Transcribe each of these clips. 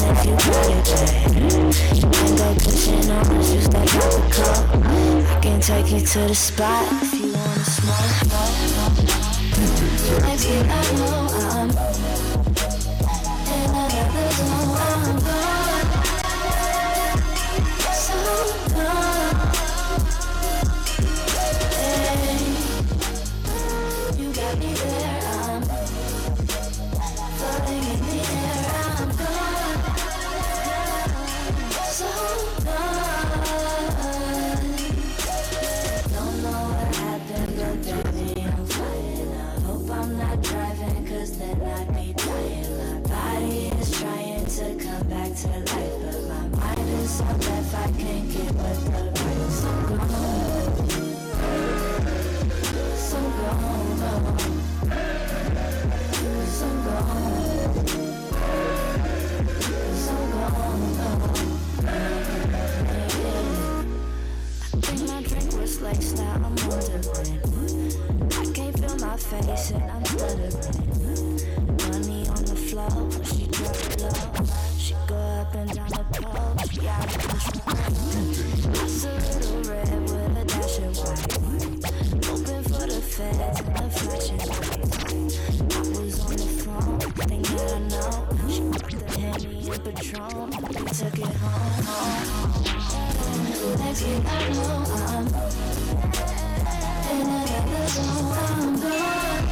me something. Yes, sir. Take you to the spot if you wanna smoke. Next thing I know, I'm now I'm wondering. I can't feel my face and I'm stuttering. Money on the floor, she drop it low. She go up and down the pole, she out of control. It's a little red with a dash of white. Hoping for the feds and the flashing lights. I was on the phone, thing that I know. She put the Henny and Patron, we took it home. home. Next thing I know, I'm I'm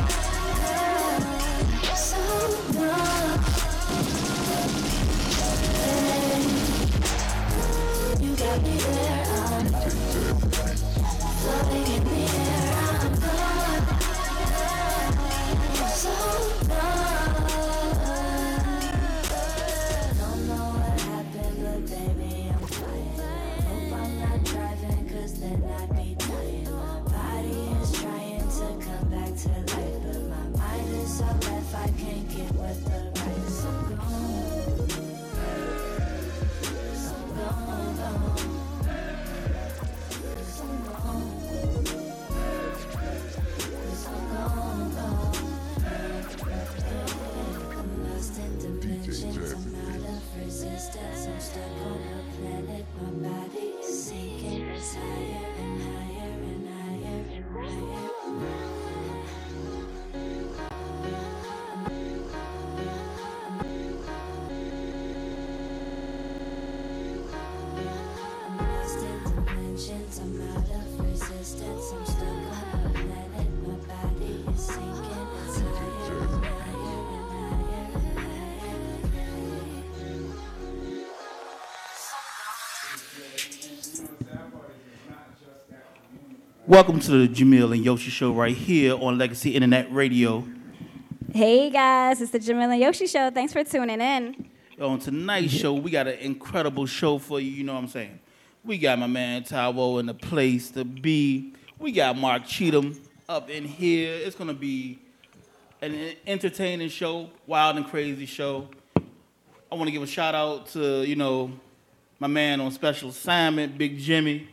Welcome to the Jamil and Yoshi show right here on Legacy Internet Radio. Hey guys, it's the Jamil and Yoshi Show. Thanks for tuning in. On tonight's show, we got an incredible show for you. You know what I'm saying? We got my man Taiwo in the place to be. We got Marc Chetham up in here. It's gonna be an entertaining show, wild and crazy show. I want to give a shout out to you know my man on special assignment, Big Jimmy.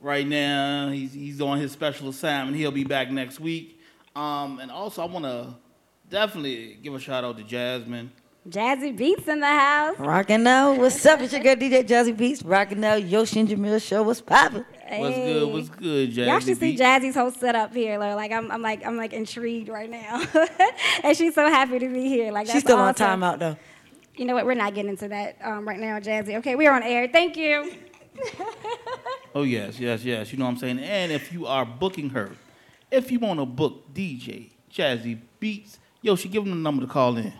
Right now, he's he's on his special assignment. He'll be back next week. Um, and also, I want to definitely give a shout out to Jasmine. Jazzy Beats in the house. Rockin' out. What's up? It's your girl DJ Jazzy Beats. Rockin' out. Yoshi and Jamil show. What's poppin'? What's good? What's good, Jazzy? Y'all should see Jazzy's whole setup here. Like, like, I'm, I'm like, I'm like intrigued right now, and she's so happy to be here. Like, She's that's still on awesome. timeout though. You know what? We're not getting into that um, right now, Jazzy. Okay, we're on air. Thank you. Oh yes, yes, yes. You know what I'm saying. And if you are booking her, if you want to book DJ Jazzy Beats, yo, she give them the number to call in.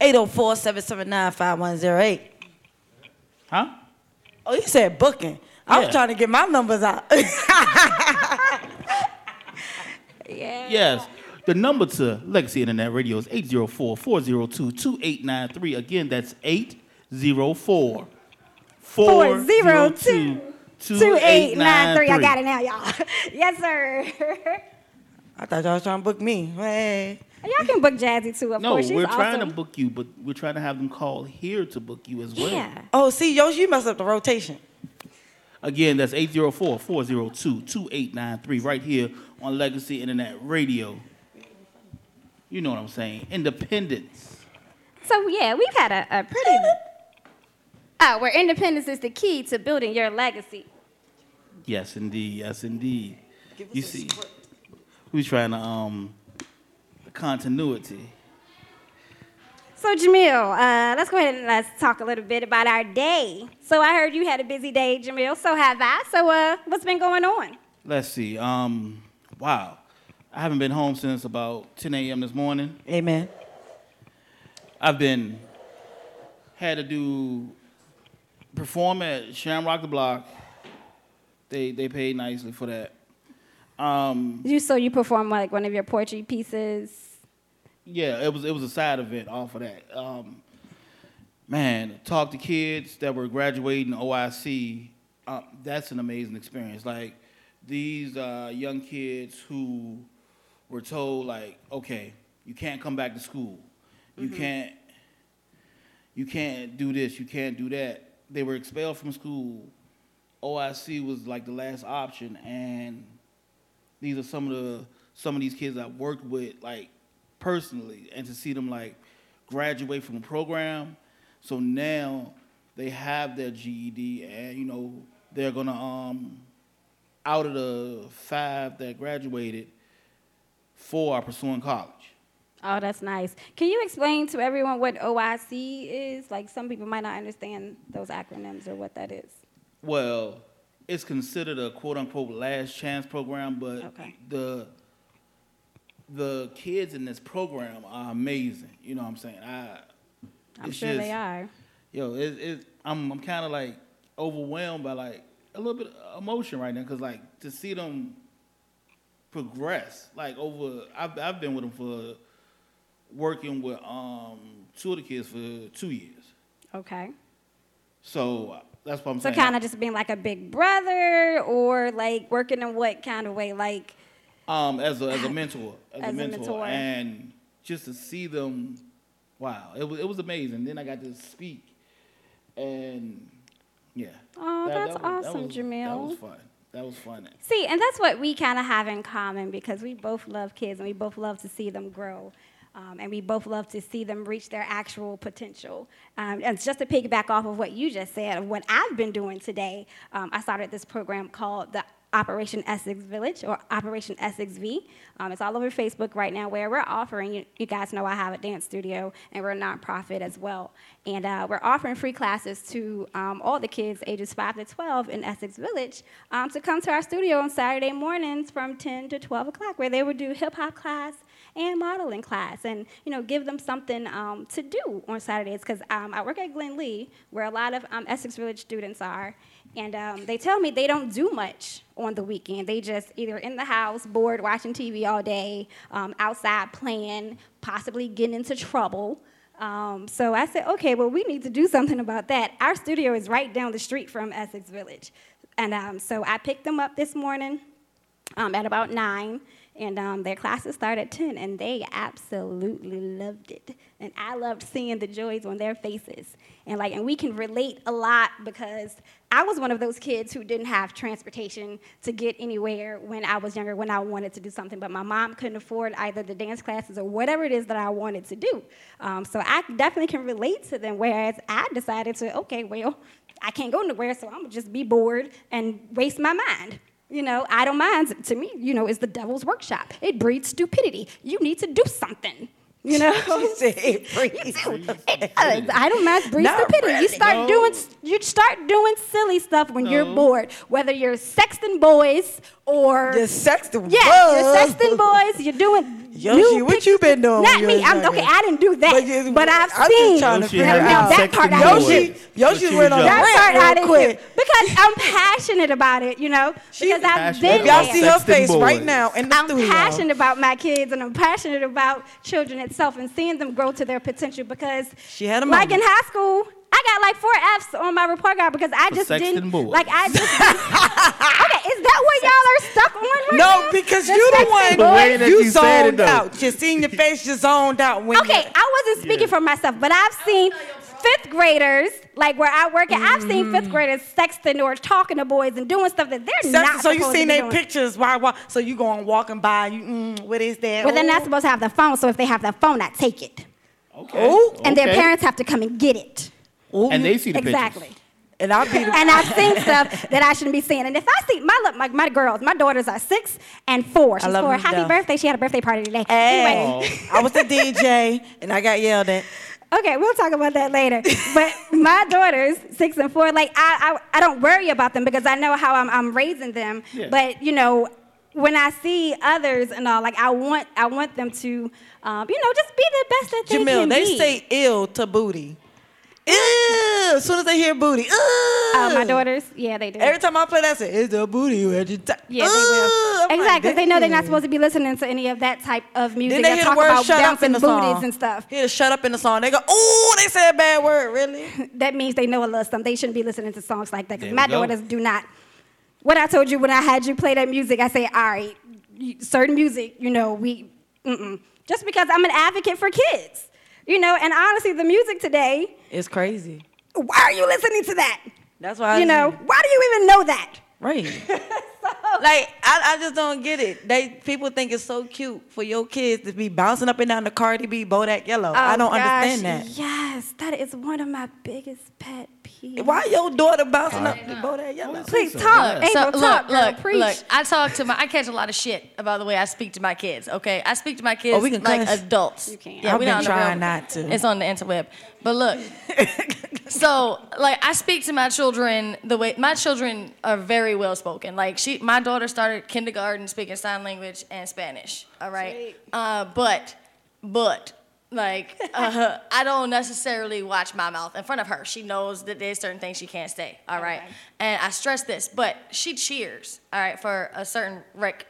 804-779-5108. Huh? Oh, you said booking. I was trying to get my numbers out. Yeah. Yes. The number to Legacy Internet Radio is 804-402-2893. Again, that's 804 402 Two eight nine three. I got it now, y'all. yes, sir. I thought y'all was trying to book me. Hey. y'all can book Jazzy too. Of No, course, she's we're trying to book you, but we're trying to have them call here to book you as well. Yeah. Oh, see, Yoshi, you messed up the rotation. Again, that's 804-402-2893 right here on Legacy Internet Radio. You know what I'm saying? Independence. So yeah, we've had a, a pretty. Oh, where independence is the key to building your legacy. Yes, indeed. Yes, indeed. You see, we trying to um continuity. So Jamil, uh, let's go ahead and let's talk a little bit about our day. So I heard you had a busy day, Jamil. So have I. So uh, what's been going on? Let's see. Um, wow, I haven't been home since about 10 a.m. this morning. Amen. I've been had to do perform at Shamrock the Block. They they paid nicely for that. Um, You so you perform like one of your poetry pieces. yeah, it was it was a side event off of that. Um, man, talk to kids that were graduating OIC. Um, that's an amazing experience. Like these uh, young kids who were told like, okay, you can't come back to school. You can't. You can't do this. You can't do that. They were expelled from school. OIC was like the last option, and these are some of the some of these kids I've worked with like personally, and to see them like graduate from the program. So now they have their GED, and you know they're gonna um out of the five that graduated, four are pursuing college. Oh, that's nice. Can you explain to everyone what OIC is? Like some people might not understand those acronyms or what that is. Well, it's considered a quote unquote last chance program, but Okay. the the kids in this program are amazing. You know what I'm saying? I I'm sure just- they are. Yo, it, it, I'm I'm kind of like overwhelmed by like a little bit of emotion right now because like to see them progress like over I've I've been with them for working with um two of the kids for two years. Okay. So uh, that's what I'm So saying. So kind of just being like a big brother, or like working in what kind of way? Like Um, as a as a mentor, as, As a a mentor, mentor. and just to see them, wow, it was it was amazing. Then I got to speak, and yeah. Oh, that's awesome, was, Jamil. That was fun. That was fun. See, and that's what we kind of have in common because we both love kids and we both love to see them grow. Um, and we both love to see them reach their actual potential. Um, and just to piggyback off of what you just said, of what I've been doing today, um, I started this program called the Operation Essex Village or Operation Essex V. Um, it's all over Facebook right now where we're offering, you, you guys know I have a dance studio and we're a nonprofit as well. And uh, we're offering free classes to um, all the kids ages 5 to 12 in Essex Village um, to come to our studio on Saturday mornings from 10 to 12 o'clock where they would do hip hop class and modeling class and you know give them something um, to do on saturdays. Because um, i work at Glen Lea where a lot of um, essex village students are. And um, they tell me they don't do much on the weekend. They just either in the house bored watching tv all day um, outside playing possibly getting into trouble. Um, so I said, okay, well, we need to do something about that. Our studio is right down the street from Essex Village. And um, so I picked them up this morning um, at about nine, and um, their classes start at 10, and they absolutely loved it. And I loved seeing the joys on their faces. And like, and we can relate a lot because I was one of those kids who didn't have transportation to get anywhere when I was younger, when I wanted to do something, but my mom couldn't afford either the dance classes or whatever it is that I wanted to do. Um, so I definitely can relate to them, whereas I decided to, okay, well, I can't go nowhere, so I'm gonna just be bored and waste my mind. You know, idle minds, to me, you know, is the devil's workshop. It breeds stupidity. You need to do something. You know, She said it breathes. it does. Idle minds breed Not stupidity. You start No. doing you start doing silly stuff when you're bored, whether you're sexting boys or You're sexting yeah, you're sexting boys. You're doing Yoshi, new what pic- you been doing Not me. I'm okay. I didn't do that, But but, I've I'm just seen. trying to figure out. that part I sexting didn't boys. do. Yoshi, Yoshi went you on a was That young. part I didn't quick. do because I'm passionate about it. You know, because I've passionate been If y'all see her Sexting face right now and I'm studio. passionate about my kids and I'm passionate about children itself and seeing them grow to their potential because She had a like in high school, I got like four F's on my report card because I For just didn't boys. like I just okay. Is that what y'all are stuck on right No, now? because The you the sexting one. The way that you you said it, zoned though. out. You seen your face, you zoned out. When Okay, you- I wasn't speaking for myself, but I've seen fifth graders, like where I work at, I've seen fifth graders sexting or talking to boys and doing stuff that they're So, not so you supposed to seen be their pictures while walk, so you going walking by, you mm, what is that? But they're not supposed to have the phone, so if they have the phone, I take it. Okay. Ooh. And their parents have to come and get it. Ooh, And they see the exactly. pictures. and I'll be the, And I've seen stuff that I shouldn't be seeing. And if I see my look, my, my girls, my daughters are six and four. She's love four. Happy death. birthday! She had a birthday party today. Hey, Anyway, I was the DJ and I got yelled at. Okay, we'll talk about that later. But my daughters, six and four, like I, I, I don't worry about them because I know how I'm, I'm raising them. Yeah. But you know, when I see others and all, like I want, I want them to, um, you know, just be the best that they Jamil, can be. Jamil, they say ill to booty. Ew, as soon as they hear booty. Ew. Uh, my daughters, yeah, they do. Every time I play that, I say, it's a booty. where'd you ta-" yeah, they Ooh, will. I'm like, Exactly. they know they're not supposed to be listening to any of that type of music Then they hear talk the word about shut up bouncing in the booties song. and stuff. Hear the shut up in the song. They go, ooh, they said a bad word, really? that means they know a little something. They shouldn't be listening to songs like that because my go. daughters do not. What I told you when I had you play that music, I say, all right, certain music, you know, we, mm-mm. just because I'm an advocate for kids, you know, and honestly, the music today, It's crazy. why are you listening to that? That's why I you know, say- why do you even know that? Right. like I, I just don't get it. They people think it's so cute for your kids to be bouncing up and down the Cardi B Bodak Yellow. I Oh, don't gosh, understand that. Yes, that is one of my biggest pet peeves. Why your daughter bouncing up the Bodak Yellow? Please So, talk. yeah. April, so talk, look, girl, look, preach. look. I talk to my. I catch a lot of shit about the way I speak to my kids. Okay, I speak to my kids Oh, we can like cuss? adults. You can. Yeah, I've we been not on the trying not to. It's on the interweb. But look, so like I speak to my children the way my children are very well spoken. Like she, my daughter started kindergarten speaking sign language and Spanish. All right, Sweet. uh, but but like uh, I don't necessarily watch my mouth in front of her. She knows that there's certain things she can't say. All right, Okay. and I stress this, but she cheers. All right, for a certain rec.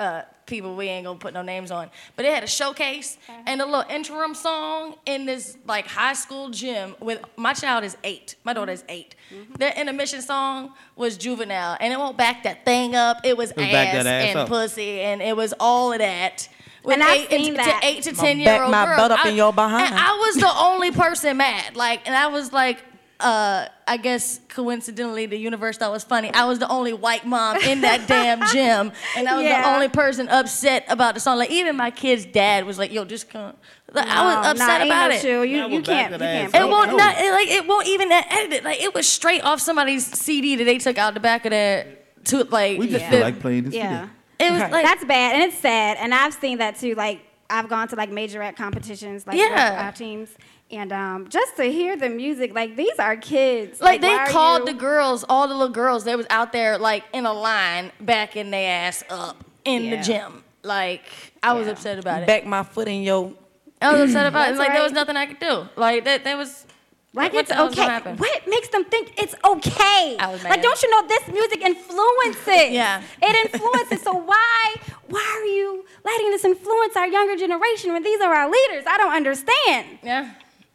Uh, people we ain't gonna put no names on, but they had a showcase and a little interim song in this like high school gym with my child is eight, my daughter is 8 Mm-hmm. Their intermission song was juvenile, and it won't back that thing up. It was, was ass, ass and up. pussy, and it was all of that. With And I've seen to, that. to eight to I'ma back old my girls. butt up I- in your behind. And I was the only person mad. Like, and I was like, uh, I guess coincidentally, the universe thought was funny. I was the only white mom in that damn gym, and I was the only person upset about the song. Like, even my kid's dad was like, "Yo, just come." Like, I was upset ain't about no it. chill. You, Nah, you can't. You can't. It won't not it, like it won't even edit it. Like it was straight off somebody's CD that they took out the back of their to like We just the- like playing this Yeah. today. It was like That's bad, and it's sad. And I've seen that too. Like I've gone to like majorette competitions, like Yeah. our teams, and um, just to hear the music, like these are kids. Like they called the girls, all the little girls, they was out there like in a line, backing their ass up in Yeah. the gym. Like I was Yeah. upset about it. Back my foot in your. I was upset about it. That's Like there was nothing I could do. Like that, there was. Like what it's the hell's gonna okay. What makes them think it's okay? Like, don't you know this music influences? Yeah. It influences. so why, why are you letting this influence our younger generation when these are our leaders? I don't understand. Yeah.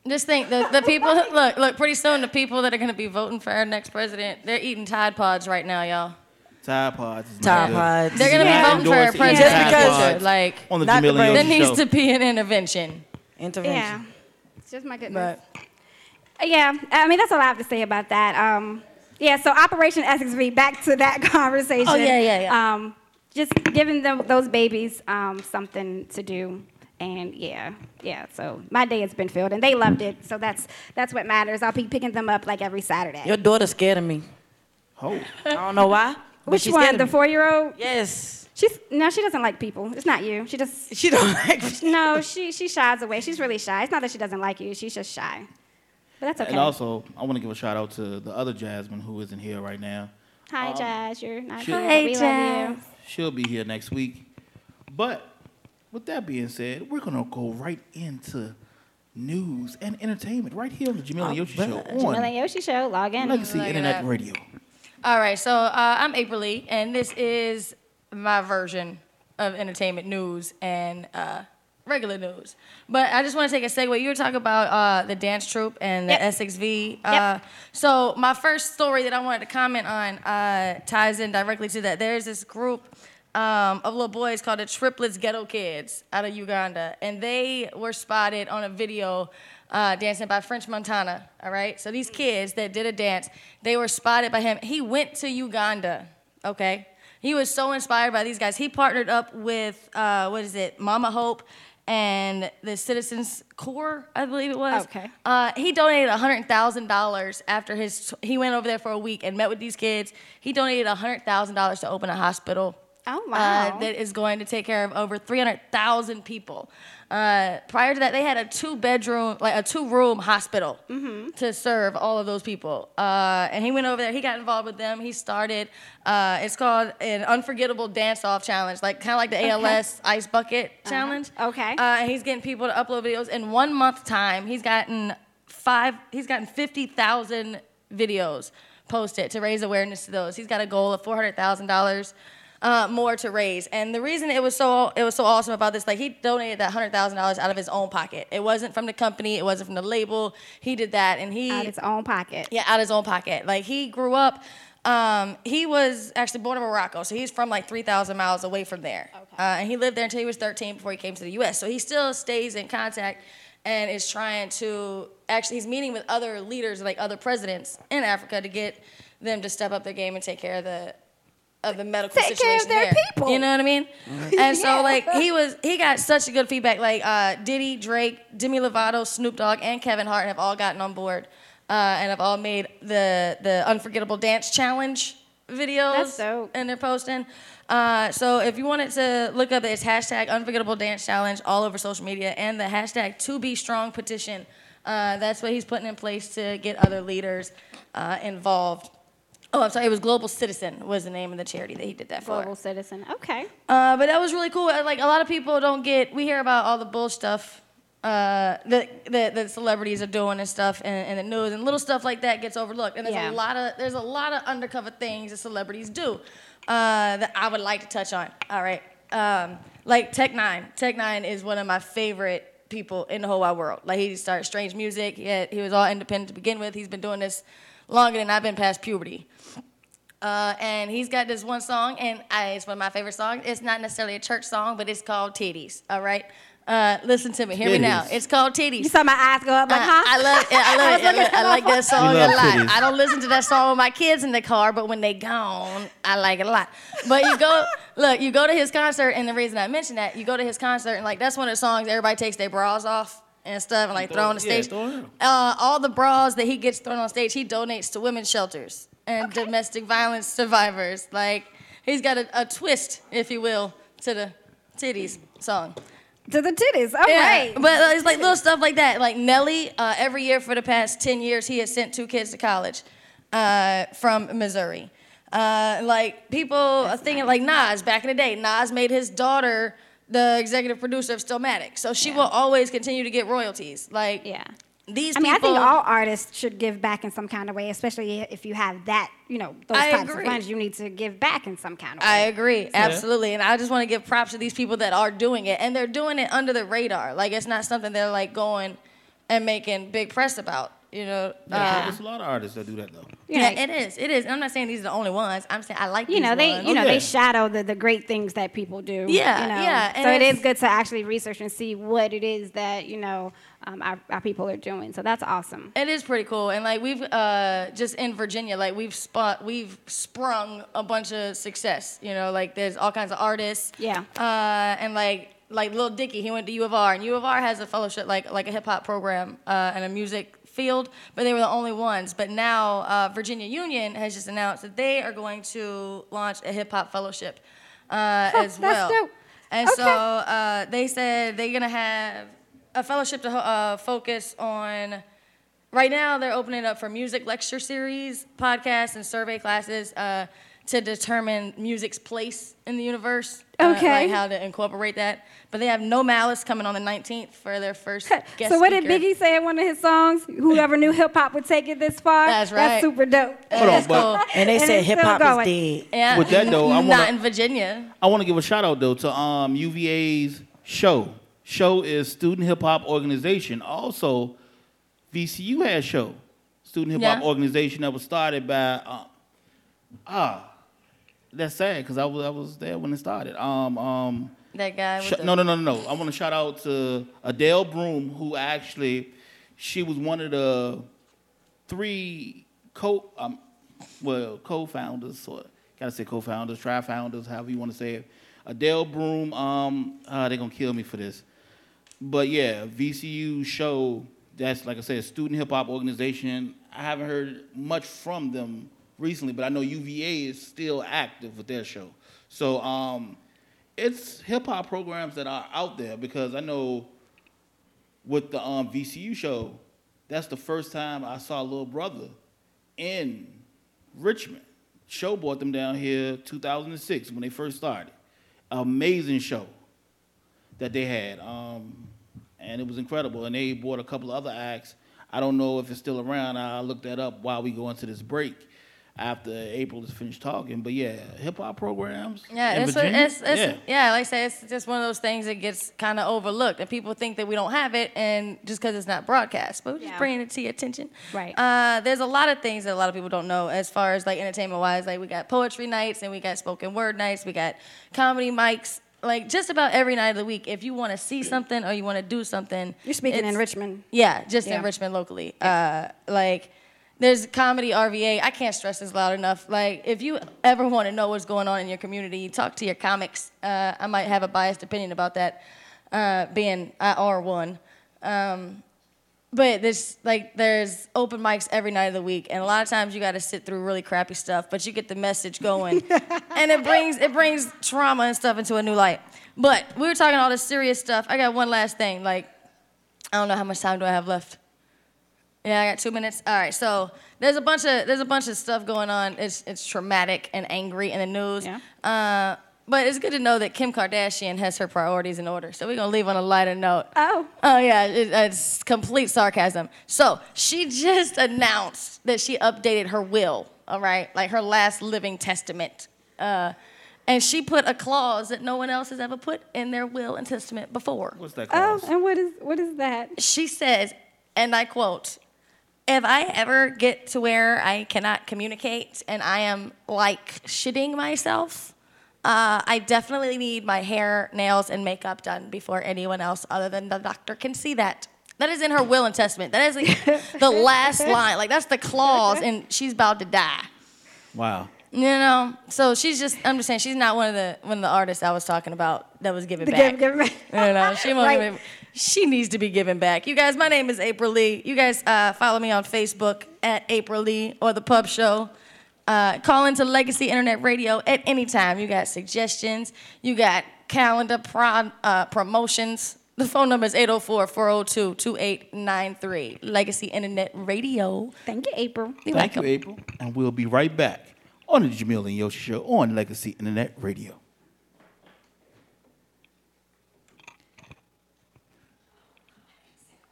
Just think the, the people look look pretty soon the people that are gonna be voting for our next president they're eating Tide Pods right now y'all Tide Pods. is Tide. Pods. they're gonna Yeah. be voting for our Endorse eating president Just because- like on the Not the Jamila there needs to be an intervention Intervention. Yeah. It's just my goodness. but Yeah, I mean that's all I have to say about that. Um, yeah, so Operation Essex V. Back to that conversation. Oh, yeah, yeah, yeah. Um, just giving them those babies um, something to do, and yeah, yeah. So my day has been filled, and they loved it. So that's that's what matters. I'll be picking them up like every Saturday. Your daughter's scared of me. Oh, I don't know why. But Which she's one? The four-year-old? Yes. She's no, she doesn't like people. It's not you. She just She don't like me. no. She she shies away. She's really shy. It's not that she doesn't like you. She's just shy. But that's okay. and also I want to give a shout out to the other Jasmine who isn't here right now. Hi, Jazz. You're not here. Hey, we love Jazz. you. She'll be here next week. But with that being said, we're gonna go right into news and entertainment right here on the Jamila Yoshi Show Jamila on Yoshi Show. Log in. Legacy Look at Internet that. Radio. all right so uh, I'm April Lee and this is my version of entertainment news and uh, regular news. But I just want to take a segue. You were talking about uh, the dance troupe and the Yep. SXV. Uh, So my first story that I wanted to comment on uh, ties in directly to that. There's this group um, of little boys called the Triplets Ghetto Kids out of Uganda, and they were spotted on a video. Uh, dancing by French Montana, all right? So these kids that did a dance, they were spotted by him. He went to Uganda, okay? He was so inspired by these guys. He partnered up with, uh, what is it, Mama Hope and the Citizens Corps, I believe it was. Okay. Uh, he donated $100,000 after his, he went over there for a week and met with these kids. He donated $100,000 to open a hospital. Oh, uh, wow. that is going to take care of over 300,000 people. Uh, prior to that, they had a two bedroom, like a two room hospital Mm-hmm. to serve all of those people. Uh, and he went over there, he got involved with them. He started, uh, it's called an unforgettable dance off challenge, like kind of like the ALS ice bucket challenge. Uh-huh. Okay. Uh, and he's getting people to upload videos. In one month time, he's gotten five, he's gotten 50,000 videos posted to raise awareness to those. He's got a goal of $400,000 uh, more to raise. And the reason it was so it was so awesome about this, like he donated that hundred thousand dollars out of his own pocket. It wasn't from the company. It wasn't from the label. He did that, and he Out of its own pocket. yeah, out of his own pocket. Like he grew up. Um, he was actually born in Morocco, so he's from like 3,000 miles away from there. Okay. Uh, and he lived there until he was 13 before he came to the U.S. So he still stays in contact and is trying to actually he's meeting with other leaders, like other presidents in Africa, to get them to step up their game and take care of the of the medical Take care of situation their here. people. You know what I mean? Mm-hmm. And so Yeah. like he was he got such a good feedback. Like uh, Diddy, Drake, Demi Lovato, Snoop Dogg, and Kevin Hart have all gotten on board uh, and have all made the the unforgettable dance challenge videos. That's dope. And they're posting. Uh, so if you wanted to look up, it's hashtag unforgettable dance challenge all over social media and the hashtag to be strong petition. Uh, that's what he's putting in place to get other leaders uh, involved. Oh, I'm sorry. It was Global Citizen was the name of the charity that he did that for. Global citizen. Okay. Uh, but that was really cool. Like a lot of people don't get. We hear about all the bull stuff uh, that, that that celebrities are doing and stuff and, in the news, and little stuff like that gets overlooked. And there's Yeah. a lot of there's a lot of undercover things that celebrities do uh, that I would like to touch on. All right, um, like Tech N9ne. Tech N9ne is one of my favorite people in the whole wide world. Like he started strange music. He, had, he was all independent to begin with. He's been doing this longer than I've been past puberty. Uh, and he's got this one song, and I, it's one of my favorite songs. It's not necessarily a church song, but it's called Titties. All right, uh, listen to me. Hear me now. It's called Titties. You saw my eyes go up like, Uh, huh? I love it. I love was it. I, looking li- I like that song a lot. titties. I don't listen to that song with my kids in the car, but when they gone, I like it a lot. But you go, look, you go to his concert, and the reason I mention that, you go to his concert, and like that's one of the songs everybody takes their bras off and stuff, and like throw on the stage. throw it out. Uh, all the bras that he gets thrown on stage, he donates to women's shelters and domestic violence survivors. Like he's got a, a twist, if you will, to the titties song. to the titties. All right. Yeah, but uh, it's like little stuff like that. Like Nelly, uh, every year for the past 10 years, he has sent two kids to college uh, from Missouri. Uh, like people are thinking, like Nas, back in the day, Nas made his daughter the executive producer of Stillmatic. So she will always continue to get royalties. Like, Yeah. These I mean, I think all artists should give back in some kind of way, especially if you have that, you know, those I types agree. of funds. You need to give back in some kind of way. I way. agree, absolutely. And I just want to give props to these people that are doing it. And they're doing it under the radar. Like, it's not something they're like going and making big press about, you know? Yeah, Uh, there's a lot of artists that do that though. You yeah, know, it is. It is. I'm not saying these are the only ones. I'm saying I like you these know, they, ones. you know, Oh, yeah. they shadow the, the great things that people do. Yeah, you know? yeah, So it's- good to actually research and see what it is that you know um, our, our people are doing. So that's awesome. It is pretty cool, and like we've uh, just in Virginia, like we've spot, we've sprung a bunch of success. You know, like there's all kinds of artists. Yeah. Uh, and like like Lil Dicky, he went to U of R, and U of R has a fellowship like like a hip hop program uh, and a music field, but they were the only ones. But now uh, Virginia Union has just announced that they are going to launch a hip hop fellowship uh, as that's well. dope. And so uh, they said they're gonna have a fellowship to uh, focus on. Right now, they're opening up for music lecture series, podcasts, and survey classes uh, to determine music's place in the universe. uh, like how to incorporate that. But they have No Malice coming on the 19th for their first guest so what did speaker. Biggie say in one of his songs? Whoever knew hip hop would take it this far. That's right. That's super dope. Hold on, but cool. And they And said hip hop is dead. Yeah, With that, though, I not wanna- in Virginia. I want to give a shout out though to um UVA's show Show is Student Hip Hop Organization. Also, VCU has show, Student Hip Hop Yeah. Organization that was started by. Um, ah, that's sad because I was I was there when it started. Um um. That guy Sh- the, no, no, no, no, no. I want to shout out to Adele Broom, who actually, she was one of the three co, um, well, co-founders, or gotta say co-founders, tri-founders, however you want to say it. Adele Broom, um, uh, they're gonna kill me for this, but yeah, VCU show. That's like I said, a student hip hop organization. I haven't heard much from them recently, but I know UVA is still active with their show. So um, it's hip hop programs that are out there because I know with the um, VCU show, that's the first time I saw Little Brother in Richmond. Show brought them down here 2006 when they first started. Amazing show that they had, um, and it was incredible. And they brought a couple of other acts. I don't know if it's still around. I'll look that up while we go into this break after April is finished talking. But yeah, hip hop programs. Yeah, in it's, what- Virginia, it's, it's yeah. yeah. like I said, it's just one of those things that gets kind of overlooked, and people think that we don't have it, and just because it's not broadcast, but we're just Yeah. bringing it to your attention. Right. Uh, there's a lot of things that a lot of people don't know as far as like entertainment wise. Like we got poetry nights, and we got spoken word nights, we got comedy mics. Like just about every night of the week, if you want to see something or you want to do something, You're speaking in Richmond. yeah, just in Richmond locally. Uh, like, there's comedy RVA. I can't stress this loud enough. Like, if you ever want to know what's going on in your community, talk to your comics. Uh, I might have a biased opinion about that, uh, being I are one. Um, but there's like there's open mics every night of the week, and a lot of times you got to sit through really crappy stuff, but you get the message going, and it brings it brings trauma and stuff into a new light. But we were talking all this serious stuff. I got one last thing. Like, I don't know how much time do I have left. Yeah, I got two minutes. All right, so there's a bunch of there's a bunch of stuff going on. It's it's traumatic and angry in the news. Yeah. Uh, but it's good to know that Kim Kardashian has her priorities in order. So we're gonna leave on a lighter note. Oh. Oh yeah, it, it's complete sarcasm. So she just announced that she updated her will. All right, like her last living testament. Uh, and she put a clause that no one else has ever put in their will and testament before What's that clause? Oh, and what is what is that? she says, and I quote, if I ever get to where I cannot communicate and I am like shitting myself, uh, I definitely need my hair, nails, and makeup done before anyone else other than the doctor can see that. That is in her will and testament. That is like the last line. Like that's the clause, and she's about to die. Wow. You know, so she's just. I'm just saying, she's not one of the one of the artists I was talking about that was giving The back. give- give back. You know, she won't Right. even- she needs to be given back. You guys, my name is April Lee. You guys uh, follow me on Facebook at April Lee or the Pub Show. Uh, call into Legacy Internet Radio at any time. You got suggestions. You got calendar pro- uh, promotions. The phone number is 804-402-2893. Legacy Internet Radio. Thank you, April. You're Thank welcome. you, April. And we'll be right back on the Jamil and Yoshi Show on Legacy Internet Radio.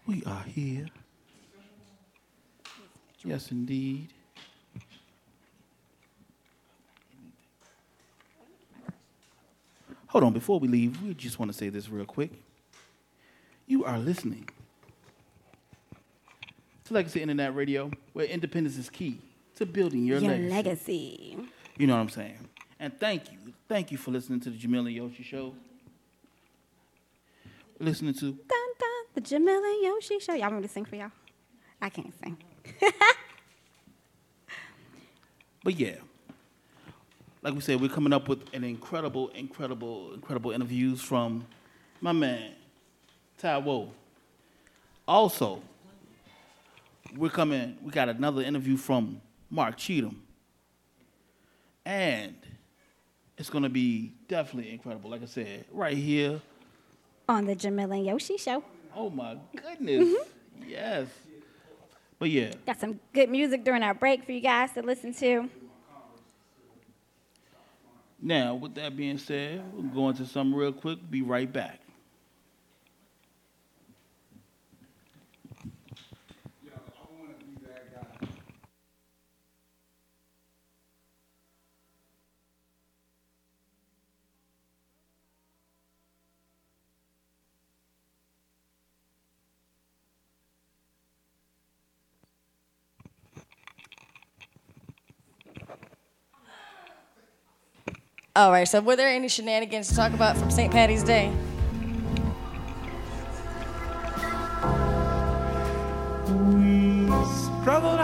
We are here. Yes, indeed. Hold on, before we leave, we just want to say this real quick. You are listening to Legacy Internet Radio, where independence is key to building your, Your legacy. legacy. You know what I'm saying? And thank you. Thank you for listening to the Jamil and Yoshi Show. Listening to Dun, dun, the Jamil and Yoshi show. Y'all want me to sing for y'all? I can't sing. But yeah, like we said, we're coming up with an incredible, incredible, incredible interviews from my man, Taiwo. Also, we're coming, we got another interview from Marc Chetham. And it's gonna be definitely incredible. Like I said, right here. On the Jamil and Yoshi show. Oh my goodness. Mm-hmm. Yes. But yeah, Got some good music during our break for you guys to listen to. Now, with that being said, we'll go into something real quick. Be right back. All right, so were there any shenanigans to talk about from St. Patty's Day? We struggled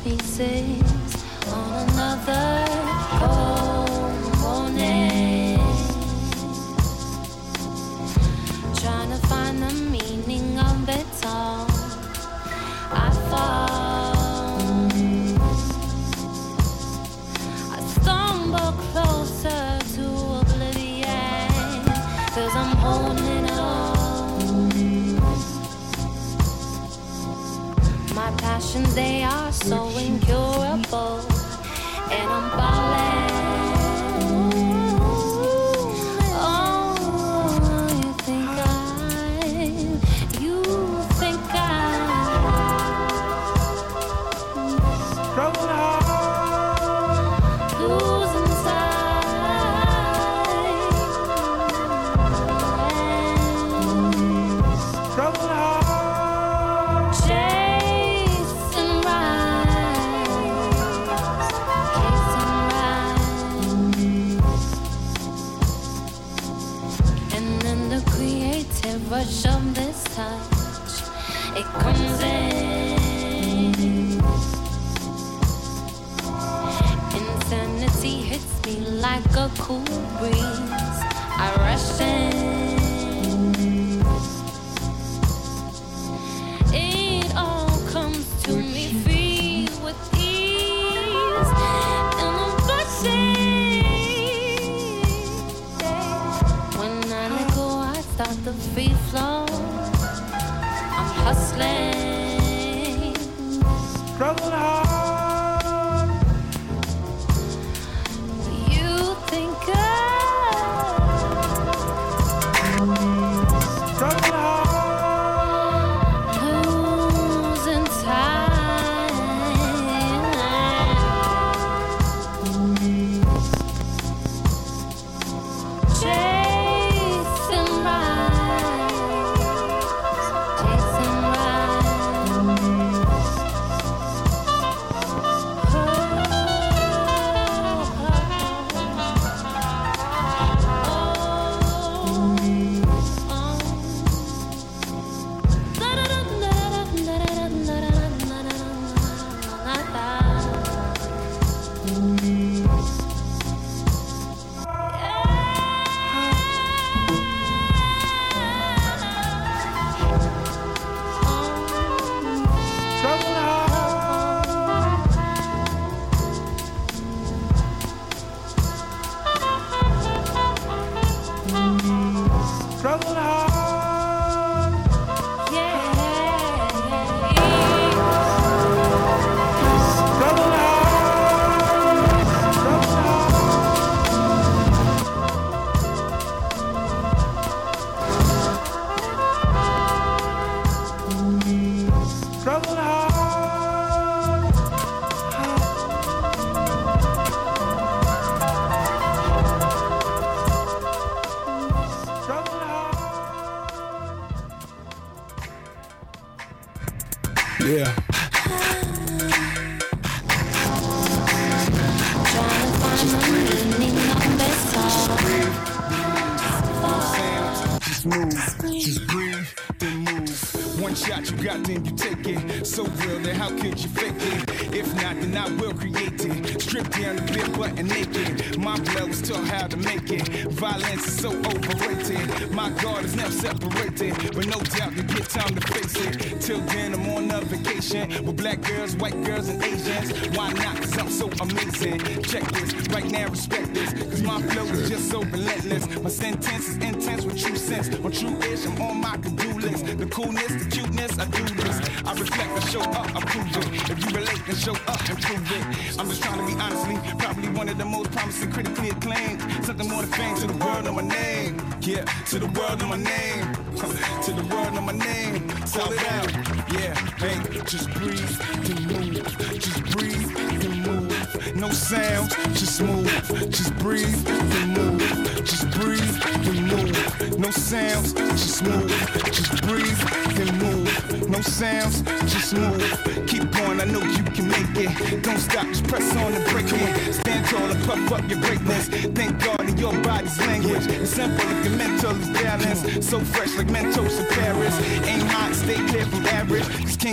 pieces on another.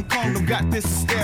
call condom, got this.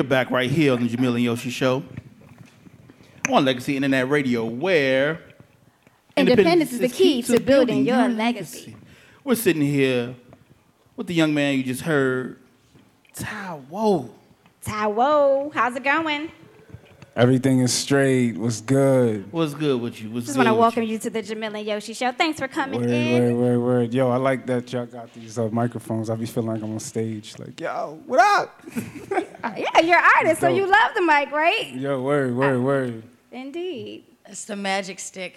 You're back right here on the Jamil and Yoshi Show on Legacy Internet Radio, where Independence is the key to building your legacy. We're sitting here with the young man you just heard, Ty Whoa. Taiwo, how's it going? Everything is straight. What's good? What's good with you? What's Just good want to welcome you? you to the Jamil and Yoshi Show. Thanks for coming Word, in. word, word, word. Yo, I like that y'all got these uh, microphones. I be feeling like I'm on stage. Like, yo, what up? Yeah, you're an artist, so you love the mic, right? Yo, word, word, word. Indeed. It's the magic stick.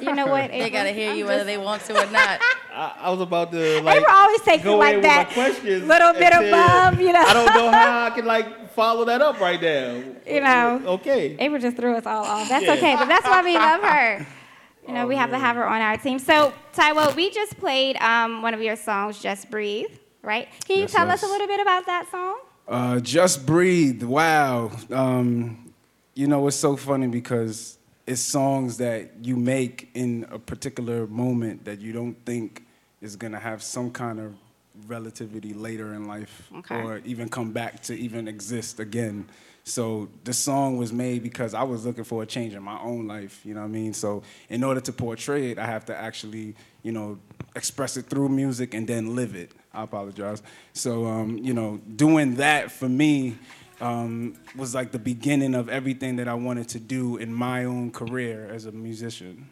You know what? They gotta hear I'm you whether they want to or not. I, I was about to like April always takes it go like that. questions Little bit until- above, you know. I don't know how I can like follow that up right now. You know. Okay. April just threw us all off. That's Yeah. okay, but that's why we love her. You know, Oh, we have to have her on our team. So, Taiwo, we just played um, one of your songs, Just Breathe, right? Can you Yes, tell us a little bit about that song? Uh, just breathe. Wow. Um, you know, it's so funny because it's songs that you make in a particular moment that you don't think is gonna have some kind of relativity later in life Okay. or even come back to even exist again. So the song was made because I was looking for a change in my own life, you know what I mean? So in order to portray it, I have to actually, you know, express it through music and then live it. I apologize. So, um, you know, doing that for me um, was like the beginning of everything that I wanted to do in my own career as a musician.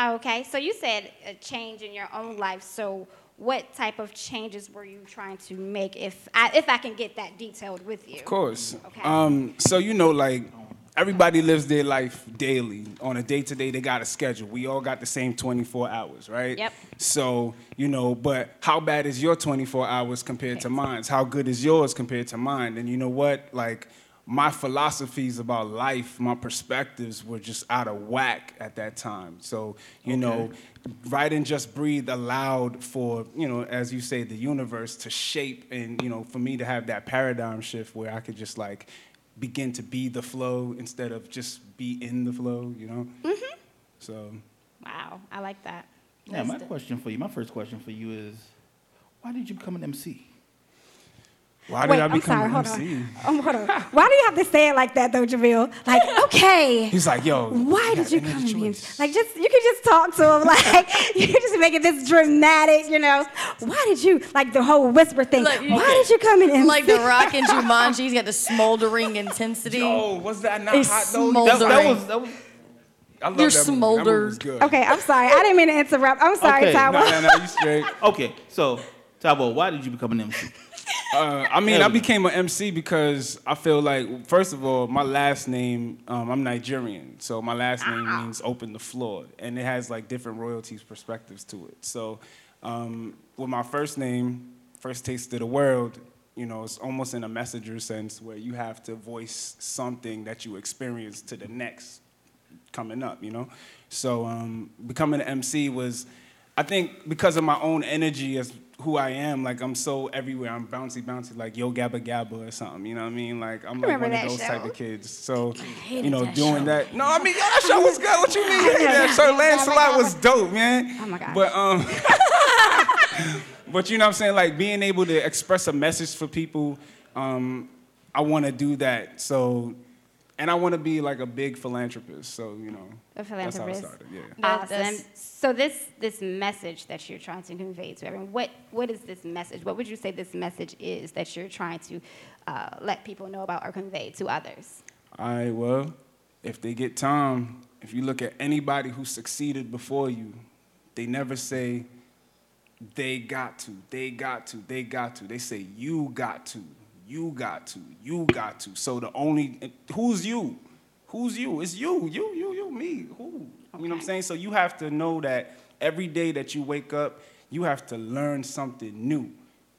Okay, so you said a change in your own life. So, what type of changes were you trying to make? If I, if I can get that detailed with you. Of course. Okay. Um, so you know, like everybody lives their life daily. On a day to day, they got a schedule. We all got the same 24 hours, right? Yep. So you know, but how bad is your 24 hours compared to mine? How good is yours compared to mine? And you know what? Like my philosophies about life, my perspectives were just out of whack at that time. So you know, write and just breathe allowed for you know, as you say, the universe to shape and you know, for me to have that paradigm shift where I could just like begin to be the flow instead of just be in the flow. You know. Mm-hmm. So. Wow, I like that. Yeah, my question for you, my first question for you is, why did you become an MC? Why did Wait, I I'm sorry. an Hold on. Um, hold on. Why do you have to say it like that, though, Jamil? Like, okay. He's like, yo. Why you did you come other in? Like, just you can just talk to him. Like, you're just making this dramatic, you know. Why did you like the whole whisper thing? Like, you- Why did you come in? and like the rock in Jumanji, he's got the smoldering intensity. Yo, was that not It's hot though? smoldering. That, that was that was I love You're that movie. That smoldered. Okay, I'm sorry. I didn't mean to interrupt. I'm sorry, Okay. Taiwo. No, no, no, you straight. okay. So, Taiwo, why did you become an MC? Uh, I mean, I became an MC because I feel like, first of all, my last name, um, I'm Nigerian, so my last name means open the floor, and it has like different royalties perspectives to it. So, um, with my first name, First Taste of the World, you know, it's almost in a messenger sense where you have to voice something that you experience to the next coming up, you know. So um, becoming an MC was, I think, because of my own energy as who I am. Like I'm so everywhere. I'm bouncy, bouncy, like Yo Gabba Gabba or something. You know what I mean? Like I'm like one of that those type of kids. So you know, that doing show. that. No, I mean, yo, that show was good. What you mean? You hated that yeah. show? Yo Lancelot was dope, man. Oh my gosh. But um. But you know what I'm saying? Like being able to express a message for people, um, I want to do that. So, and I want to be like a big philanthropist. So, you know, A that's how I started. Yeah. Awesome. that's- So this this message that you're trying to convey to everyone, what what is this message? What would you say this message is that you're trying to uh, let people know about or convey to others? All right. Well, if they get time, if you look at anybody who succeeded before you, they never say they got to, they got to, they got to. They say you got to, you got to, you got to. So the only who's you? Who's you? It's you, you, you, you, me. Who? You know what I'm saying? So you have to know that every day that you wake up, you have to learn something new.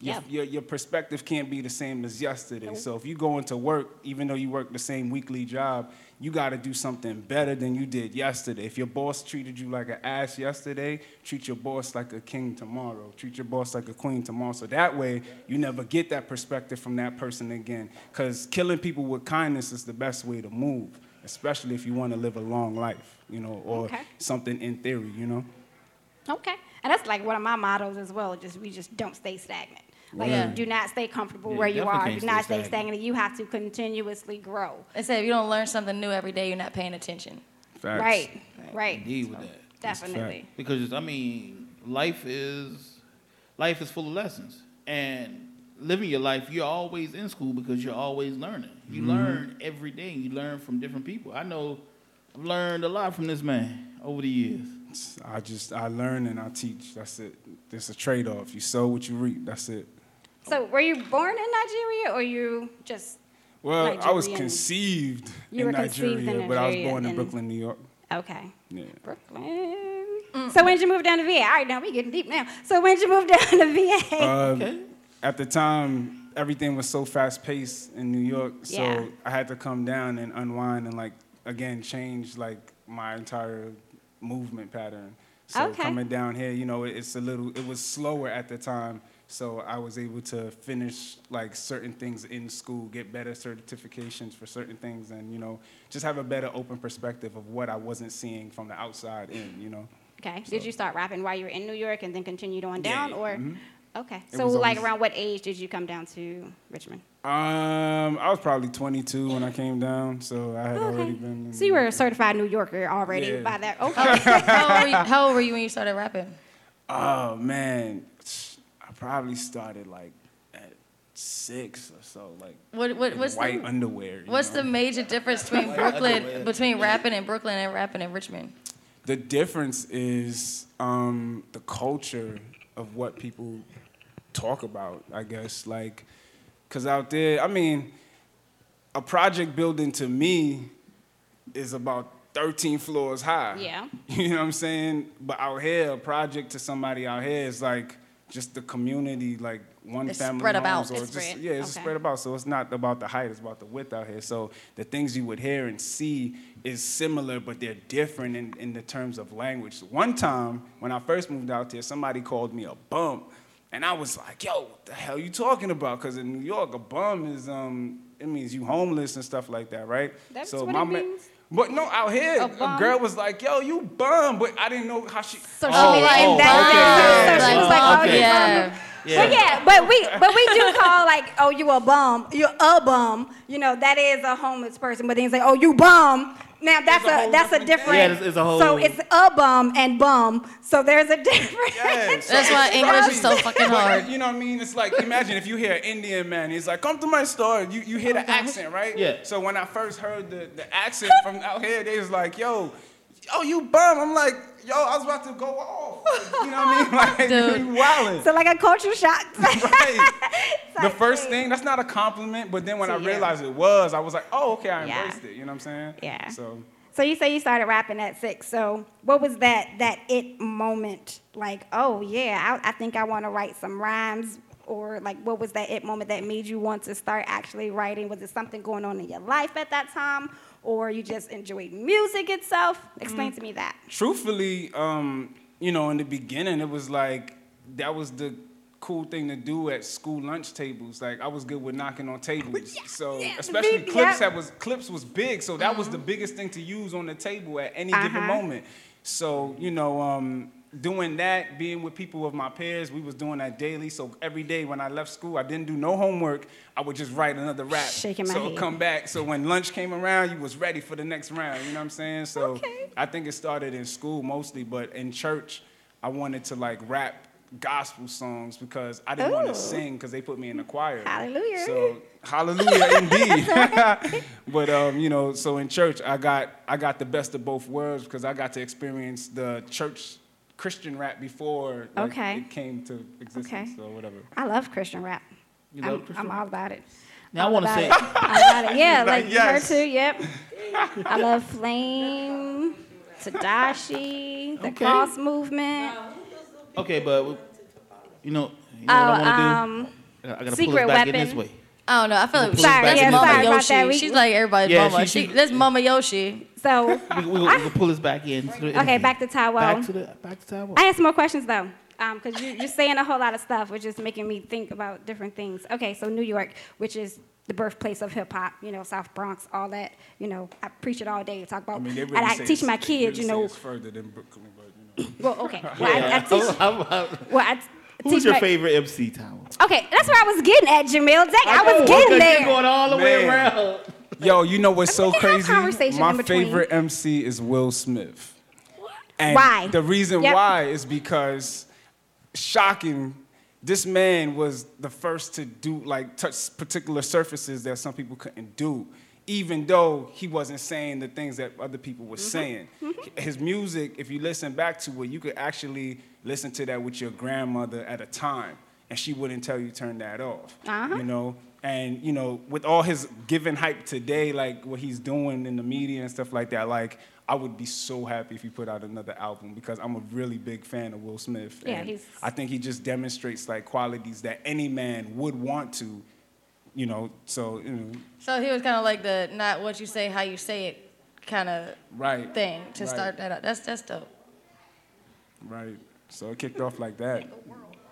Your, Yeah. your, your perspective can't be the same as yesterday. So if you go into work, even though you work the same weekly job, you got to do something better than you did yesterday. If your boss treated you like an ass yesterday, treat your boss like a king tomorrow. Treat your boss like a queen tomorrow. So that way, you never get that perspective from that person again. Because killing people with kindness is the best way to move, especially if you want to live a long life, you know, or Okay. something in theory, you know. Okay, and that's like one of my mottos as well. Just we just don't stay stagnant. Like Yeah. do not stay comfortable Yeah, where you are. Do not stay stay stagnant. You have to continuously grow. They say if you don't learn something new every day, you're not paying attention. Facts. Right, right. Indeed with that. Definitely. Because I mean, life is life is full of lessons, and living your life, you're always in school because you're always learning. You Mm-hmm. learn every day. You learn from different people. I know I've learned a lot from this man over the years. I just I learn and I teach. That's it. It's a trade off. You sow what you reap. That's it. So were you born in Nigeria or you just Well, I was conceived in were conceived in Nigeria, but I was born in and- Brooklyn, New York. okay? Yeah. Brooklyn. So when did you move down to VA? All right, now we getting deep now. So when did you move down to VA? Uh, Okay. At the time, everything was so fast paced in New York, so Yeah. I had to come down and unwind and like again change like my entire movement pattern. So Okay. coming down here, you know, it's a little. It was slower at the time, so I was able to finish like certain things in school, get better certifications for certain things, and you know, just have a better open perspective of what I wasn't seeing from the outside in. You know. okay. Did you start rapping while you were in New York and then continued on down, yeah, or? mhm. Okay. It So like always- around what age did you come down to Richmond? Um, I was probably 22 when I came down, so I had already been. in- So you were a certified New Yorker already Yeah. by that. Okay. how, old were you, how old were you when you started rapping? Oh man, I probably started like at six or so, like What, what, in what's white the, underwear. what's know? the major difference between White Brooklyn, underwear. between rapping in Brooklyn and rapping in Richmond? The difference is um, the culture of what people talk about. I guess like, cause out there, I mean, a project building to me is about 13 floors high. Yeah. You know what I'm saying? But out here, a project to somebody out here is like just the community, like one It's family spread homes, about. or It's just spread. yeah, it's Okay. spread about. So it's not about the height; it's about the width out here. So the things you would hear and see is similar, but they're different in, in the terms of language. One time when I first moved out here, somebody called me a bum, and I was like, "Yo, what the hell you talking about?" Because in New York, a bum is um, it means you homeless and stuff like that, right? That's so what my it means? But no, out here, A a, girl was like, "Yo, you bum," but I didn't know how she. So she Oh, made it oh, in that okay, so she was like, oh, okay. you Yeah. bum. Yeah. But yeah, but we but we do call like, oh, you a bum, you're a bum. You know, that is a homeless person. But then you say, oh, you bum. Now that's a a that's a different different. Yeah, it's- it's a whole- So it's a bum and bum. So there's a difference. Yes. That's why English is so fucking hard. You know what I mean? It's like imagine if you hear an Indian man, he's like, "Come to my store." You you hear the oh, accent, right? Yeah. So when I first heard the, the accent from out here, they was like, "Yo, oh you bum." I'm like, "Yo, I was about to go off." You know what I mean? Like Dude. you wildin'. So like a culture shock. Right. the first thing. thing, that's not a compliment, but then when To I you. realized it was, I was like, oh, okay, I Yeah. embraced it. You know what I'm saying? Yeah. So So you say you started rapping at six. So what was that that it moment? Like, oh yeah, I, I think I want to write some rhymes. Or like, what was that it moment that made you want to start actually writing? Was it something going on in your life at that time, or you just enjoyed music itself? Explain Mm. to me that. Truthfully, um, you know, in the beginning, it was like that was the cool thing to do at school lunch tables. Like I was good with knocking on tables. so yeah, especially big- clips yeah. that was clips was big. So that was the biggest thing to use on the table at any given Uh-huh. moment. So you know, um, doing that, being with people of my peers, we was doing that daily. So every day when I left school, I didn't do no homework. I would just write another rap. Shaking my so head. come back. So when lunch came around, you was ready for the next round. You know what I'm saying? So Okay. I think it started in school mostly, but in church, I wanted to like rap gospel songs because I didn't want to sing because they put me in the choir. Hallelujah. So hallelujah indeed. but um, you know, so in church, I got I got the best of both worlds because I got to experience the church Christian rap before like, Okay. it came to existence Okay. or whatever. I love Christian rap. You love I'm, Christian I'm all about it. Now I want to say, it. All about it. Yeah, like, like, yes. her too. Yep. I love Flame, Tedashii, the Okay. Cross Movement. okay, but you know, you know what I Oh, want to um, do? I gotta pull us Secret back in Weapon. this way. I don't know. I feel like Sorry, that's yeah, Mama sorry about Yoshi. that. We- She's like everybody's Yeah, mama. she- She, she- this Mama Yoshi. So, We, we, we, pull this back in. okay, back to Taiwo. Back to the back to Taiwo. I have some more questions though, um, because you, you're saying a whole lot of stuff, which is making me think about different things. Okay, so New York, which is the birthplace of hip hop, you know, South Bronx, all that. You know, I preach it all day. Talk about, I mean, really and I teach my kids, really you know. it's further than Brooklyn, but you know. Well, okay. Well, I, I teach. How about- Well, I t- Who's teach your my- favorite MC, Taiwo? Okay, that's where I was getting at, Jamil. Dang, I, know, was getting there. You're going all the way around. Yo, you know what's so We can have crazy? My favorite MC is Will Smith. And Why? The reason Yep. why is because shocking, this man was the first to do like touch particular surfaces that some people couldn't do. Even though he wasn't saying the things that other people were saying, his music, if you listen back to it, you could actually listen to that with your grandmother at a time, and she wouldn't tell you turn that off. Uh-huh. You know, and you know, with all his given hype today, like what he's doing in the media and stuff like that, like I would be so happy if he put out another album because I'm a really big fan of Will Smith. Yeah, and he's- I think he just demonstrates like qualities that any man would want to, you know. So you know, So he was kind of like the not what you say, how you say it kind of right, thing to Right. start that up. That's that's dope. right. So it kicked off like that.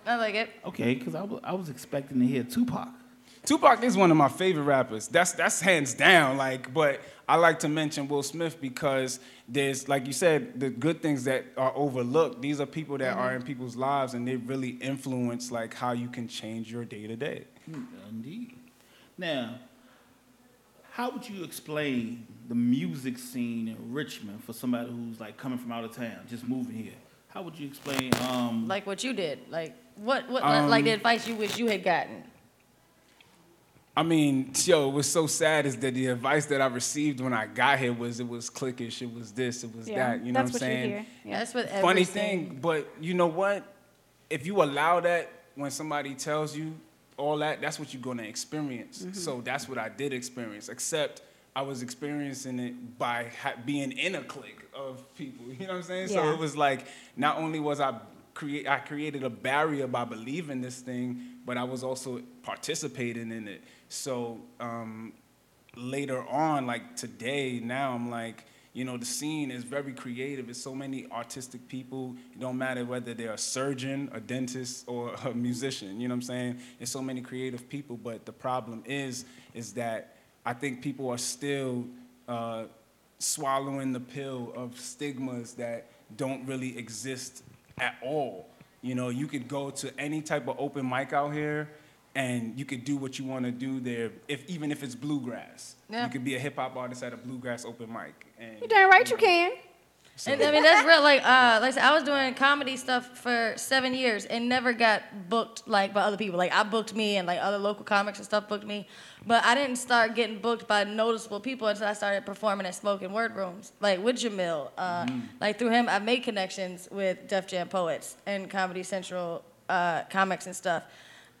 I like it. Okay, because I was, I was expecting to hear Tupac. Tupac is one of my favorite rappers. That's that's hands down. Like, but I like to mention Will Smith because there's, like you said, the good things that are overlooked. These are people that are in people's lives, and they really influence like how you can change your day to day. Indeed. Now, how would you explain the music scene in Richmond for somebody who's like coming from out of town, just moving here? How would you explain? Um, Like what you did. Like what what Um, like the advice you wish you had gotten. I mean, yo, what's so sad is that the advice that I received when I got here was it was clickish, it was this, it was Yeah, that. You know what I'm what you saying? hear. Yeah. That's what funny everything- thing, but you know what? If you allow that when somebody tells you all that, that's what you're gonna experience. Mm-hmm. So that's what I did experience. Except I was experiencing it by ha- being in a clique of people. You know what I'm saying? Yeah. So it was like not only was I create, I created a barrier by believing this thing, but I was also participating in it. So um, later on, like today, now I'm like, you know, the scene is very creative. It's so many artistic people. It don't matter whether they're a surgeon, a dentist, or a musician. You know what I'm saying? There's so many creative people, but the problem is, is that I think people are still uh, swallowing the pill of stigmas that don't really exist at all. You know, you could go to any type of open mic out here and you could do what you want to do there, if even if it's bluegrass. Yeah. You could be a hip hop artist at a bluegrass open mic. And, You damn right you can. So- And I mean that's real. Like uh, like I said, I was doing comedy stuff for seven years and never got booked like by other people. Like I booked me and like other local comics and stuff booked me, but I didn't start getting booked by noticeable people until I started performing at spoken word rooms, like with Jamil. Uh, Mm-hmm. Like through him, I made connections with Def Jam poets and Comedy Central uh, comics and stuff.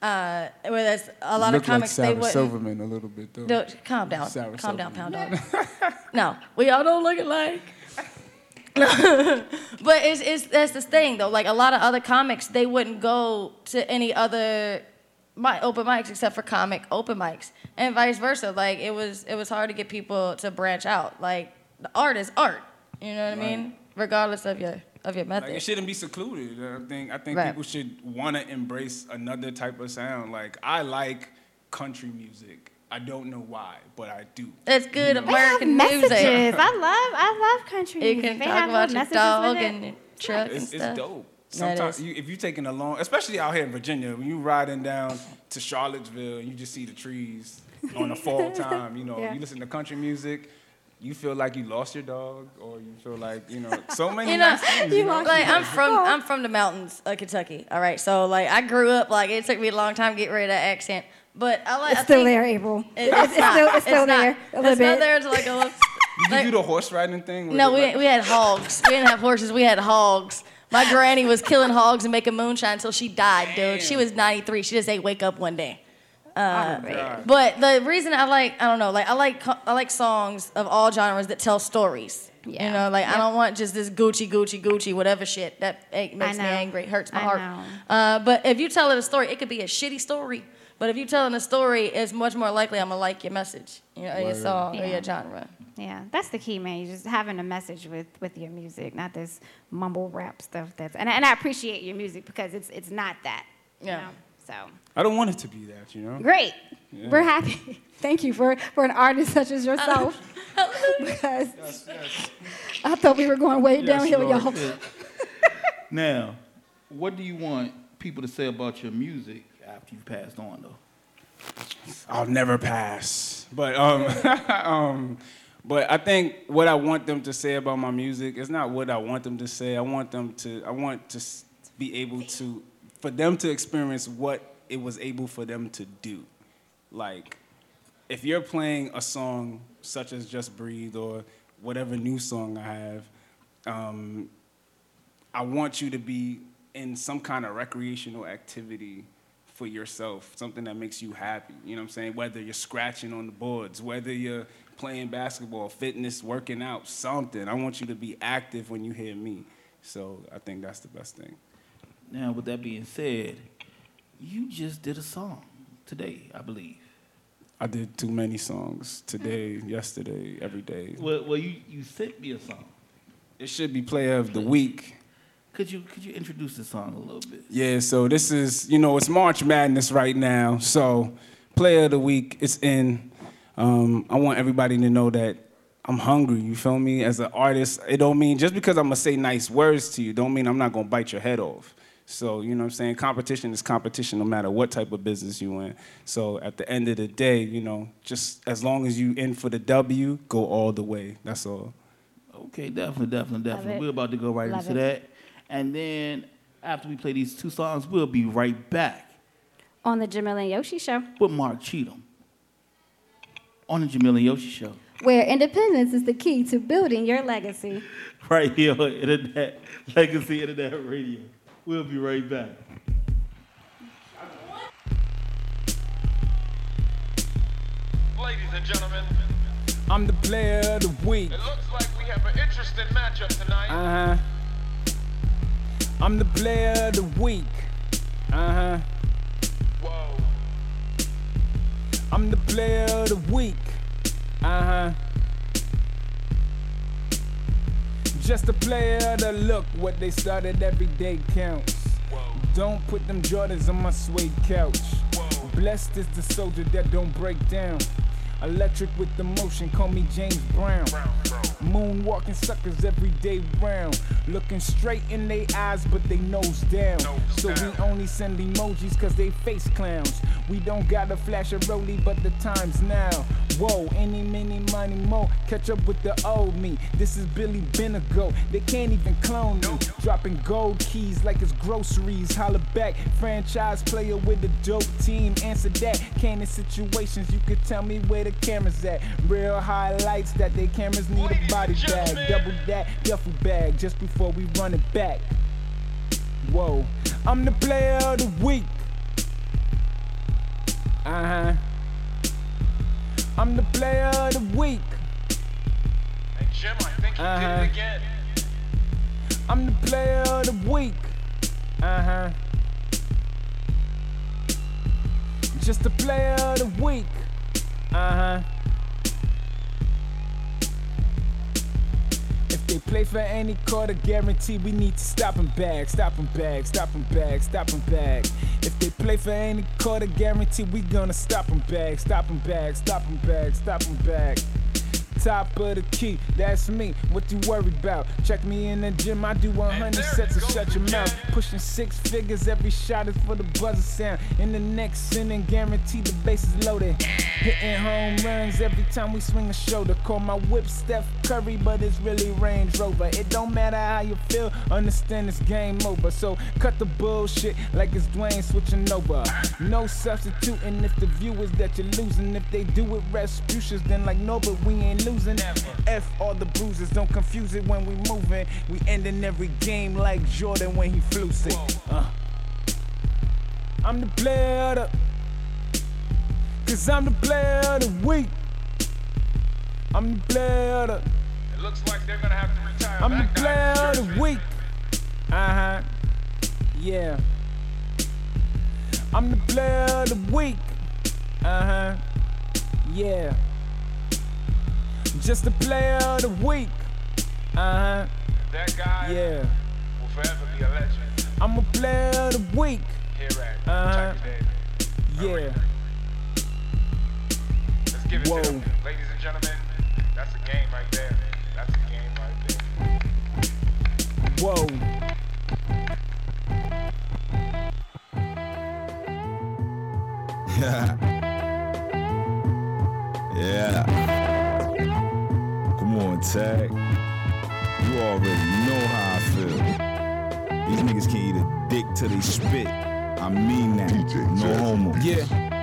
Uh, where there's a lot of Look like comics they Sarah wouldn't. Silverman a little bit though. Calm down. Sarah calm down, Silverman. pound dog. no, we all don't look alike. but it's, it's that's the thing though. Like a lot of other comics, they wouldn't go to any other my open mics except for comic open mics and vice versa. Like it was it was hard to get people to branch out. Like the art is art. You know what I mean? Regardless of your of your Like method. it shouldn't be secluded. I think I think Right. people should want to embrace another type of sound. Like I like country music. I don't know why, but I do. That's good They have American messages. music. I love, I love country You music. can They talk have about little your messages dog with it. and your truck and It's, stuff. it's dope. Sometimes is. you, if you taking a long, especially out here in Virginia, when you're riding down to Charlottesville and you just see the trees on the fall time, you know, Yeah. you listen to country music, you feel like you lost your dog, or you feel like you know so many You know, nice things. You know? like I'm from I'm from the mountains of Kentucky. All right, so like I grew up like it took me a long time to get rid of that accent, but I like. It's I still think there, April. it- It's, it's still, it's still not. there. A It's little not bit. there. It's like a little. Did you do the horse riding thing? No, we, like- we had hogs. We didn't have horses. We had hogs. My granny was killing hogs and making moonshine until she died, dude. She was 93. She just ain't wake up one day. Uh, God. but the reason I like, I don't know, like I like I like songs of all genres that tell stories. Yeah. You know, like I don't want just this Gucci, Gucci, Gucci, whatever shit that makes me angry, hurts my I heart. know. Uh, but if you tell it a story, it could be a shitty story. But if you're telling a story, it's much more likely I'm gonna like your message, you know, or your Word. song or your genre. Yeah, that's the key, man. You're just having a message with, with your music, not this mumble rap stuff. That's and, and I appreciate your music because it's it's not that. Yeah. Know? So I don't want it to be that, you know. great. Yeah. We're happy. Thank you for, for an artist such as yourself. because I thought we were going way downhill, Lord. y'all. Now, what do you want people to say about your music after you've passed on, though? I'll never pass. But um, um, but I think what I want them to say about my music is not what I want them to say. I want them to. I want to be able to, for them to experience what it was able for them to do. Like, if you're playing a song such as "Just Breathe" or whatever new song I have, um, I want you to be in some kind of recreational activity for yourself, something that makes you happy. You know what I'm saying? Whether you're scratching on the boards, whether you're playing basketball, fitness, working out, something. I want you to be active when you hear me. So I think that's the best thing. Now, with that being said, you just did a song today, I believe. I did too many songs today, yesterday, every day. Well, well you, you sent me a song. It should be player of the week. Could you could you introduce the song a little bit? Yeah, so this is, you know, it's March Madness right now. So, player of the week is in. Um, I want everybody to know that I'm hungry. You feel me? As an artist, it don't mean just because I'm gonna say nice words to you, don't mean I'm not gonna bite your head off. So, you know what I'm saying? Competition is competition no matter what type of business you in. So at the end of the day, you know, just as long as you in for the W, go all the way. That's all. Okay, definitely, definitely, definitely. We're about to go right Love into it. that. And then after we play these two songs, we'll be right back On the Jamil and Yoshi show, with Marc Chetham on the Jamil and Yoshi show. where independence is the key to building your legacy. Right here on Internet Legacy Internet Radio. We'll be right back. Ladies and gentlemen, I'm the player of the week. it looks like we have an interesting matchup tonight. Uh huh. I'm the player of the week. Uh huh. Whoa. I'm the player of the week. Uh huh. Just a player of the look. What they started every day counts. Don't put them Jordans on my suede couch. Blessed is the soldier that don't break down. Electric with the motion, call me James Brown. Moonwalking suckers every day round. Looking straight in they eyes, but they nose down. So we only send emojis cause they face clowns. We don't gotta flash a rollie, but the time's now. Whoa, any, mini, money, mo. Catch up with the old me. This is Billy Benego. They can't even clone me. Dropping gold keys like it's groceries. Holla back, franchise player with a dope team. Answer that. Cannon situations, you could tell me where the camera's at. Real highlights that they cameras need a body bag. Double that duffel bag just before we run it back. Whoa, I'm the player of the week. Uh huh. I'm the player of the week. And Jim, I think he Uh-huh. did it again. I'm the player of the week. Uh huh. Just the player of the week. Uh huh. They play for any quarter, guarantee we need to stop them back, stop them back, stop them back, stop them back. If they play for any quarter, guarantee we gonna stop them back, stop them back, stop them back, stop them back. Top of the key, that's me. What you worry about? Check me in the gym, I do 100 sets of shut your mouth. Pushing six figures, every shot is for the buzzer sound. In the next inning, guarantee the base is loaded. Hitting home runs every time we swing a shoulder. Call my whip Steph Curry, but it's really Range Rover. It don't matter how you feel, understand it's game over. So cut the bullshit like it's Dwayne switching over. No substituting if the viewers that you're losing. If they do it Respucious, then like no, but we ain't losing. F all the bruises, don't confuse it when we moving. We ending every game like Jordan when he flews it. Uh. I'm the player of the. Cause I'm the player of the week. I'm the player of the. It looks like they're gonna have to retire I'm the that guy player of Jersey. the week. Uh huh. Yeah. I'm the player of the week. Uh huh. Yeah. Just the player of the week. Uh huh. That guy Yeah. will forever be a legend I'm a player of the week. here at Uh-huh. Chucky Davis. Yeah. Let's give it Whoa. to them. Ladies and gentlemen, that's a game right there. That's a game right there. Whoa. Yeah. Come Tag. You already know how I feel. These niggas can eat a dick till they spit. I mean that. No homo. Yeah.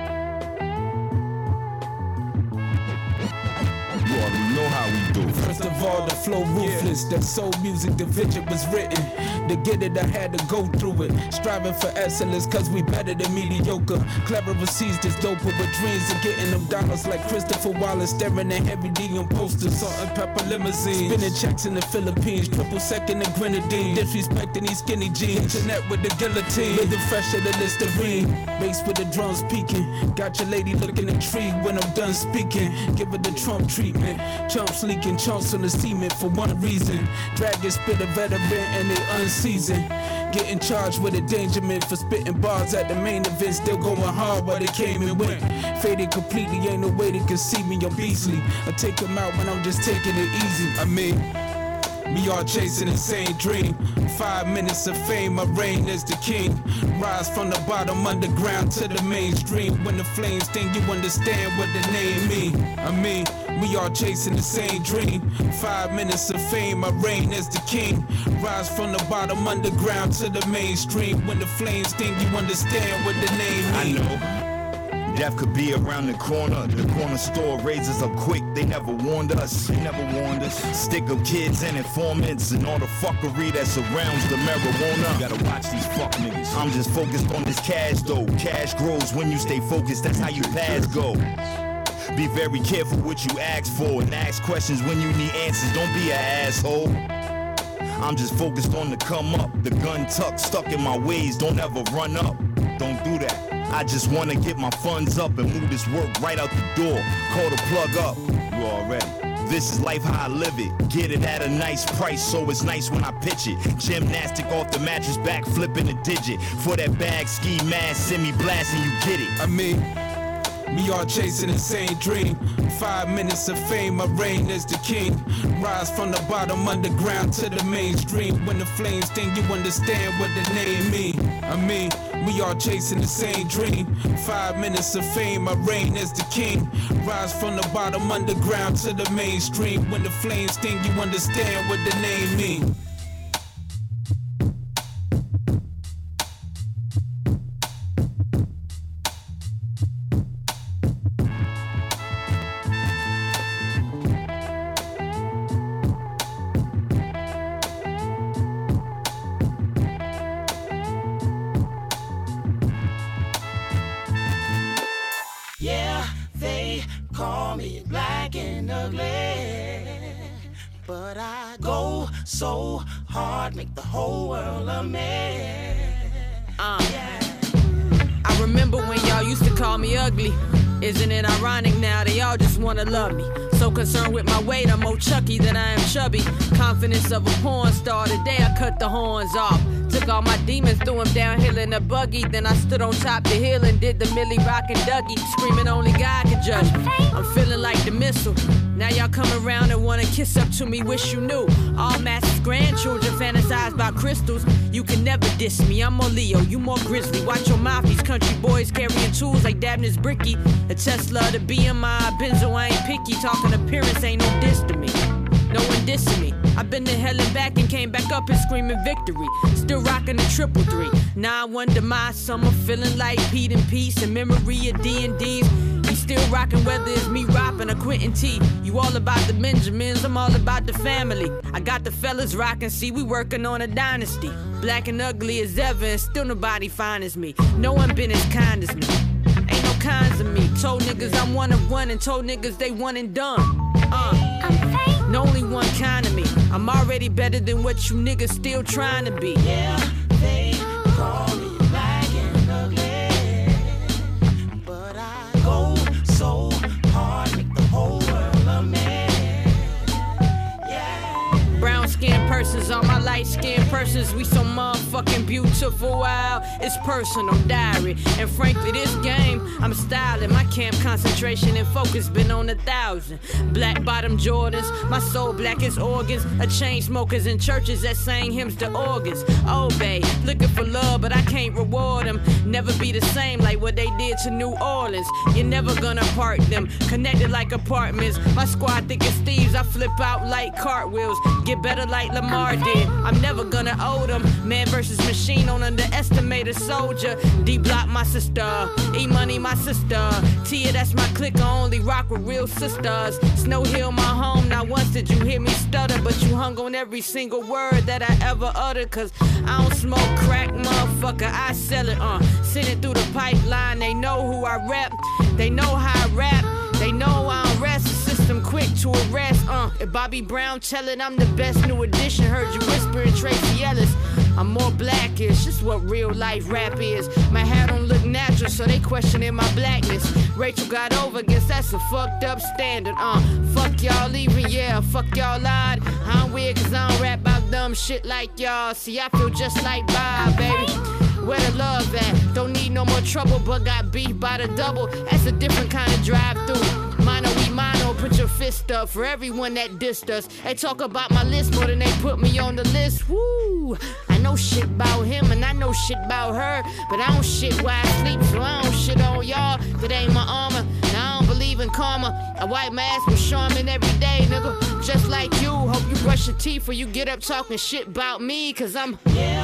Ruthless. That soul music, division was written. To get it, I had to go through it. Striving for excellence, cause we better than mediocre. Clever sees this doper with dreams of getting them dollars like Christopher Wallace. Staring at heavy D on posters. Salt and pepper limousine. Spinning checks in the Philippines. Triple second in grenadine. Disrespecting these skinny jeans. Internet with the guillotine. Living fresher than Listerine. Bass with the drums peaking. Got your lady looking intrigued when I'm done speaking. Give her the Trump treatment. Chumps leaking chunks on the cement for one reason. Dragon spit a veteran and they unseasoned. Getting charged with endangerment for spitting bars at the main event. Still going hard while they came and went. Faded completely, ain't no way they can see me. I'm beastly. I take them out when I'm just taking it easy. I mean, we all chasing the same dream. Five minutes of fame, I reign as the king. Rise from the bottom underground to the mainstream. When the flames sting, you understand what the name mean. I mean, we all chasing the same dream. Five minutes of fame, I reign as the king. Rise from the bottom underground to the mainstream. When the flames sting, you understand what the name I know. Death could be around the corner. The corner store raises up quick. They never warned us. They never warned us. Stick up kids and informants and all the fuckery that surrounds the marijuana. You gotta watch these fuck niggas. I'm just focused on this cash though. Cash grows when you stay focused. That's how you pass go. Be very careful what you ask for and ask questions when you need answers. Don't be an asshole. I'm just focused on the come up. The gun tucked, stuck in my ways. Don't ever run up. Don't do that. I just wanna get my funds up and move this work right out the door. Call the plug up. You already. This is life how I live it. Get it at a nice price, so it's nice when I pitch it. Gymnastic off the mattress, back flipping a digit. For that bag, ski mask, send me blasting, you get it. I mean, we all chasing the same dream. Five minutes of fame, I reign as the king. Rise from the bottom underground to the mainstream. When the flames sting, you understand what the name mean. I mean, we all chasing the same dream. Five minutes of fame, I reign as the king. Rise from the bottom underground to the mainstream. When the flames sting, you understand what the name mean. So hard, make the whole world a mess. Uh. I remember when y'all used to call me ugly. Isn't it ironic now they all just wanna love me? So concerned with my weight, I'm more chucky than I am chubby. Confidence of a porn star. Today I cut the horns off. Took all my demons, threw them downhill in a buggy. Then I stood on top the hill and did the Millie Rock and Dougie. Screaming only God could judge me. I'm feeling like the missile. Now y'all come around and wanna kiss up to me, wish you knew. All Master's grandchildren fantasize about crystals. You can never diss me, I'm more Leo, you more grizzly. Watch your mouth, these country boys carrying tools like Dabney's Bricky. A Tesla, the BMI, Benzo, I ain't picky. Talking appearance ain't no diss to me. No one dissing me. I've been to hell and back and came back up and screaming victory. Still rocking the triple three. Now I wonder my summer feeling like Pete and Peace and memory of D&D's. We still rocking whether it's me rapping or Quentin T. You all about the Benjamins, I'm all about the family. I got the fellas rocking, see we working on a dynasty. Black and ugly as ever, and still nobody fine as me. No one been as kind as me. Ain't no kinds of me. Told niggas I'm one of one and told niggas they one and done. Uh. Only one kind of me. I'm already better than what you niggas still trying to be. Yeah, persons, all my light skinned persons. We so motherfucking beautiful. Wow, it's personal diary. And frankly, this game, I'm styling. My camp concentration and focus been on a thousand. Black bottom Jordans, my soul black as organs. A chain smokers in churches that sang hymns to organs. Oh, babe, looking for love, but I can't reward them. Never be the same like what they did to New Orleans. You're never gonna part them. Connected like apartments. My squad think it's thieves. I flip out like cartwheels. Get better like Lamar did. I'm never gonna owe them. Man versus machine on underestimated soldier. D block my sister. E money my sister. Tia, that's my clique. I only rock with real sisters. Snow Hill, my home. Not once did you hear me stutter, but you hung on every single word that I ever uttered. Cause I don't smoke crack, motherfucker. I sell it, uh. Send it through the pipeline. They know who I rep. They know how I rap. They know I don't rest. System quick to arrest, uh. If Bobby Brown tellin' I'm the best new addition, heard you whispering Tracee Ellis. I'm more blackish, just what real life rap is. My hair don't look natural, so they questioning my blackness. Rachel got over, guess that's a fucked up standard, uh. Fuck y'all leaving, yeah, fuck y'all lied. I'm weird cause I don't rap about dumb shit like y'all. See, I feel just like Bob, baby. Where the love at? Don't need no more trouble, but got beef by the double. That's a different kind of drive through. Mono, we mono, put your fist up for everyone that dissed us. They talk about my list more than they put me on the list. Woo! I know shit about him and I know shit about her, but I don't shit while I sleep, so I don't shit on y'all. That ain't my armor. And I don't believe in karma. I wipe my ass with Charmin every day, nigga. Just like you. Hope you brush your teeth or you get up talking shit about me, cause I'm. Yeah,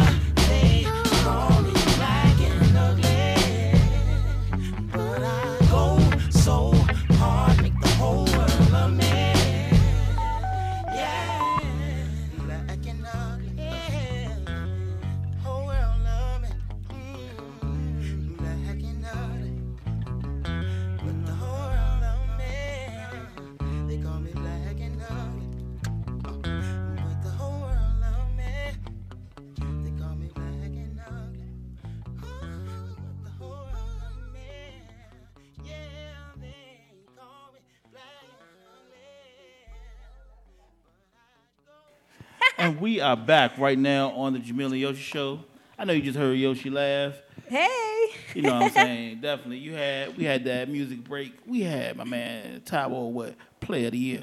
and And we are back right now on the Jamil and Yoshi show. I know you just heard Yoshi laugh. Hey. You know what I'm saying? Definitely. You had we had that music break. We had my man Taiwo what player of the year.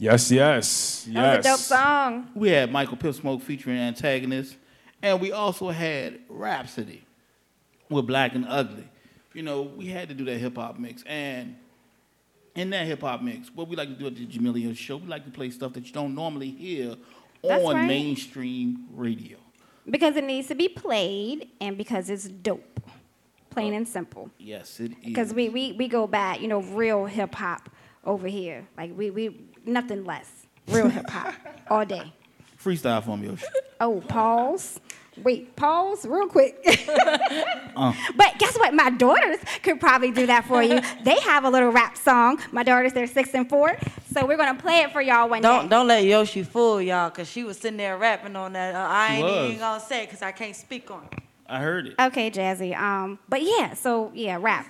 Yes, yes, yes. That was a dope song. We had Michael Pipsmoke featuring Antagonist, and we also had Rapsody with Black and Ugly. You know, we had to do that hip hop mix, and in that hip hop mix, what we like to do at the Jamelia show, we like to play stuff that you don't normally hear That's on right. mainstream radio. Because it needs to be played and because it's dope. Plain and simple. Yes, it is. Because we, we, we go back, you know, real hip hop over here. Like we, we nothing less. Real hip hop all day. freestyle for me. Oh, pause. Wait, pause real quick. Uh. But guess what? My daughters could probably do that for you. They have a little rap song. My daughters, they're six and four. So we're gonna play it for y'all one Don't day. don't let Yoshi fool y'all, cause she was sitting there rapping on that. Uh, I ain't was. even gonna say it, cause I can't speak on it. I heard it. Okay, Jazzy. Um, but yeah, so yeah, rap.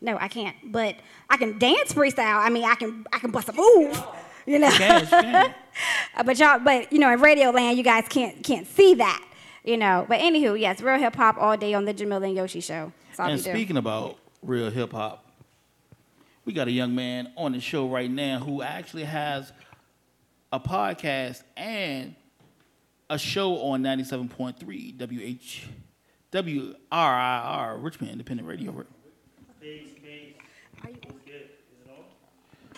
No, I can't. But I can dance freestyle. I mean, I can I can bust a move. You know. can, you can. Uh, but y'all, but you know, in Radio Land, you guys can't can't see that. You know. But anywho, yes, real hip hop all day on the Jamil and Yoshi show. That's all And we do. speaking about real hip hop, we got a young man on the show right now who actually has a podcast and a show on 97.3 WH WRIR Richmond Independent Radio.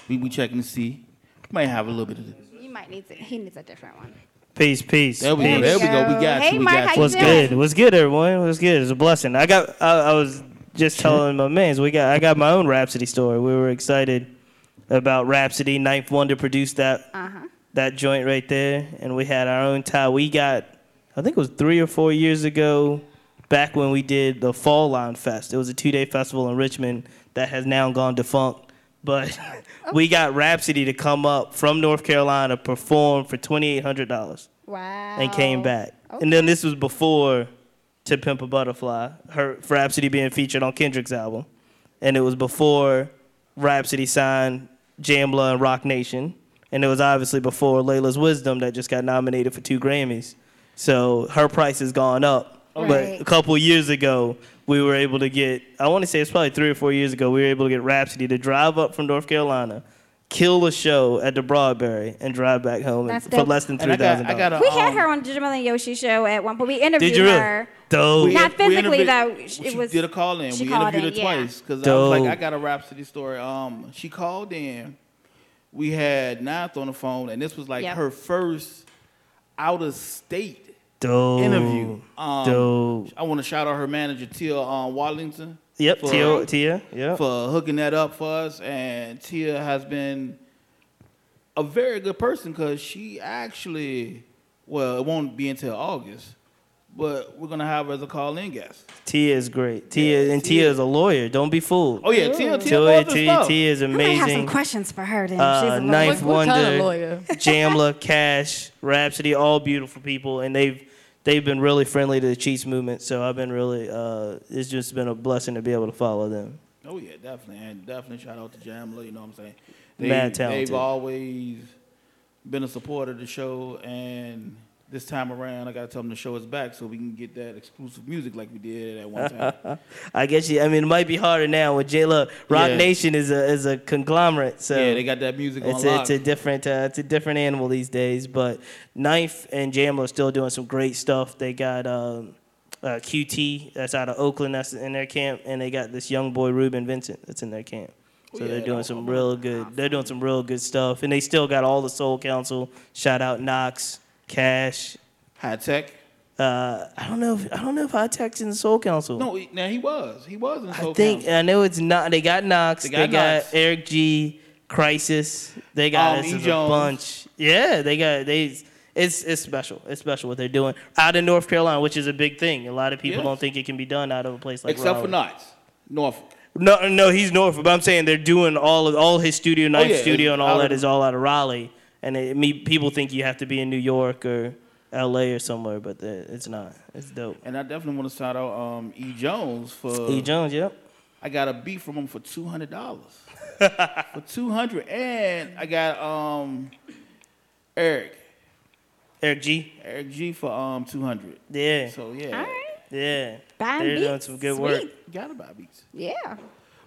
We we checking to see. Might have a little bit of this. You might need to, he needs a different one. Peace, peace. There we go. There we go. We got Hey, you. We Mike, got you. you What's good? What's good, everyone? What's good? It's a blessing. I got. I, I was just telling my mans we got. I got my own Rapsody story. We were excited about Rapsody. Ninth Wonder produced that Uh-huh. that joint right there, and we had our own tie. We got. I think it was three or four years ago, back when we did the Fall Line Fest. It was a two day festival in Richmond that has now gone defunct. But we got Rapsody to come up from North Carolina, perform for twenty eight hundred dollars Wow. and came back. And then this was before To Pimp a Butterfly, her Rapsody being featured on Kendrick's album. And it was before Rapsody signed Jamla and Roc Nation. And it was obviously before Laila's Wisdom that just got nominated for two Grammys. So her price has gone up. But a couple years ago, we were able to get, I want to say it's probably three or four years ago, we were able to get Rapsody to drive up from North Carolina, kill a show at the Broadberry, and drive back home That's for dope. less than And I got- $3,000. I got a, We had um, her on the Jamil and Yoshi show at one point. We interviewed Did you really? her. Dope. We- Not we physically, interviewed- though. It She was- did a call in. she We called interviewed in, her yeah. twice because I was like, Dope. I got a Rapsody story. Um, she called in. We had Ninth on the phone, and this was like Yep. her first out of state Dope. interview. Um, Dope. I want to shout out her manager Tia um, Wallington. Yep, for- Tia, Tia, yeah. for hooking that up for us. And Tia has been a very good person because she actually, well, it won't be until August, but we're gonna have her as a call-in guest. Tia is great. Tia and Tia is a lawyer. Don't be fooled. Oh yeah, Tia, Tia, Tia, knows her Tia, stuff. Tia is I have some amazing. questions for her then. Uh, She's a Ninth lawyer. What kind of Wonder, lawyer? Jamla, Cash, Rapsody, all beautiful people, and they've they've been really friendly to the Cheats movement. So I've been really, uh, it's just been a blessing to be able to follow them. Oh yeah, definitely, and definitely shout out to Jamla. You know what I'm saying? Mad talented. They've always been a supporter of the show, and this time around, I gotta tell them to show us back so we can get that exclusive music like we did at one time. I guess you. I mean, it might be harder now with J. Lo. Roc Yeah. Nation is a is a conglomerate. So yeah, they got that music it's a, it's a different uh, it's a different animal these days. But Knife and Jamla are still doing some great stuff. They got um, uh, QT that's out of Oakland that's in their camp, and they got this young boy Ruben Vincent that's in their camp. So yeah, they're doing some real good. They're doing some real good stuff, and they still got all the Soul Council. Shout out Nottz, Cash, High Tech. Uh, I don't know. If, I don't know if I texted in the Soul Council. No, he- now he was. He was in the I Soul think Council. I know it's not. They got Nottz. They They got got, Nottz. Eric G. Khrysis. They got Um, this E. is a bunch. Yeah, they got they. It's it's special. It's special what they're doing out in North Carolina, which is a big thing. A lot of people Yes. don't think it can be done out of a place like Except for Nottz, Norfolk. No, no, he's Norfolk. But I'm saying they're doing all of all his studio, night Oh, yeah, studio, and all that of- is all out of Raleigh. And it, me, people think you have to be in New York or L.A. or somewhere, but the- it's not. It's dope. And I definitely want to shout out um, E. Jones for E. Jones, yep. I got a beat from him for two hundred dollars. for two hundred, and I got um Eric. Eric G. Eric G for um two hundred. Yeah. So yeah. All right. Yeah. Buying They're doing some good work. sweet. Gotta buy beats. Yeah.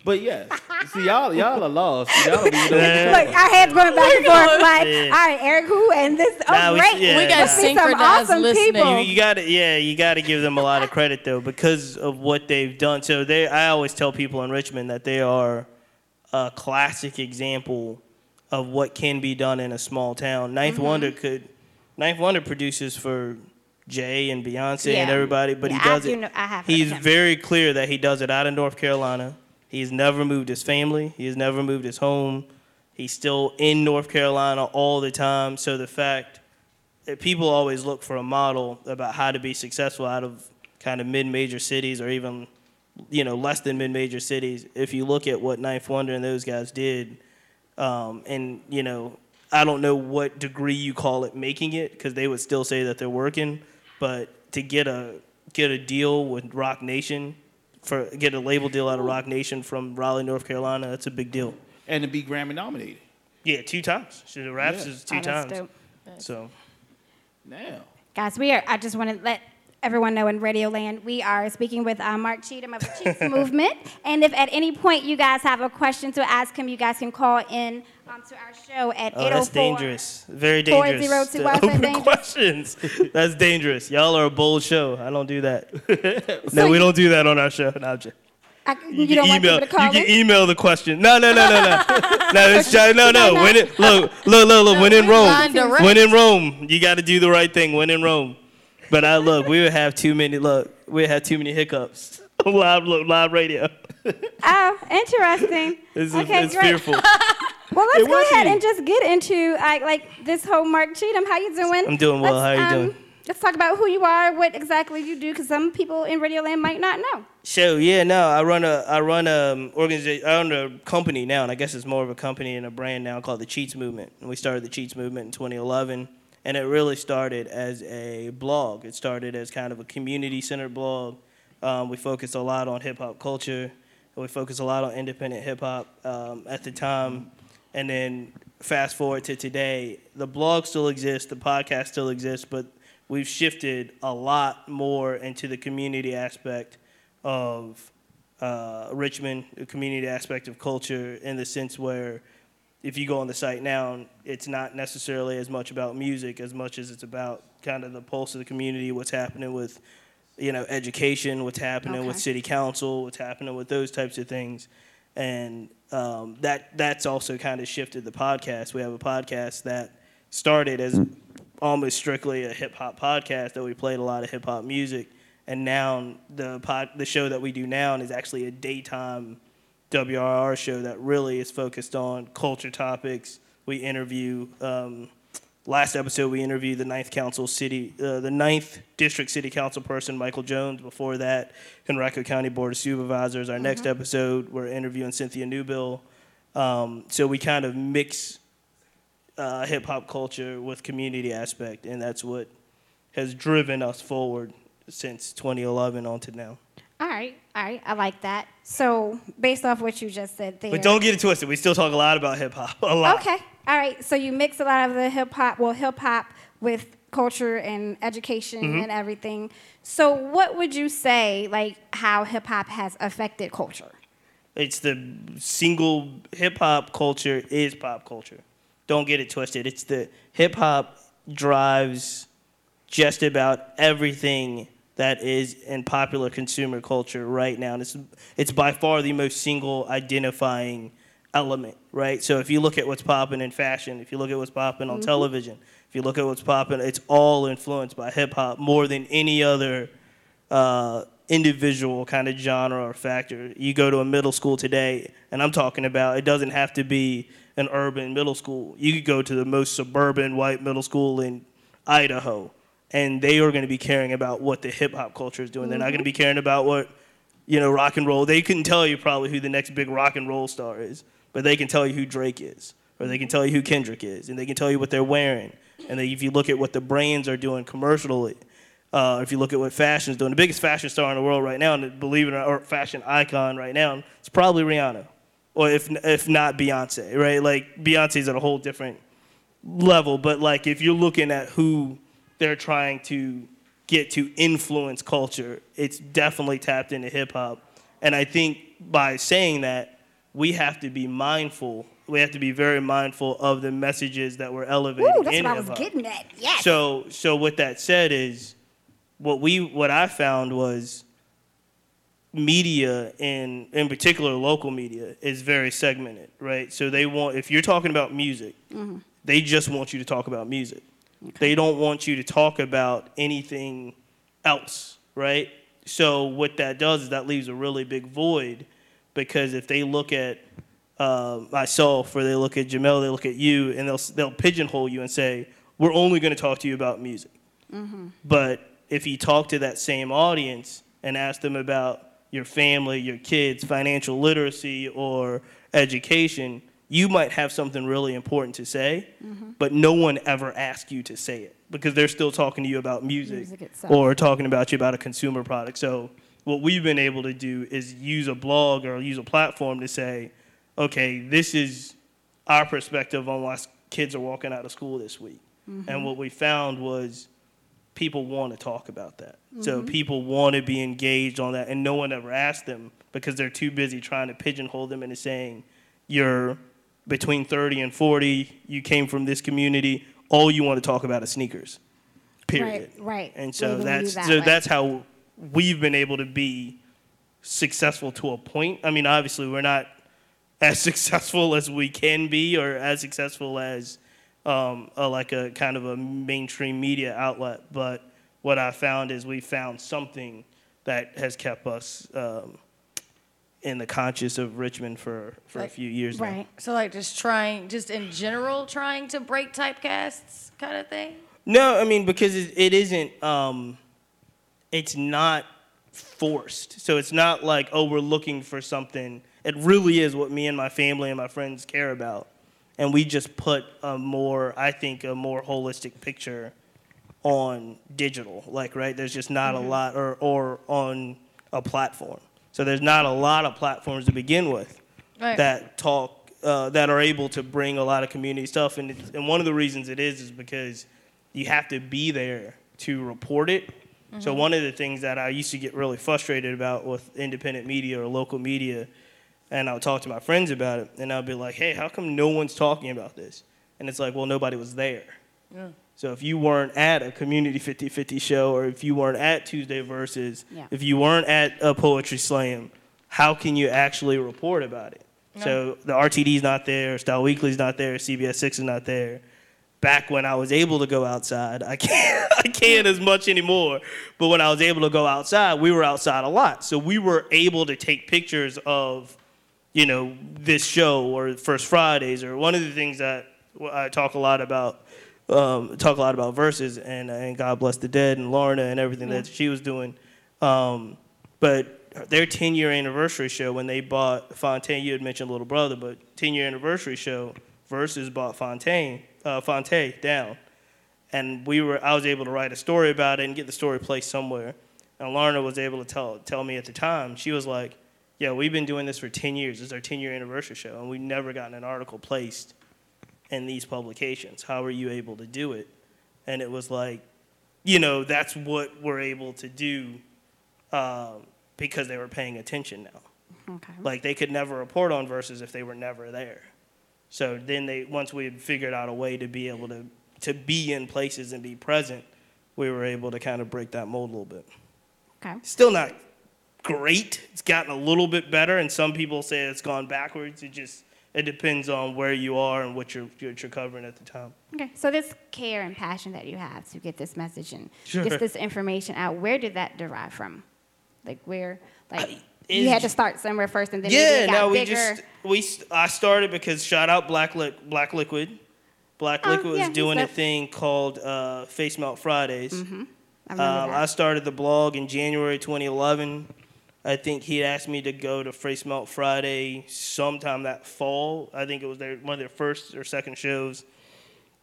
But yeah, see y'all y'all are lost. Y'all don't even know. Look, our heads going back and forth. Like, Yeah. all right, Eric, who and this? Oh, Nah, we- great. yeah, We got nah. See some synchronized awesome listening. people. You, you gotta, yeah, you gotta give them a lot of credit though because of what they've done. So they, I always tell people in Richmond that they are a classic example of what can be done in a small town. Ninth Mm-hmm. Wonder could, Ninth Wonder produces for Jay and Beyonce and everybody, but Yeah, he does I do it. know- I have he's very clear that he does it out of North Carolina. He's never moved his family. He has never moved his home. He's still in North Carolina all the time. So the fact that people always look for a model about how to be successful out of kind of mid-major cities or even you know less than mid-major cities. If you look at what Ninth Wonder and those guys did, um, and you know I don't know what degree you call it making it because they would still say that they're working, but to get a get a deal with Roc Nation, for get a label deal out of Roc Nation from Raleigh, North Carolina. That's a big deal. And to be Grammy nominated. Yeah, two times. She raps Yeah. is two that's times. dope. So Now. Guys, we are. I just want to let everyone know in Radio Land we are speaking with uh, Marc Chetham of the Cheats Movement. And if at any point you guys have a question to ask him, you guys can call in um, to our show at Oh, that's dangerous. Very dangerous. to Why is that open dangerous? questions. That's dangerous. Y'all are a bold show. I don't do that. no, we don't do that on our show. No, I'm just, I, you, you, don't can want email. to call you can email the question. No, no, no, no, no. no, it's just, no, no. No, no. When it, look, look, look, look. When in Rome, when in Rome, you got to do the right thing. When in Rome. But I look, we would have too many. Look, we would have too many hiccups. live, look, live radio. Oh, interesting. It's, okay, it's great. fearful. Well, let's It go ahead and just get into uh, like this whole Marc Chetham. How you doing? I'm doing well. Let's, How you um, doing? Let's talk about who you are, what exactly you do, because some people in Radio Land might not know. So yeah, no, I run a I run a um, organization. I run a company now, and I guess it's more of a company and a brand now called the Cheats Movement. And we started the Cheats Movement in 2011, and it really started as a blog. It started as kind of a community-centered blog. Um, we focused a lot on hip hop culture. We focused a lot on independent hip hop um, at the time, and then fast forward to today, the blog still exists, the podcast still exists, but we've shifted a lot more into the community aspect of uh, Richmond, the community aspect of culture, in the sense where if you go on the site now, it's not necessarily as much about music as much as it's about kind of the pulse of the community, what's happening with, you know, education, what's happening with city council, what's happening with those types of things, and um, that that's also kind of shifted the podcast. We have a podcast that started as almost strictly a hip hop podcast that we played a lot of hip hop music, and now the pod, the show that we do now is actually a daytime WRIR show that really is focused on culture topics. We interview. Um, last episode, we interviewed the ninth council city, uh, the ninth district city council person, Michael Jones. Before that, Henrico County Board of Supervisors. Our next episode, we're interviewing Cynthia Newbill. Um, so we kind of mix uh, hip hop culture with community aspect, and that's what has driven us forward since 2011 on to now. All right, all right, I like that. So, based off what you just said there. But don't get it twisted. We still talk a lot about hip hop. A lot. Okay, all right. So you mix a lot of the hip hop, well, hip hop with culture and education Mhm. and everything. So, what would you say, like, how hip hop has affected culture? It's the single hip hop culture is pop culture. Don't get it twisted. It's the hip hop drives just about everything that is in popular consumer culture right now. And it's it's by far the most single identifying element, right? So if you look at what's popping in fashion, if you look at what's popping on Mhm. television, if you look at what's popping, it's all influenced by hip hop more than any other uh, individual kind of genre or factor. You go to a middle school today, and I'm talking about it doesn't have to be an urban middle school. You could go to the most suburban white middle school in Idaho, and they are going to be caring about what the hip hop culture is doing. They're not going to be caring about what you know rock and roll. They couldn't tell you probably who the next big rock and roll star is, but they can tell you who Drake is, or they can tell you who Kendrick is, and they can tell you what they're wearing. And then if you look at what the brands are doing commercially, uh, if you look at what fashion is doing, the biggest fashion star in the world right now, and believe it or not, or fashion icon right now, it's probably Rihanna, or if if not Beyonce, right? Like Beyonce's at a whole different level, but like if you're looking at who they're trying to get to influence culture, it's definitely tapped into hip hop, and I think by saying that, we have to be mindful. We have to be very mindful of the messages that we're elevating Ooh, that's in what I was getting at. Yes. So so with that said is what we what I found was media in in particular local media is very segmented, right? So they want if you're talking about music, Mhm. they just want you to talk about music. They don't want you to talk about anything else, right? So what that does is that leaves a really big void because if they look at uh, myself or they look at Jamel, they look at you, and they'll they'll pigeonhole you and say, "We're only going to talk to you about music." Mm-hmm. But if you talk to that same audience and ask them about your family, your kids, financial literacy, or education, you might have something really important to say, Mhm. but no one ever asks you to say it because they're still talking to you about music, Music or talking about you about a consumer product. So what we've been able to do is use a blog or use a platform to say, okay, this is our perspective on why kids are walking out of school this week. Mhm. And what we found was people want to talk about that. So Mhm. people want to be engaged on that, and no one ever asked them because they're too busy trying to pigeonhole them into saying, you're between 30 and 40, you came from this community, all you want to talk about is sneakers. Period. Right, right. And so that's that so way. that's how we've been able to be successful to a point. I mean, obviously, we're not as successful as we can be, or as successful as um, a, like a kind of a mainstream media outlet. But what I found is we found something that has kept us um, in the conscious of Richmond for, for a few years now. So like just trying, just in general, trying to break typecasts, kind of thing. No, I mean because it, it isn't. Um, it's not forced. So it's not like oh we're looking for something. It really is what me and my family and my friends care about, and we just put a more, I think, a more holistic picture on digital. Like right, there's just not Mhm. a lot, or or on a platform. So there's not a lot of platforms to begin with Right. that talk uh, that are able to bring a lot of community stuff. And it's, and one of the reasons it is is because you have to be there to report it. So Mhm. one of the things that I used to get really frustrated about with independent media or local media, and I would talk to my friends about it, and I'd be like, "Hey, how come no one's talking about this?" And it's like, "Well, nobody was there." Yeah. So if you weren't at a community 50-50 show, or if you weren't at Tuesday Versus, Yeah. if you weren't at a poetry slam, how can you actually report about it? So the RTD's not there, Style Weekly's not there, CBS Six is not there. Back when I was able to go outside, I can't I can't as much anymore. But when I was able to go outside, we were outside a lot. So we were able to take pictures of, you know, this show or First Fridays or one of the things that I talk a lot about um, talk a lot about verses and and God bless the dead and Lorna and everything that she was doing. Um, but their 10 year anniversary show when they bought Phonte, you had mentioned Little Brother, but 10 year anniversary show versus bought Phonte, uh, Phonte down. And we were, I was able to write a story about it and get the story placed somewhere. And Lorna was able to tell, tell me at the time, she was like, yeah, we've been doing this for 10 years. This is our 10 year anniversary show, and we've never gotten an article placed in these publications. How are you able to do it? And it was like, you know, that's what we're able to do um, because they were paying attention now. Okay. Like they could never report on verses if they were never there. So then they once we had figured out a way to be able to to be in places and be present, we were able to kind of break that mold a little bit. Okay. Still not great. It's gotten a little bit better, and some people say it's gone backwards. It just it depends on where you are and what you're what you're covering at the time. Okay, so this care and passion that you have to get this message and Sure. get this information out, where did that derive from? Like where, like you had to start somewhere first, and then yeah, got no, we bigger. just we I started because shout out Black Li- Black Liquid. Black Oh, Liquid yeah, was he's doing a thing called uh, Face Melt Fridays. Mhm. I Um. I started the blog in January 2011. I think he asked me to go to Face Melt Friday sometime that fall. I think it was their one of their first or second shows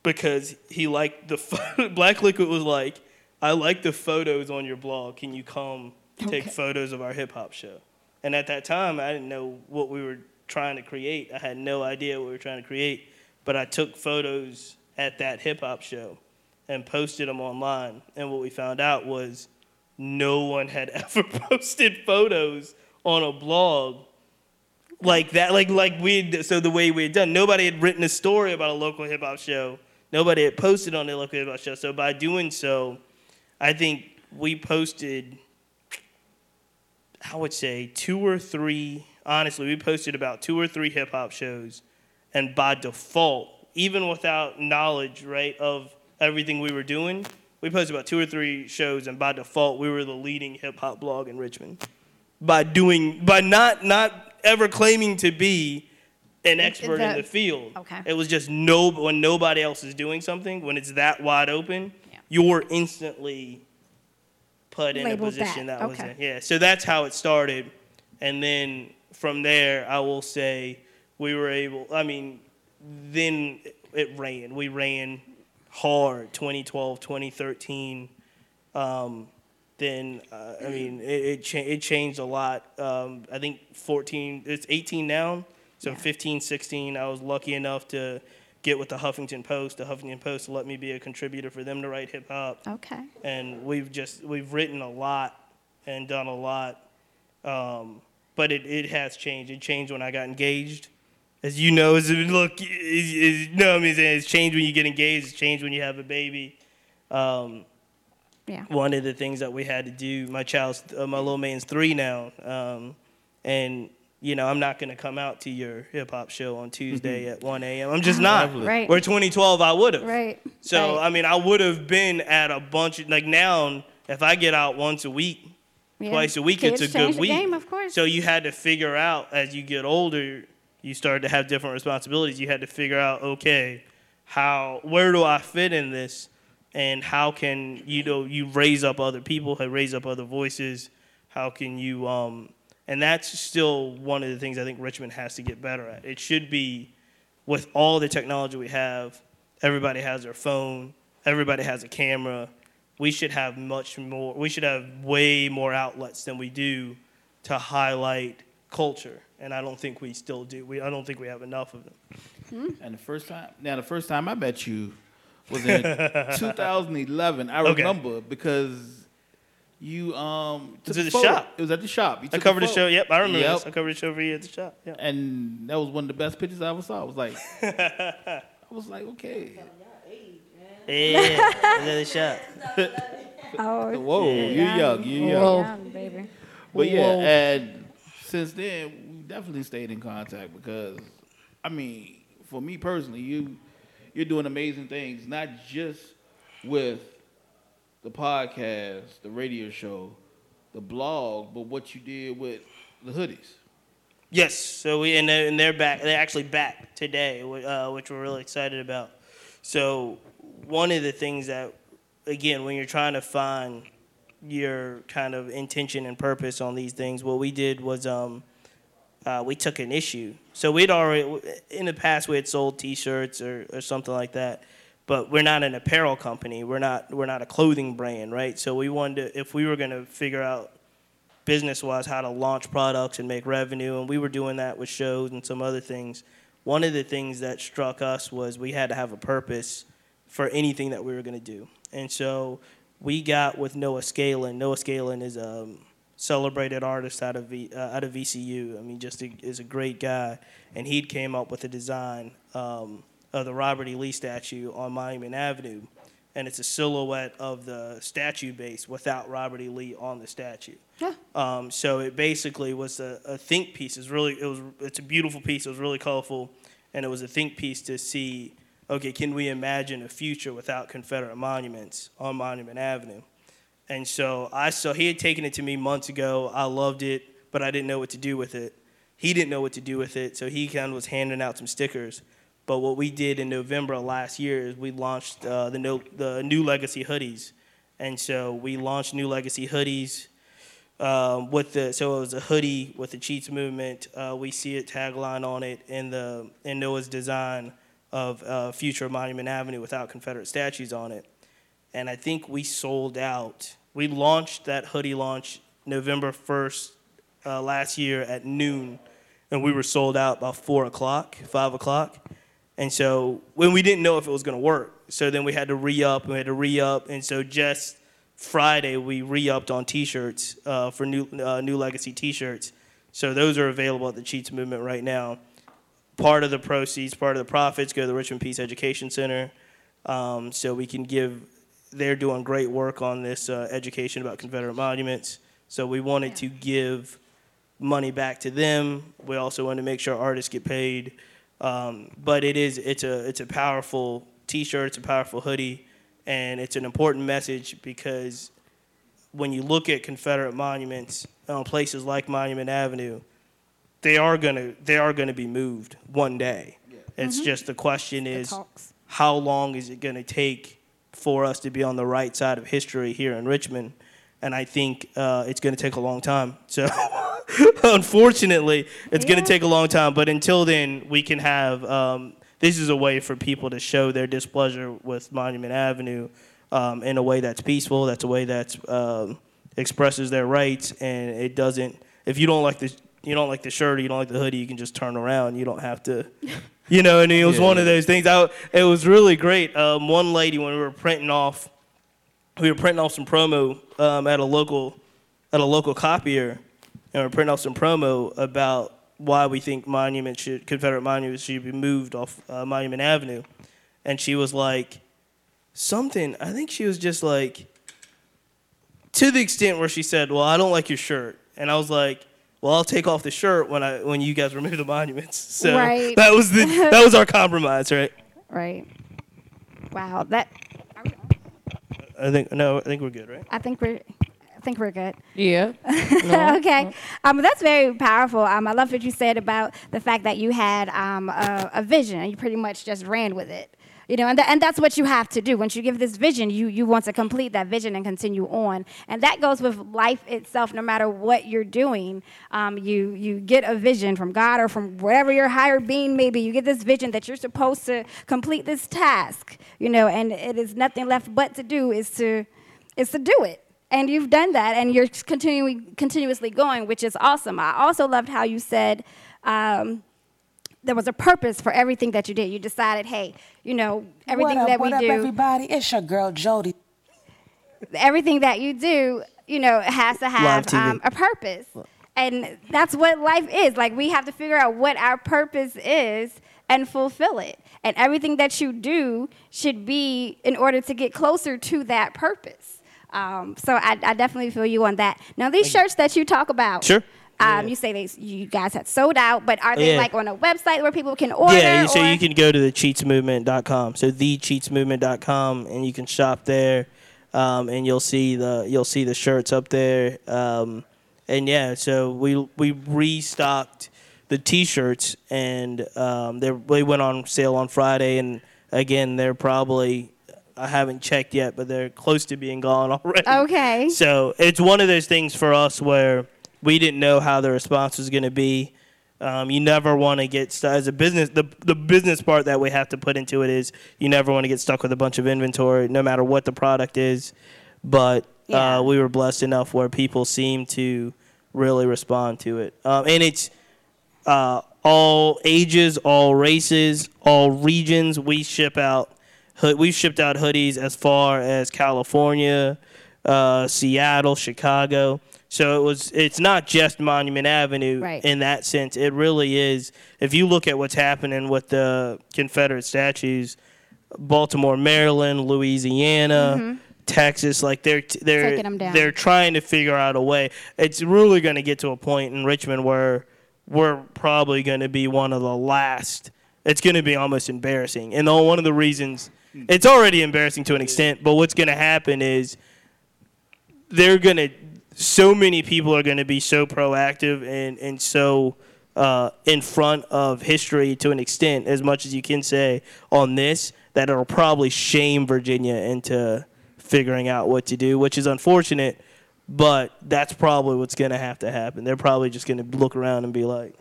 because he liked the Black Liquid was like, I like the photos on your blog. Can you come take Okay. photos of our hip hop show? And at that time, I didn't know what we were trying to create. I had no idea what we were trying to create, but I took photos at that hip hop show and posted them online. And what we found out was no one had ever posted photos on a blog like that. Like like we so the way we had done. Nobody had written a story about a local hip hop show. Nobody had posted on the local hip hop show. So by doing so, I think we posted. I would say two or three. Honestly, we posted about two or three hip hop shows, and by default, even without knowledge, right, of everything we were doing, we posted about two or three shows, and by default, we were the leading hip hop blog in Richmond. By doing, by not not ever claiming to be an expert in the- the field. okay. It was just no when nobody else is doing something, when it's that wide open, yeah. you're instantly put in Labeled a position that, that, was okay. it. Yeah. So that's how it started. And then from there, I will say we were able. I mean, then it ran. We ran hard. 2012, 2013. Um, then uh, I mean, it it, cha- it changed a lot. Um, I think 14. It's 18 now. So 15, 16. I was lucky enough to get with the Huffington Post. The Huffington Post let me be a contributor for them to write hip hop Okay. and we've just we've written a lot and done a lot um, but it, it has changed it changed when i got engaged as you know as look is, is, you know what i mean it's changed when you get engaged it's changed when you have a baby um, Yeah. one of the things that we had to do my child's uh, my little man's three now um, and you know i'm not going to come out to your hip-hop show on tuesday at 1 a.m i'm just not Right. where 2012 i would have Right. so Right. I mean, I would have been at a bunch of like now. If I get out once a week, Yeah. twice a week, Kids it's a change good the week. game, of course. So you had to figure out as you get older, you started to have different responsibilities. You had to figure out, okay, how where do I fit in this, and how can you know you raise up other people, raise up other voices. How can you um, and that's still one of the things I think Richmond has to get better at. It should be with all the technology we have, everybody has their phone, everybody has a camera. We should have much more, we should have way more outlets than we do to highlight culture. And I don't think we still do. We, I don't think we have enough of them. And the first time, now the first time I met you was in 2011. I Okay. remember because you um Was took it a the shop? It was at the shop. You I took a covered the photo. show. Yep, I remember Yep. this. I covered the show for you at the shop. Yeah. And that was one of the best pictures I ever saw. I was like, I was like, okay. Yeah, another shot. Oh, Whoa, yeah. you're young. You're young. Whoa. Young, baby. But yeah, and since then we definitely stayed in contact because, I mean, for me personally, you you're doing amazing things, not just with the podcast, the radio show, the blog, but what you did with the hoodies. Yes, so we and they're, and they're back. They're actually back today, uh, which we're really excited about. So one of the things that, again, when you're trying to find your kind of intention and purpose on these things, what we did was um, uh, we took an issue. So we'd already in the past we had sold T-shirts or, or something like that, but we're not an apparel company. We're not we're not a clothing brand, right? So we wanted to, if we were going to figure out business wise how to launch products and make revenue and we were doing that with shows and some other things one of the things that struck us was we had to have a purpose for anything that we were going to do and so we got with noah Scalin. noah Scalin is a um, celebrated artist out of, v, uh, out of vcu i mean just a, is a great guy and he came up with a design um, of the robert e lee statue on monument avenue and it's a silhouette of the statue base without Robert E. Lee on the statue. Yeah. Um, so it basically was a, a think piece. It's really it was it's a beautiful piece. It was really colorful, and it was a think piece to see. Okay, can we imagine a future without Confederate monuments on Monument Avenue? And so I saw he had taken it to me months ago. I loved it, but I didn't know what to do with it. He didn't know what to do with it, so he kind of was handing out some stickers. But what we did in November of last year is we launched uh, the, no, the new Legacy hoodies, and so we launched new Legacy hoodies um, with the so it was a hoodie with the Cheats movement. Uh, we see a tagline on it in the in Noah's design of uh, future Monument Avenue without Confederate statues on it, and I think we sold out. We launched that hoodie launch November first uh, last year at noon, and we were sold out by four o'clock, five o'clock. And so when we didn't know if it was going to work, so then we had to re up, and we had to re up, and so just Friday we re upped on T-shirts uh, for new uh, new legacy T-shirts. So those are available at the Cheats Movement right now. Part of the proceeds, part of the profits go to the Richmond Peace Education Center, um, so we can give. They're doing great work on this uh, education about Confederate monuments. So we wanted to give money back to them. We also want to make sure artists get paid. Um, but it is it's a it's a powerful T-shirt, it's a powerful hoodie, and it's an important message because when you look at Confederate monuments on places like Monument Avenue, they are gonna they are gonna be moved one day. It's Mhm. just the question is how long is it gonna take for us to be on the right side of history here in Richmond? And I think uh, it's gonna take a long time. So unfortunately, it's going to take a long time. But until then, we can have. Um, this is a way for people to show their displeasure with Monument Avenue um, in a way that's peaceful. That's a way that um, expresses their rights, and it doesn't. If you don't like the you don't like the shirt or you don't like the hoodie, you can just turn around. You don't have to. You know, and it was Yeah. one of those things. I, it was really great. Um, one lady, when we were printing off, we were printing off some promo um, at a local, at a local copier, and we we're printing off some promo about why we think monument should, Confederate monuments should be moved off uh, Monument Avenue, and she was like, something. I think she was just like, to the extent where she said, "Well, I don't like your shirt," and I was like. Well, I'll take off the shirt when I when you guys remove the monuments. So Right. that was the that was our compromise, right? Right. Wow. That I think no, I think we're good, right? I think we're I think we're good. Yeah. okay. Um, that's very powerful. Um, I love what you said about the fact that you had um, a, a vision and you pretty much just ran with it. You know, and, tha- and that's what you have to do. Once you give this vision, you, you want to complete that vision and continue on. And that goes with life itself, no matter what you're doing. Um, you, you get a vision from God or from wherever your higher being may be. You get this vision that you're supposed to complete this task, you know, and it is nothing left but to do is to, is to do it. And you've done that, and you're continuing, continuously going, which is awesome. I also loved how you said um, there was a purpose for everything that you did. You decided, hey, you know, everything what up, that what we up, do, everybody? It's your girl Jody. everything that you do, you know, has to have um, a purpose. And that's what life is. Like, we have to figure out what our purpose is and fulfill it. And everything that you do should be in order to get closer to that purpose. Um, so I, I definitely feel you on that. Now, these shirts that you talk about, Sure. Um, you say they, you guys had sold out, but are they Yeah. like on a website where people can order? yeah, so or- you can go to the cheatsmovement.com. So thecheatsmovement.com and you can shop there. Um, and you'll see the you'll see the shirts up there. Um, and yeah, so we we restocked the t-shirts and um, they they went on sale on Friday and again they're probably I haven't checked yet, but they're close to being gone already. Okay. So it's one of those things for us where we didn't know how the response was going to be. Um, you never want to get stuck as a business. The the business part that we have to put into it is you never want to get stuck with a bunch of inventory, no matter what the product is. But uh, we were blessed enough where people seem to really respond to it, um, and it's uh, all ages, all races, all regions. We ship out. We've shipped out hoodies as far as California, uh, Seattle, Chicago. So it was. It's not just Monument Avenue Right. in that sense. It really is. If you look at what's happening with the Confederate statues, Baltimore, Maryland, Louisiana, Mhm. Texas, like they're they're Taking 'em down. they're trying to figure out a way. It's really going to get to a point in Richmond where we're probably going to be one of the last. It's going to be almost embarrassing, and the, one of the reasons it's already embarrassing to an extent. But what's going to happen is they're going to. So many people are going to be so proactive and and so uh, in front of history to an extent, as much as you can say on this, that it'll probably shame Virginia into figuring out what to do, which is unfortunate. But that's probably what's going to have to happen. They're probably just going to look around and be like,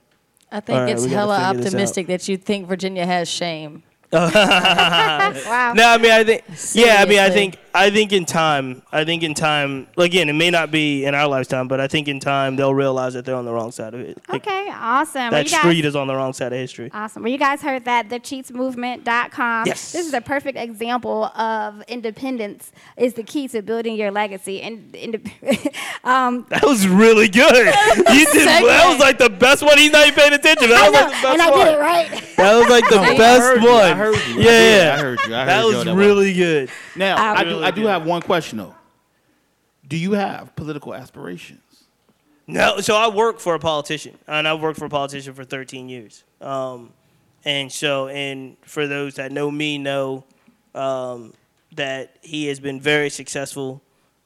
I think "All right, it's hella figure this out." optimistic that you think Virginia has shame. wow. No, I mean I think yeah, I mean I think I think in time, I think in time again, it may not be in our lifetime, but I think in time they'll realize that they're on the wrong side of it. Like, Okay, awesome. Well, that you guys- is on the wrong side of history. Awesome. Well, you guys heard that, thecheatsmovement.com. Yes. This is a perfect example of independence is the key to building your legacy. And, and um, That was really good. You did that was like the best one. He's not even paying attention. That was like the best and I one. did it right. That was like the No, I best heard you, one. I heard you. Yeah, did. yeah. I heard you. I that heard you was on that one. really good. Now, I do, Really I do have one question though. Do you have political aspirations? No, so I work for a politician, and I've worked for a politician for 13 years. Um, and so, and for those that know me, know um, that he has been very successful.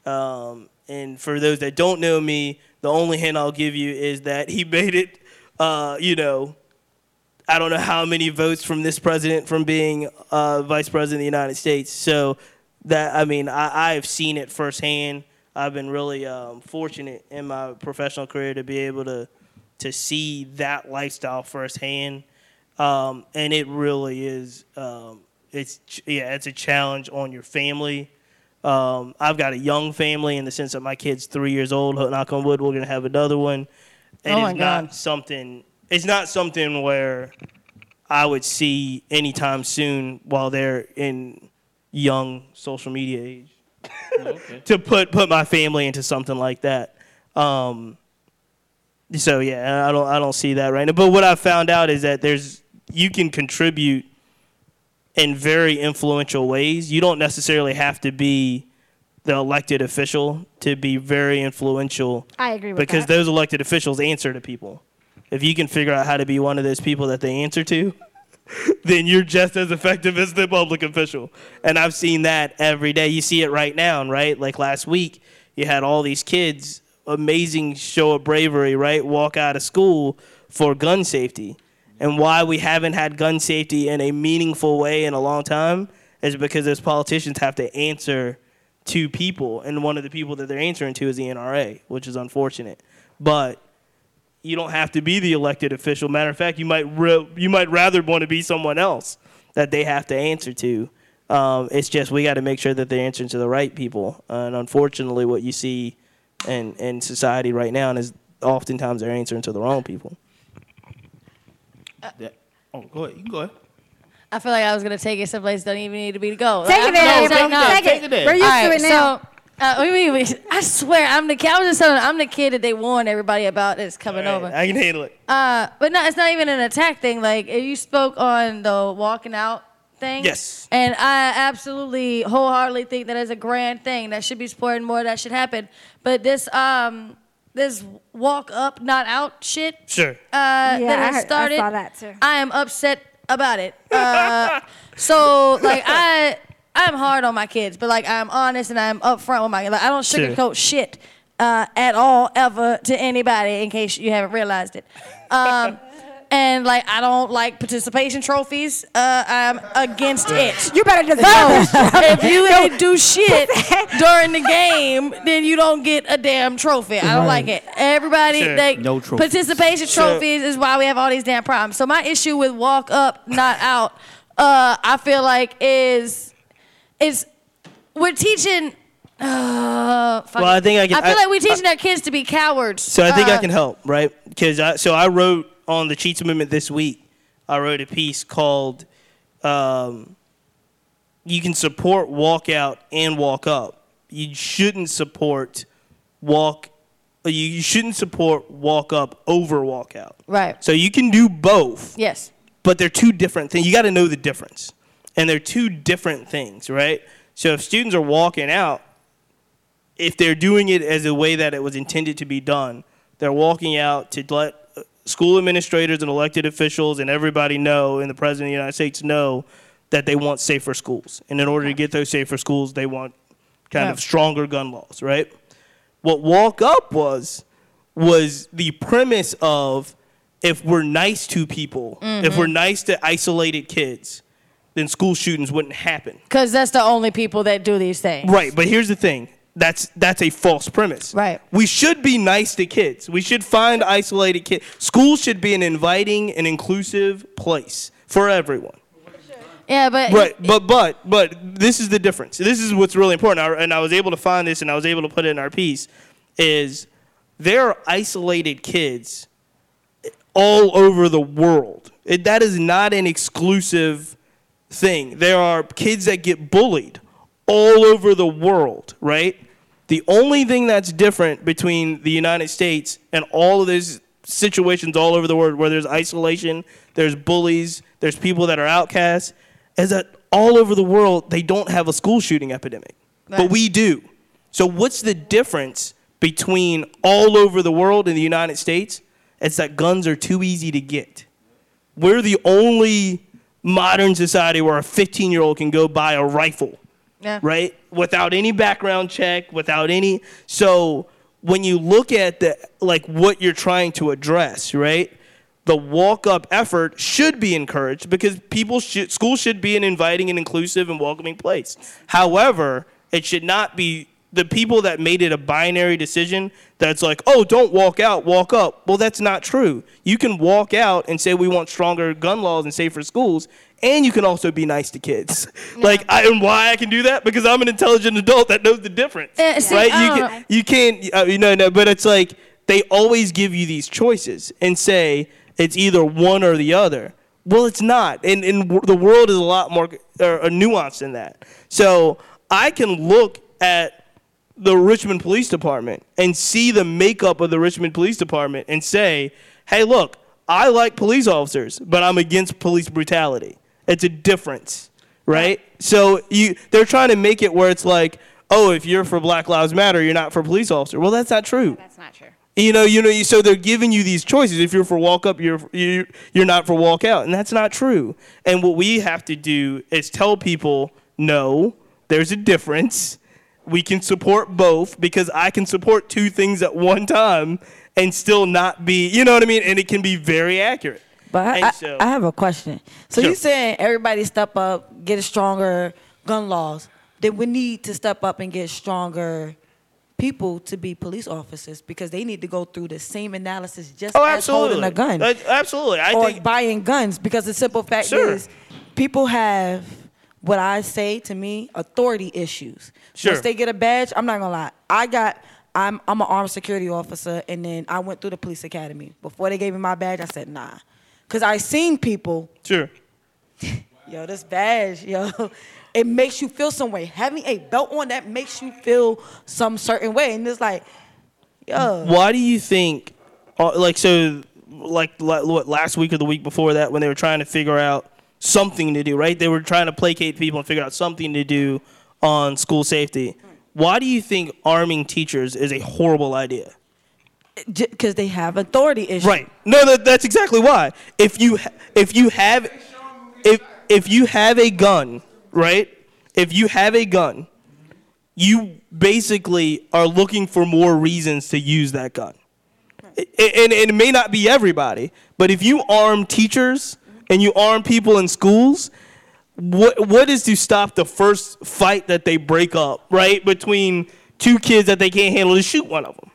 Um, and for those that don't know me, the only hint I'll give you is that he made it. Uh, you know, I don't know how many votes from this president from being uh, vice president of the United States. So that I mean, I, I've seen it firsthand. I've been really um, fortunate in my professional career to be able to to see that lifestyle firsthand, um, and it really is. Um, it's yeah, it's a challenge on your family. Um, I've got a young family in the sense that my kid's three years old. Knock on wood, we're gonna have another one. It Oh my not God. something. It's not something where I would see anytime soon while they're in young social media age to put put my family into something like that. Um, so yeah, I don't I don't see that right now. But what I found out is that there's you can contribute in very influential ways. You don't necessarily have to be the elected official to be very influential. I agree with because that. those elected officials answer to people. If you can figure out how to be one of those people that they answer to, then you're just as effective as the public official. And I've seen that every day. You see it right now, right? Like last week, you had all these kids, amazing show of bravery, right? Walk out of school for gun safety. And why we haven't had gun safety in a meaningful way in a long time is because those politicians have to answer to people. And one of the people that they're answering to is the NRA, which is unfortunate. But you don't have to be the elected official. Matter of fact, you might re- you might rather want to be someone else that they have to answer to. Um, it's just we got to make sure that they're answering to the right people. and unfortunately, what you see in in society right now is oftentimes they're answering to the wrong people. Yeah. Oh, go ahead. You can go ahead. I feel like I was gonna take it someplace that don't even need to be to go. Take Like, it there, I- April. no, Take it. Take it there. We're used All to right, it now. So, uh, wait, wait, wait. I swear, I'm the kid. I was just telling. I'm the kid that they warned everybody about that's coming over. I can handle it. Uh, but no, it's not even an attack thing. Like you spoke on the walking out thing. Yes. And I absolutely wholeheartedly think that is a grand thing that should be supported more. That should happen. But this um this walk up not out shit. Sure. Uh, Yeah, that I has heard- I started. saw that too. I am upset about it. Uh, so like I. I'm hard on my kids, but like I'm honest and I'm upfront with my like I don't Sure. sugarcoat shit uh, at all ever to anybody in case you haven't realized it. Um, and like I don't like participation trophies. Uh, I'm against it. You better deserve So, it. if you ain't do shit during the game, then you don't get a damn trophy. I don't like it. Everybody, Sure. they, No trophies. participation Sure. trophies is why we have all these damn problems. So my issue with walk up, not out, uh, I feel like is is we're teaching. Uh, Well, I think I can- I feel I- like we're teaching our kids to be cowards. So I think I Uh, can help, right? Because I, so I wrote on the Cheats Amendment this week. I wrote a piece called um, "You can support walkout and walk up. You shouldn't support walk. You, you shouldn't support walk up over walkout. Right. So you can do both, Yes. but they're two different things. You got to know the difference, and they're two different things, right? So if students are walking out, if they're doing it as a way that it was intended to be done, they're walking out to let uh, school administrators and elected officials and everybody know, and the president of the United States know that they want safer schools. And in order to get those safer schools, they want kind Yeah. of stronger gun laws, right? What walk up was was the premise of if we're nice to people, if Mhm. we're nice to isolated kids, then school shootings wouldn't happen. Because that's the only people that do these things. Right, but here's the thing. That's that's a false premise. Right. We should be nice to kids. We should find isolated kids. Schools should be an inviting and inclusive place for everyone. Yeah, but Right, but but but this is the difference. This is what's really important. I- And I was able to find this, and I was able to put it in our piece. Is there are isolated kids all over the world. It, that is not an exclusive thing. There are kids that get bullied all over the world, right? The only thing that's different between the United States and all of these situations all over the world where there's isolation, there's bullies, there's people that are outcasts, is that all over the world they don't have a school shooting epidemic. But we do. So what's the difference between all over the world and the United States? It's that guns are too easy to get. We're the only modern society where a 15 year old can go buy a rifle Yeah. right? Without any background check, without any. So when you look at the like what you're trying to address, right? The walk up effort should be encouraged because people should school should be an inviting and inclusive and welcoming place. However, it should not be the people that made it a binary decision that's like, oh, don't walk out, walk up. Well, that's not true. You can walk out and say we want stronger gun laws and safer schools, and you can also be nice to kids. Like, I, and why I can do that? Because I'm an intelligent adult that knows the difference, Uh, see, right? You can, you can't, uh, you know, no, but it's like they always give you these choices and say it's either one or the other. Well, it's not, and, and w- the world is a lot more uh, nuanced than that. So I can look at the Richmond Police Department and see the makeup of the Richmond Police Department and say, hey, look, I like police officers, but I'm against police brutality. It's a difference, right? So you they're trying to make it where it's like, oh, if you're for Black Lives Matter, you're not for police officer. Well, that's not true. That's not true. You know, you know, you- so they're giving you these choices. If you're for walk up, you're you you're not for walk out, and that's not true. And what we have to do is tell people, no, there's a difference. We can support both because I can support two things at one time and still not be, you know what I mean? And it can be very accurate. But I, I, so- I have a question. So Sure. you saying everybody step up, get stronger gun laws? Then we need to step up and get stronger people to be police officers because they need to go through the same analysis just Oh, as holding absolutely. a gun. That- absolutely. I or think buying guns because the simple fact Sure. is people have what I say to me authority issues. Sure. Once they get a badge, I'm not gonna lie. I got I'm I'm an armed security officer and then I went through the police academy. Before they gave me my badge, I said nah. Cause I seen people, Sure. yo, this badge, yo, it makes you feel some way. Having a belt on that makes you feel some certain way. And it's like, yo. Why do you think, uh, like, so, like, like, what, last week or the week before that, when they were trying to figure out something to do, right? They were trying to placate people and figure out something to do on school safety. Why do you think arming teachers is a horrible idea? Because they have authority issues. Right. No, that, that's exactly why. If you if you have if if you have a gun, right? If you have a gun, you basically are looking for more reasons to use that gun. And, and it may not be everybody, but if you arm teachers and you arm people in schools, what what is to stop the first fight that they break up, right? Between two kids that they can't handle to shoot one of them.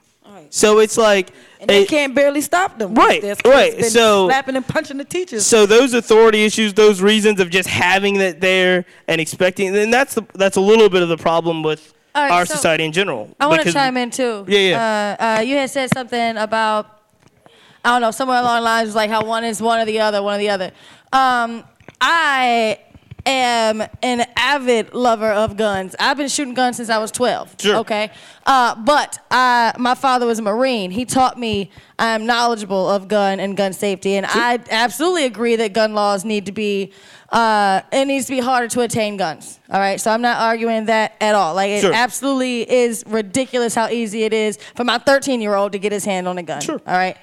So it's like And they it- can't barely stop them. Right, There's right. been So- slapping and punching the teachers. So those authority issues, those reasons of just having that there and expecting, and that's the that's a little bit of the problem with All right, our so society in general. I want to chime in too. Yeah, yeah. Uh, uh, you had said something about I don't know somewhere along the lines like how one is one or the other, one or the other. Um, I am an avid lover of guns. I've been shooting guns since I was 12. Sure. Okay. Uh, but I, my father was a Marine. He taught me I'm knowledgeable of gun and gun safety, and I absolutely agree that gun laws need to be. Uh, it needs to be harder to attain guns. All right, so I'm not arguing that at all. Like it Sure. absolutely is ridiculous how easy it is for my 13 year old to get his hand on a gun. Sure. All right.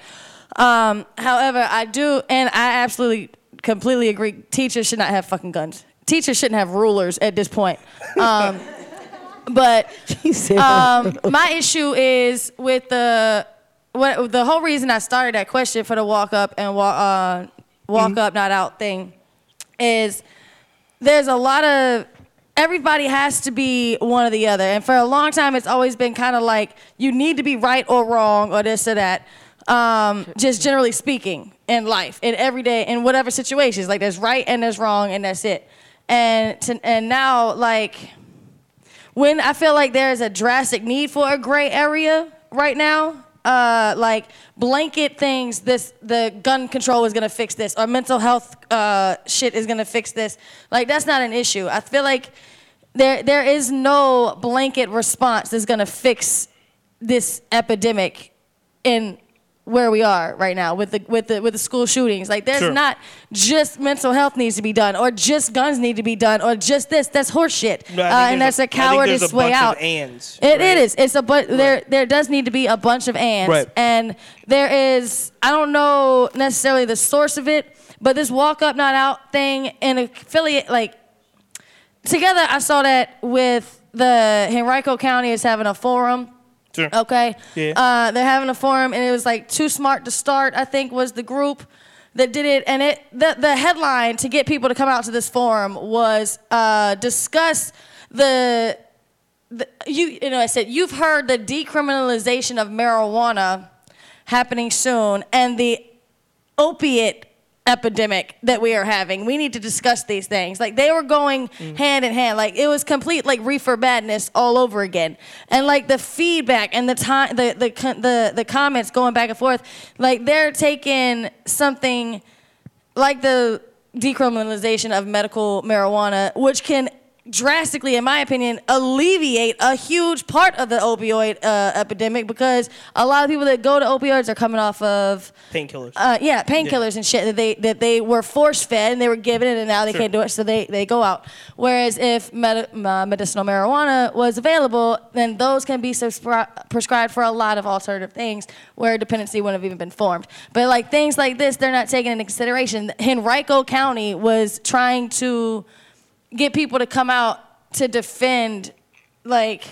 Um, however, I do, and I absolutely completely agree. Teachers should not have fucking guns. Teachers shouldn't have rulers at this point. Um, but um, my issue is with the what the whole reason I started that question for the walk up and walk uh, walk up not out thing is there's a lot of everybody has to be one or the other. And for a long time it's always been kind of like you need to be right or wrong or this or that um, just generally speaking in life in everyday in whatever situations. Like there's right and there's wrong and that's it and to, and now like when I feel like there is a drastic need for a gray area right now, uh, like blanket things, this the gun control is gonna fix this, or mental health uh, shit is gonna fix this. Like that's not an issue. I feel like there there is no blanket response that's gonna fix this epidemic in where we are right now with the with the with the school shootings. Like there's Sure. not just mental health needs to be done, or just guns need to be done, or just this. That's horseshit, No, uh, and that's a, there's cowardice a way out. ands, It, right? it is. It's a but there there does need to be a bunch of ands, Right. and there is. I don't know necessarily the source of it, but this walk up not out thing and affiliate like together. I saw that with the Henrico County is having a forum. Sure. Okay. Yeah. Uh, they're having a forum, and it was like too smart to start. I think was the group that did it, and it the the headline to get people to come out to this forum was uh, discuss the the, you you know I said you've heard the decriminalization of marijuana happening soon and the opiate epidemic that we are having. We need to discuss these things. Like they were going mm. hand in hand. Like it was complete like reefer madness all over again. And like the feedback and the time the the the the comments going back and forth, like they're taking something like the decriminalization of medical marijuana, which can drastically, in my opinion, alleviate a huge part of the opioid uh, epidemic because a lot of people that go to opioids are coming off of Painkillers. uh, yeah, painkillers and shit that they that they were force fed and they were given it and now they Sure. can't do it, so they, they go out. Whereas if med- uh, medicinal marijuana was available, then those can be subscri- prescribed for a lot of alternative things where dependency wouldn't have even been formed. But like things like this, they're not taking into consideration. Henrico County was trying to get people to come out to defend like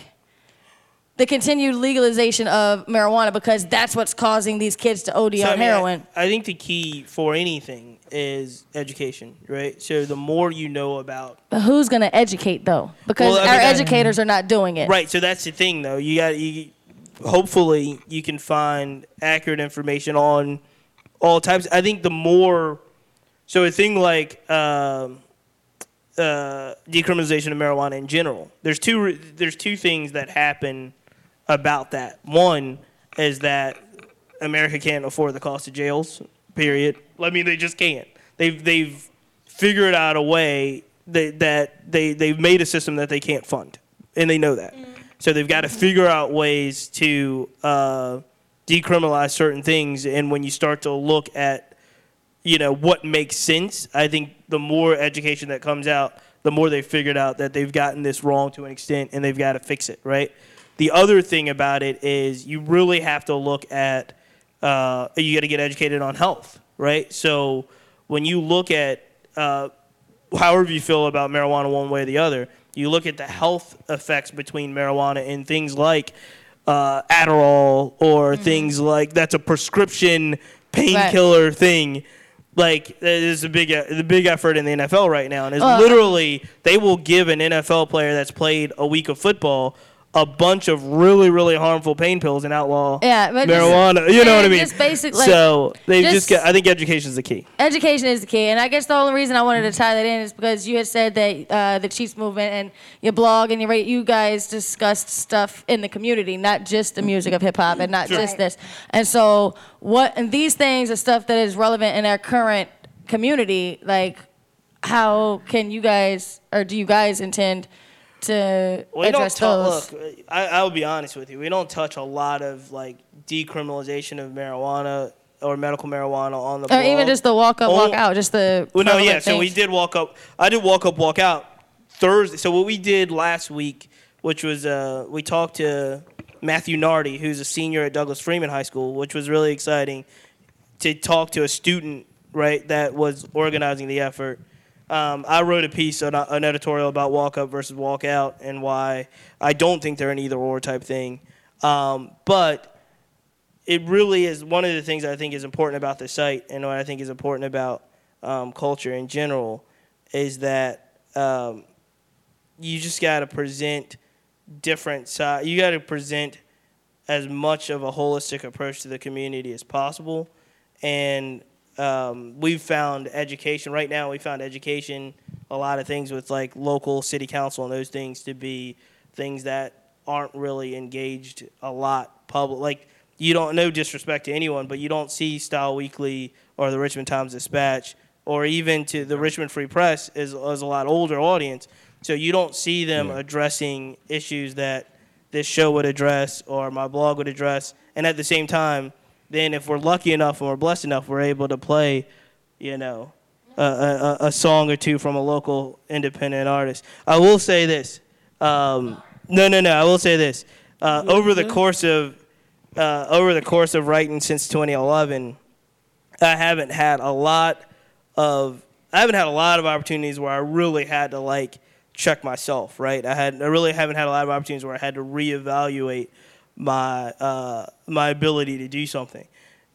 the continued legalization of marijuana because that's what's causing these kids to OD So, I on mean, I- heroin. I, think the key for anything is education, right? So the more you know about But who's going to educate though? Because Well, I mean, our that- educators are not doing it. Right. So that's the thing, though. You got you. Hopefully, you can find accurate information on all types. I think the more, so a thing like um, uh, decriminalization of marijuana in general. There's two. re- There's two things that happen about that. One is that America can't afford the cost of jails. Period. I mean, they just can't. They've they've figured out a way that that they they've made a system that they can't fund, and they know that. So they've got to figure out ways to uh, decriminalize certain things. And when you start to look at, you know, what makes sense, I think the more education that comes out, the more they've figured out that they've gotten this wrong to an extent, and they've got to fix it. Right. The other thing about it is you really have to look at uh, you got to get educated on health, right? So when you look at uh, however you feel about marijuana one way or the other, you look at the health effects between marijuana and things like uh, Adderall or things like that's a prescription painkiller thing. Like there's a big the big effort in the NFL right now, and it's Uh, literally they will give an NFL player that's played a week of football a bunch of really really harmful pain pills and outlaw Yeah, but just- marijuana. you know what I mean? just basic, like, so they just, just- get. I think education is the key. Education is the key, and I guess the only reason I wanted to tie that in is because you had said that uh, the Cheats movement and your blog and your rate you guys discussed stuff in the community, not just the music of hip hop and not Sure. just this. And so, what and these things are stuff that is relevant in our current community. Like, how can you guys or do you guys intend to We don't address tou- those? look. I, I will be honest with you. We don't touch a lot of like decriminalization of marijuana or medical marijuana on the. or even just the walk up, walk out, just the. Well, no, yeah. prevalent So we did walk up. I did walk up, walk out Thursday. So what we did last week, which was uh, we talked to Matthew Nardi, who's a senior at Douglas Freeman High School, which was really exciting to talk to a student, right, that was organizing the effort. Um, I wrote a piece, an, an editorial about walk up versus walk out, and why I don't think they're an either or type thing. Um, but it really is one of the things I think is important about the site, and what I think is important about um, culture in general, is that um, you just got to present different side. You got to present as much of a holistic approach to the community as possible, and um, we've found education right now. We found education, a lot of things with like local city council and those things to be things that aren't really engaged a lot public. Like you don't, no disrespect to anyone, but you don't see Style Weekly or the Richmond Times Dispatch or even to the Richmond Free Press is, is a lot older audience. So you don't see them addressing issues that this show would address or my blog would address. And at the same time, then if we're lucky enough and we're blessed enough, we're able to play, you know, a, a, a song or two from a local independent artist. I will say this. Um, no, no, no. I will say this. Uh, over the course of uh, over the course of writing since 2011, I haven't had a lot of I haven't had a lot of opportunities where I really had to like check myself. Right. I had I really haven't had a lot of opportunities where I had to reevaluate my uh, my ability to do something,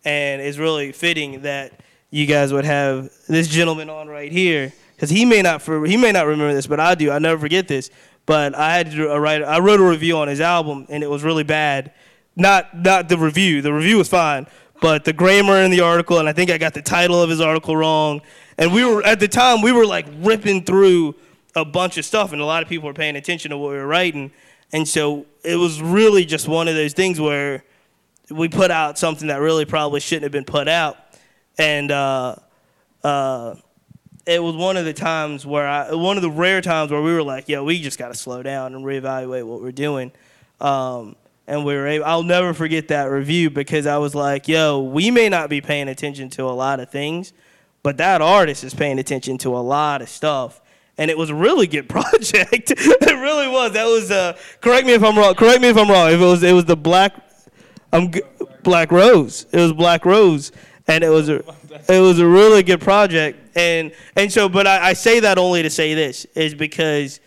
and it's really fitting that you guys would have this gentleman on right here because he may not for he may not remember this, but I do. I never forget this. but I had to write. I wrote a review on his album, and it was really bad. Not not the review. The review was fine, but the grammar in the article, and I think I got the title of his article wrong. And we were at the time we were like ripping through a bunch of stuff, and a lot of people were paying attention to what we were writing. And so it was really just one of those things where we put out something that really probably shouldn't have been put out, and uh, uh, it was one of the times where I, one of the rare times where we were like, "Yo, we just got to slow down and reevaluate what we're doing." Um, and we were able, I'll never forget that review because I was like, "Yo, we may not be paying attention to a lot of things, but that artist is paying attention to a lot of stuff." And it was a really good project. it really was. That was uh, correct me if I'm wrong. Correct me if I'm wrong. If it was it was the black I'm Black Rose. It was Black Rose, and it was a it was a really good project. And and so, but I, I say that only to say this is because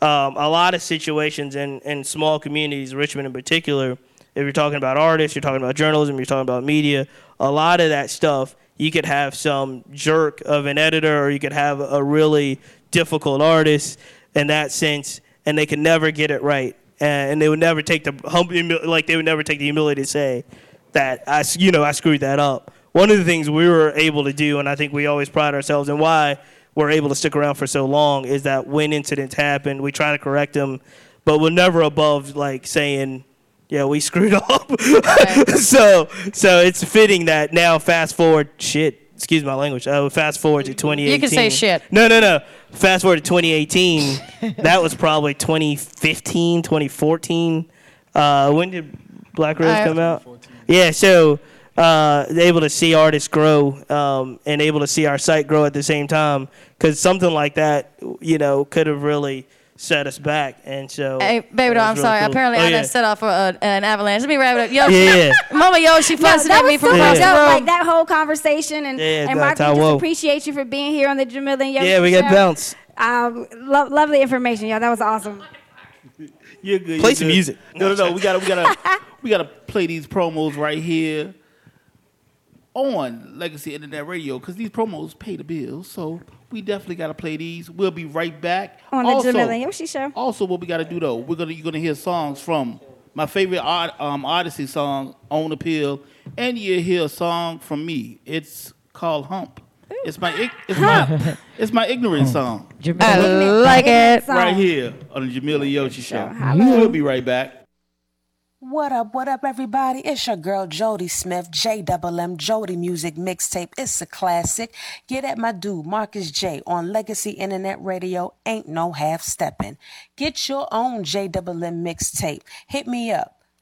um, a lot of situations in in small communities, Richmond in particular, if you're talking about artists, you're talking about journalism, you're talking about media, a lot of that stuff you could have some jerk of an editor, or you could have a really difficult artist in that sense, and they could never get it right and they would never take the hum- like they would never take the humility to say that I you know I screwed that up. One of the things we were able to do, and I think we always pride ourselves in why we're able to stick around for so long, is that when incidents happen, we try to correct them, but we're never above like saying. Yeah, we screwed up. so, so it's fitting that now. Fast forward, shit. Excuse my language. Uh, fast forward to 2018. You can say shit. No, no, no. Fast forward to 2018. that was probably 2015, 2014. Uh, when did Black Rose Uh, come out? Yeah, so uh, able to see artists grow um, and able to see our site grow at the same time because something like that, you know, could have really set us back. And so, Hey, baby, that doll, I'm really sorry. cool. Apparently, Oh, I yeah. done set off for uh, an avalanche. Let me wrap it up. Yo, Yeah. Mama yo, she fussing that at me was from super across the dope. Like that whole conversation, and, Yeah, and Marc, we just Woe. appreciate you for being here on the Jamila and Yoshi Yeah, we got show. bounce. Um, lo- lovely information, y'all. That was awesome. You're good. Play you're some good. music. No, no, no. We gotta, we gotta, we gotta play these promos right here on Legacy Internet Radio because these promos pay the bills. So we definitely gotta play these. We'll be right back On the also, Jamila and Yoshi show. Also, what we gotta do though, we're gonna you're gonna hear songs from my favorite art, um, Odyssey song, "On Appeal," and you hear a song from me. It's called "Hump." It's my ig- it's my it's my ignorant song. I like it. Right here on the Jamila Yoshi show. We'll be right back. What up, what up, everybody? It's your girl Jody Smith, J Double M Jody Music Mixtape. It's a classic. Get at my dude, Marcus J, on Legacy Internet Radio. Ain't no half stepping. Get your own J Double M mixtape. Hit me up.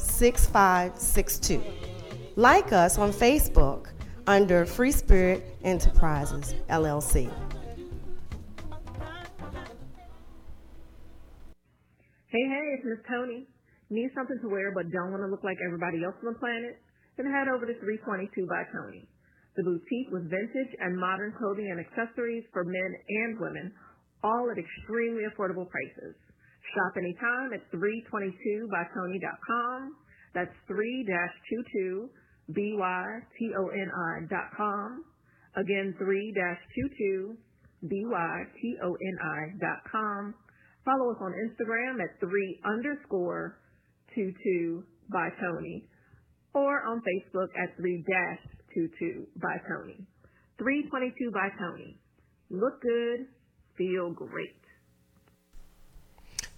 6562. Like us on Facebook under Free Spirit Enterprises, LLC. Hey, hey, it's Miss Toni. Need something to wear but don't want to look like everybody else on the planet? Then head over to 322 by Toni. The boutique with vintage and modern clothing and accessories for men and women, all at extremely affordable prices. Shop anytime at 322bytoni.com. That's 3-22 B-Y-T-O-N-I.com. Again, 3-22 B-Y-T-O-N-I.com. Follow us on Instagram at 3 underscore 22 by Toni or on Facebook at 3 dash 22 by Toni. 322 by Toni. Look good, feel great.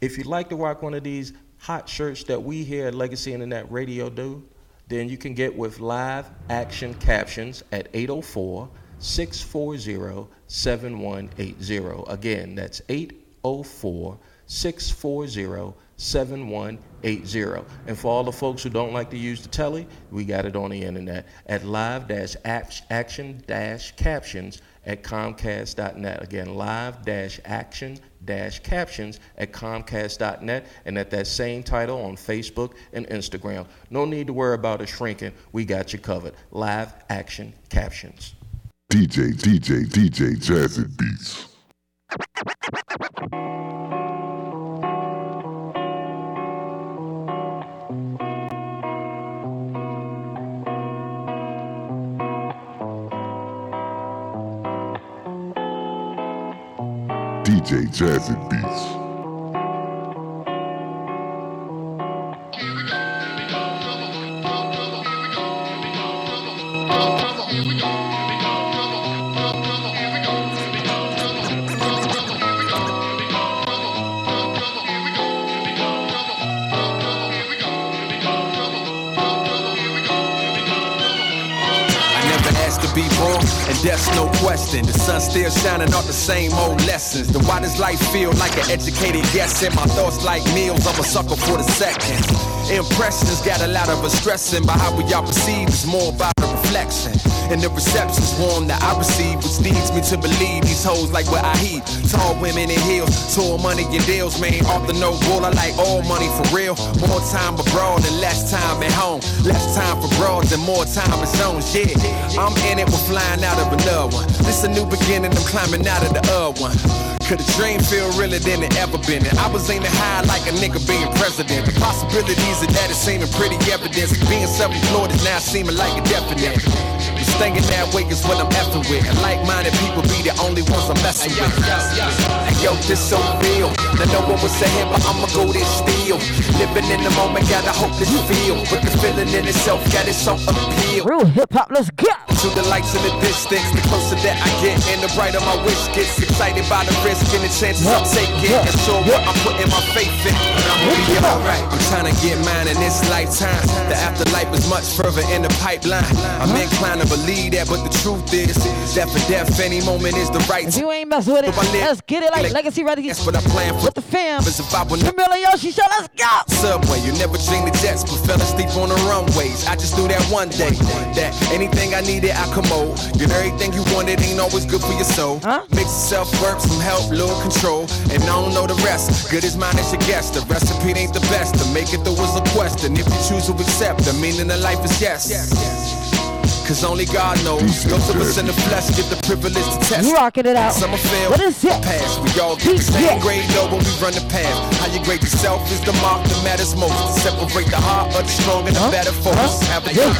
If you'd like to rock one of these hot shirts that we here at Legacy Internet Radio do, then you can get with live action captions at 804 640 7180. Again, that's 804 640 7180. And for all the folks who don't like to use the telly, we got it on the internet at live action captions at comcast.net. Again, live action captions at comcast.net and at that same title on Facebook and Instagram. No need to worry about it shrinking. We got you covered. Live action captions. DJ, DJ, DJ Jazzy Beats. DJ Jazzy Beats. Still shining off the same old lessons. Then why does life feel like an educated guess? And my thoughts like meals, I'm a sucker for the seconds. Impressions got a lot of us stressing, but how we all perceive is more about the reflection. And the reception's warm that I receive, which leads me to believe these hoes like what I heat. Tall women in heels, tall money and deals, man. Off the no bull, I like all money for real. More time abroad and less time at home. Less time for broads and more time in zones, yeah. I'm in it, we're flying out of another one. This a new beginning, I'm climbing out of the other one. Could a dream feel realer than it ever been? And I was aiming high like a nigga being president. The possibilities of that is seeming pretty evident. Being self-employed is now seeming like a definite. Thinking that way is what I'm effing with. And like-minded people be the only ones I'm messing with. Hey, yo, this so real. Now no one was saying, but I'ma go this still. Living in the moment, gotta hope this feel. But the feeling in itself got its own appeal. Real hip hop, let's go. To the lights in the distance, the closer that I get, and the brighter my wish gets. Excited by the risk and the chances I'm taking. And sure what I'm putting my faith in. And I'm gonna be alright. I'm trying to get mine in this lifetime. The afterlife is much further in the pipeline. I'm inclined to believe that, but the truth is that for death, any moment is the right If you ain't mess with it, let's get it like Legacy Ready. That's what I plan for. With the fam. If I would Camilla Yoshi Show, let's go. Subway, you never dreamed the jets, but fell asleep on the runways. I just knew that one day that anything I needed, I come commode. Get everything you wanted ain't always good for your soul. Mix yourself, work, some help, little control, and I don't know the rest. Good as mine as your guess. The recipe ain't the best. To make it through is a question. If you choose to accept, the meaning of life is yes. Cause only God knows. Those of us in the flesh get the privilege to test. Rocking it out. Some fail. What is it? Pass. We all get the same grade though when we run the path. How you grade yourself is the mark that matters most. To separate the heart of the strong and the better folks. Have a yo,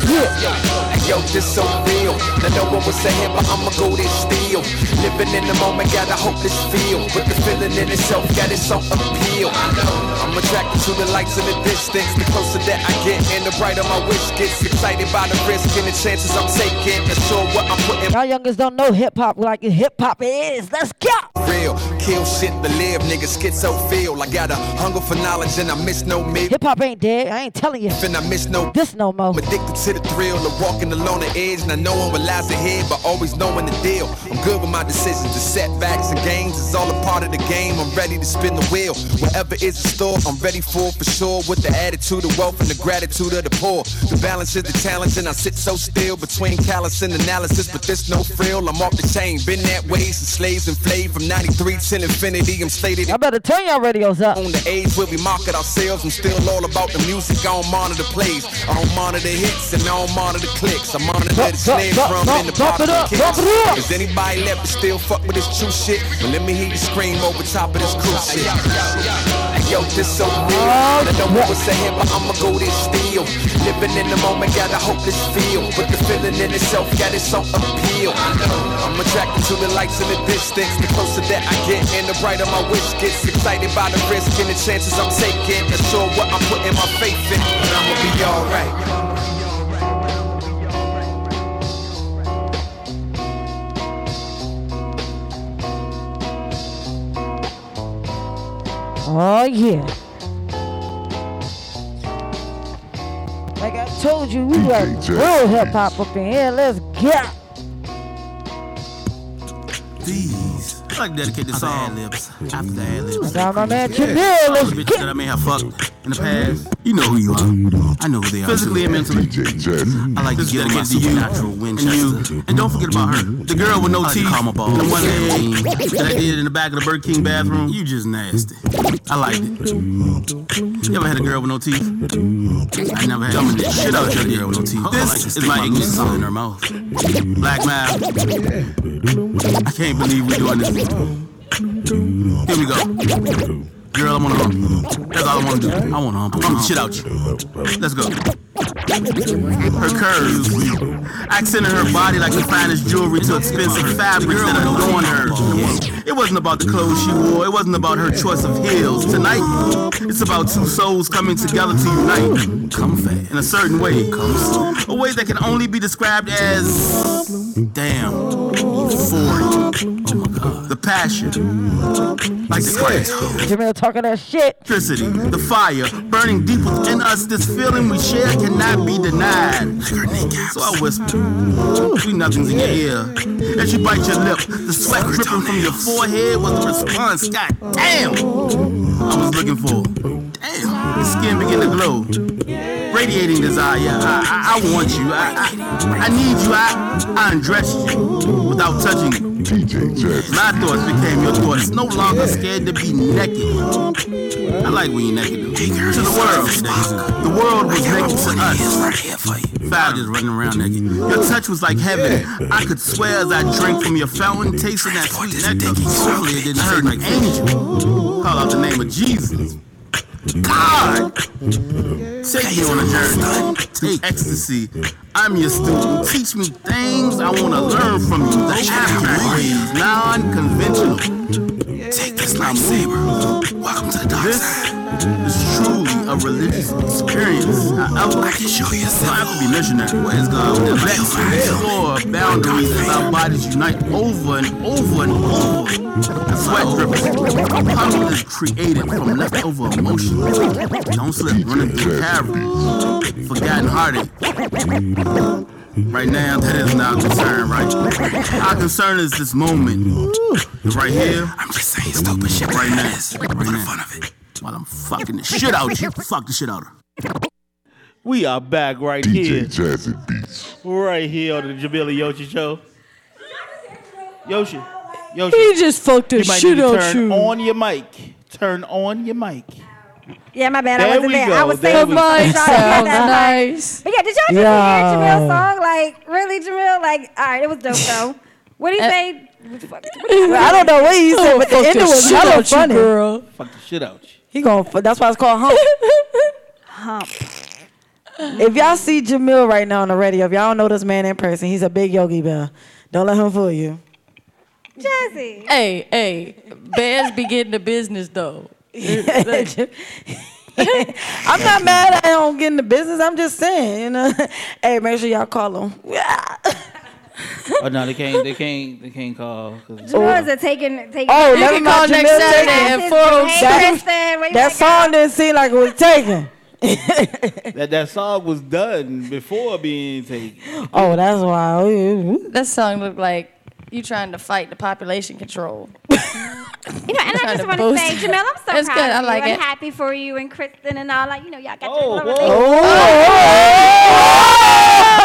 yo, this so real. Now no one was saying, but I'ma go this still. Living in the moment, gotta hope this feel. But the feeling in itself got its own appeal. I know. I'm attracted to the lights in the distance. The closer that I get, and the brighter my wish gets. Excited by the risk and the chances I'm taking. And sure what I'm putting Y'all youngers don't know hip hop like hip hop is. Let's go. real. kill shit to live, niggas get so feel. I got a hunger for knowledge and I miss no meal. Hip hop ain't dead. I ain't telling you. And I miss no this no more. I'm addicted to the thrill of walking along the edge, and I know I'm what lies ahead, but always knowing the deal. I'm good with my decisions, the setbacks and gains is all a part of the game. I'm ready to spin the wheel. Whatever is in store, I'm ready for for sure. With the attitude of wealth and the gratitude of the poor. The balance is the challenge, and I sit so still between callous and analysis, but there's no frill. I'm off the chain, been that way since slaves and flayed from 93 till infinity. I'm slated. I better turn y'all radios up. On the age where we market ourselves, I'm still all about the music. I don't monitor plays, I don't monitor hits, and I don't monitor clicks. I monitor the snare bump, drum and the bump it pop up, bump it up. Is anybody left to still fuck with this true shit? Well, let me hear you scream over top of this cruise shit. Yo, this so real. I know what was ahead, but I'ma go this still. Living in the moment, got a hopeless feel. But the feeling in itself got its own appeal. I'm attracted to the lights in the distance. The closer that I get, and the brighter my wish gets. Excited by the risk and the chances I'm taking. Not sure what I'm putting my faith in, but I'ma be alright. Oh yeah. Like I told you, we got real hip hop up in here. Let's get. These. I like to dedicate this song lips after the ad libs. I got my man All the bitches that I may have fucked in the past. You know who you are. I know who they are. Physically and mentally. I like to give them my supernatural and you. And don't forget about her. The girl with no teeth. And the one leg that I did in the back of the Burger King bathroom. You just nasty. I liked it. You ever had a girl with no teeth? I never had. Dumbing the shit out your girl with no teeth. This is my ignorance song in her mouth. Black mouth. I can't believe we're doing this. Here we go. Girl, I wanna hump. That's all I wanna do. I wanna hump. I'm the shit out you. Let's go. Her curves, accenting her body like the finest jewelry to expensive fabrics that adorn her. It wasn't about the clothes she wore. It wasn't about her choice of heels. Tonight, it's about two souls coming together to unite. In a certain way. A way that can only be described as oh, damn euphoria. Oh my god. The passion. Like the class. Jamil talking that shit. Electricity, the fire, burning deep within us. This feeling we share cannot be denied. So I whisper, sweet nothings in your ear. As you bite your lip, the sweat dripping from your forehead was the response. God damn! I was looking for. Damn! Your skin began to glow. Radiating desire. I, I, I want you. I, I, I need you. I, I undressed you without touching you. My thoughts became your thoughts. No longer scared to be naked. I like when you're naked. Though. To the world. The world was naked to us. Five just running around naked. Your touch was like heaven. I could swear as I drank from your fountain, tasting that sweet nectar. Surely it didn't hurt like angel. Call out the name of Jesus. God! Take me on a journey. Take ecstasy. I'm your student. Teach me things I want to learn from you. The abstract ways, non-conventional. Take this lightsaber. Welcome to the dark side. Is truly a religious experience. However, I can show you. Have to be missionary. What is God? Let's explore boundaries as our bodies unite over and over and over. The sweat dripping. Hunger is created from leftover emotions. Don't slip running through cavalry. Forgotten heartache. Right now, that is not our concern, right? Our concern is this moment. Right here. I'm just saying stupid shit right now. Right now. Fun of it. While I'm fucking the shit out you. Fuck the shit out of her. We are back right here. Jazzy Beats. Right here on the Jamila Yoshi show. Yoshi. Yoshi. He just fucked the shit need to out turn you. on your mic. Turn on your mic. Yeah, my bad. I wasn't there. go. I was There saying we something. go. Sorry, I Sounds that nice. But yeah, did y'all just Yeah. hear Jamil's song? Like, really, Jamil? Like, all right, it was dope though. What did he uh, say? I don't know what he said, but the end ending the was shit hella funny. girl. Fuck the shit out you. He going that's why it's called hump. Hump. if y'all see Jamil right now on the radio, if y'all don't know this man in person, he's a big Yogi Bear. Don't let him fool you. Jazzy. Hey, hey, bears be getting the business though. I'm not mad at him getting the business. I'm just saying, you know. hey, make sure y'all call him. Oh no, they can't. They can't. They can't call. Jamil is a taking taking. Oh, You never can mind. call next Jamil Saturday taking. at full. Hey, That- Kristen, where you That song didn't seem like it was taken. that that song was done before being taken. Oh, that's why. That song looked like you trying to fight the population control. You know, and I just want to say, it. Jamil, I'm so That's proud good. I of you like and it. happy for you and Kristen and all. Like, you know, y'all got Oh, your little whoa.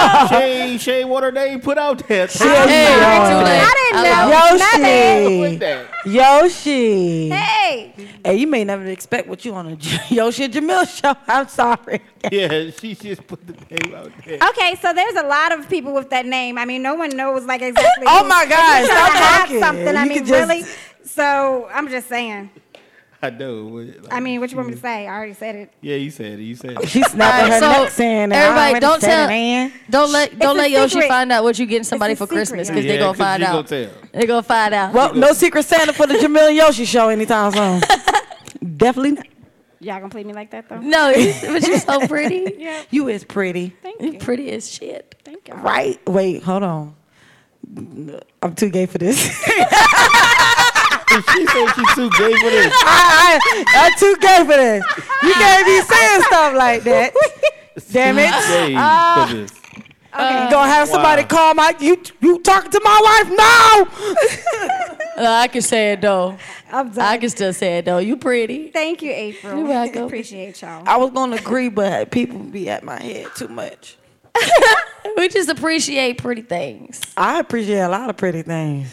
Shay, Shay, what her name put out there? She ain't Hey, I didn't know. Yoshi. that. Yoshi. Hey. Hey, you may never expect what you on a J- Yoshi and Jamil show. I'm sorry. Yeah, she just put the name out there. Okay, so there's a lot of people with that name. I mean, no one knows like exactly. Oh who- my if God, you're trying stop to hide talking. Something. I You mean, just- really. So I'm just saying. I know. like, I mean, what you want me to say? I already said it. Yeah, you said it. You said it. She snapping her neck saying that. Everybody, already don't said tell, it, man. don't let, don't a let Yoshi secret. find out what you're getting somebody It's a for Christmas secret, because they Yeah, gonna find out. gonna. They gonna find out. Well, no Secret Santa for the Jamil and Yoshi show anytime soon. Definitely not. Y'all gonna play me like that though? No, but you're so pretty. yeah. You is pretty. Thank you. you. pretty as shit. Thank you. Right? Wait, hold on. I'm too gay for this. She said she's too gay for this. I, I, I'm too gay for this. You can't be saying stuff like that. Damn it. Gay Ah. for this. Okay. you gonna have somebody Wow. call my you you talking to my wife now? Uh, I can say it though. I'm done. I can still say it though. You pretty. Thank you, April. You're welcome. Appreciate y'all. I was gonna agree, but people be at my head too much. We just appreciate pretty things. I appreciate a lot of pretty things.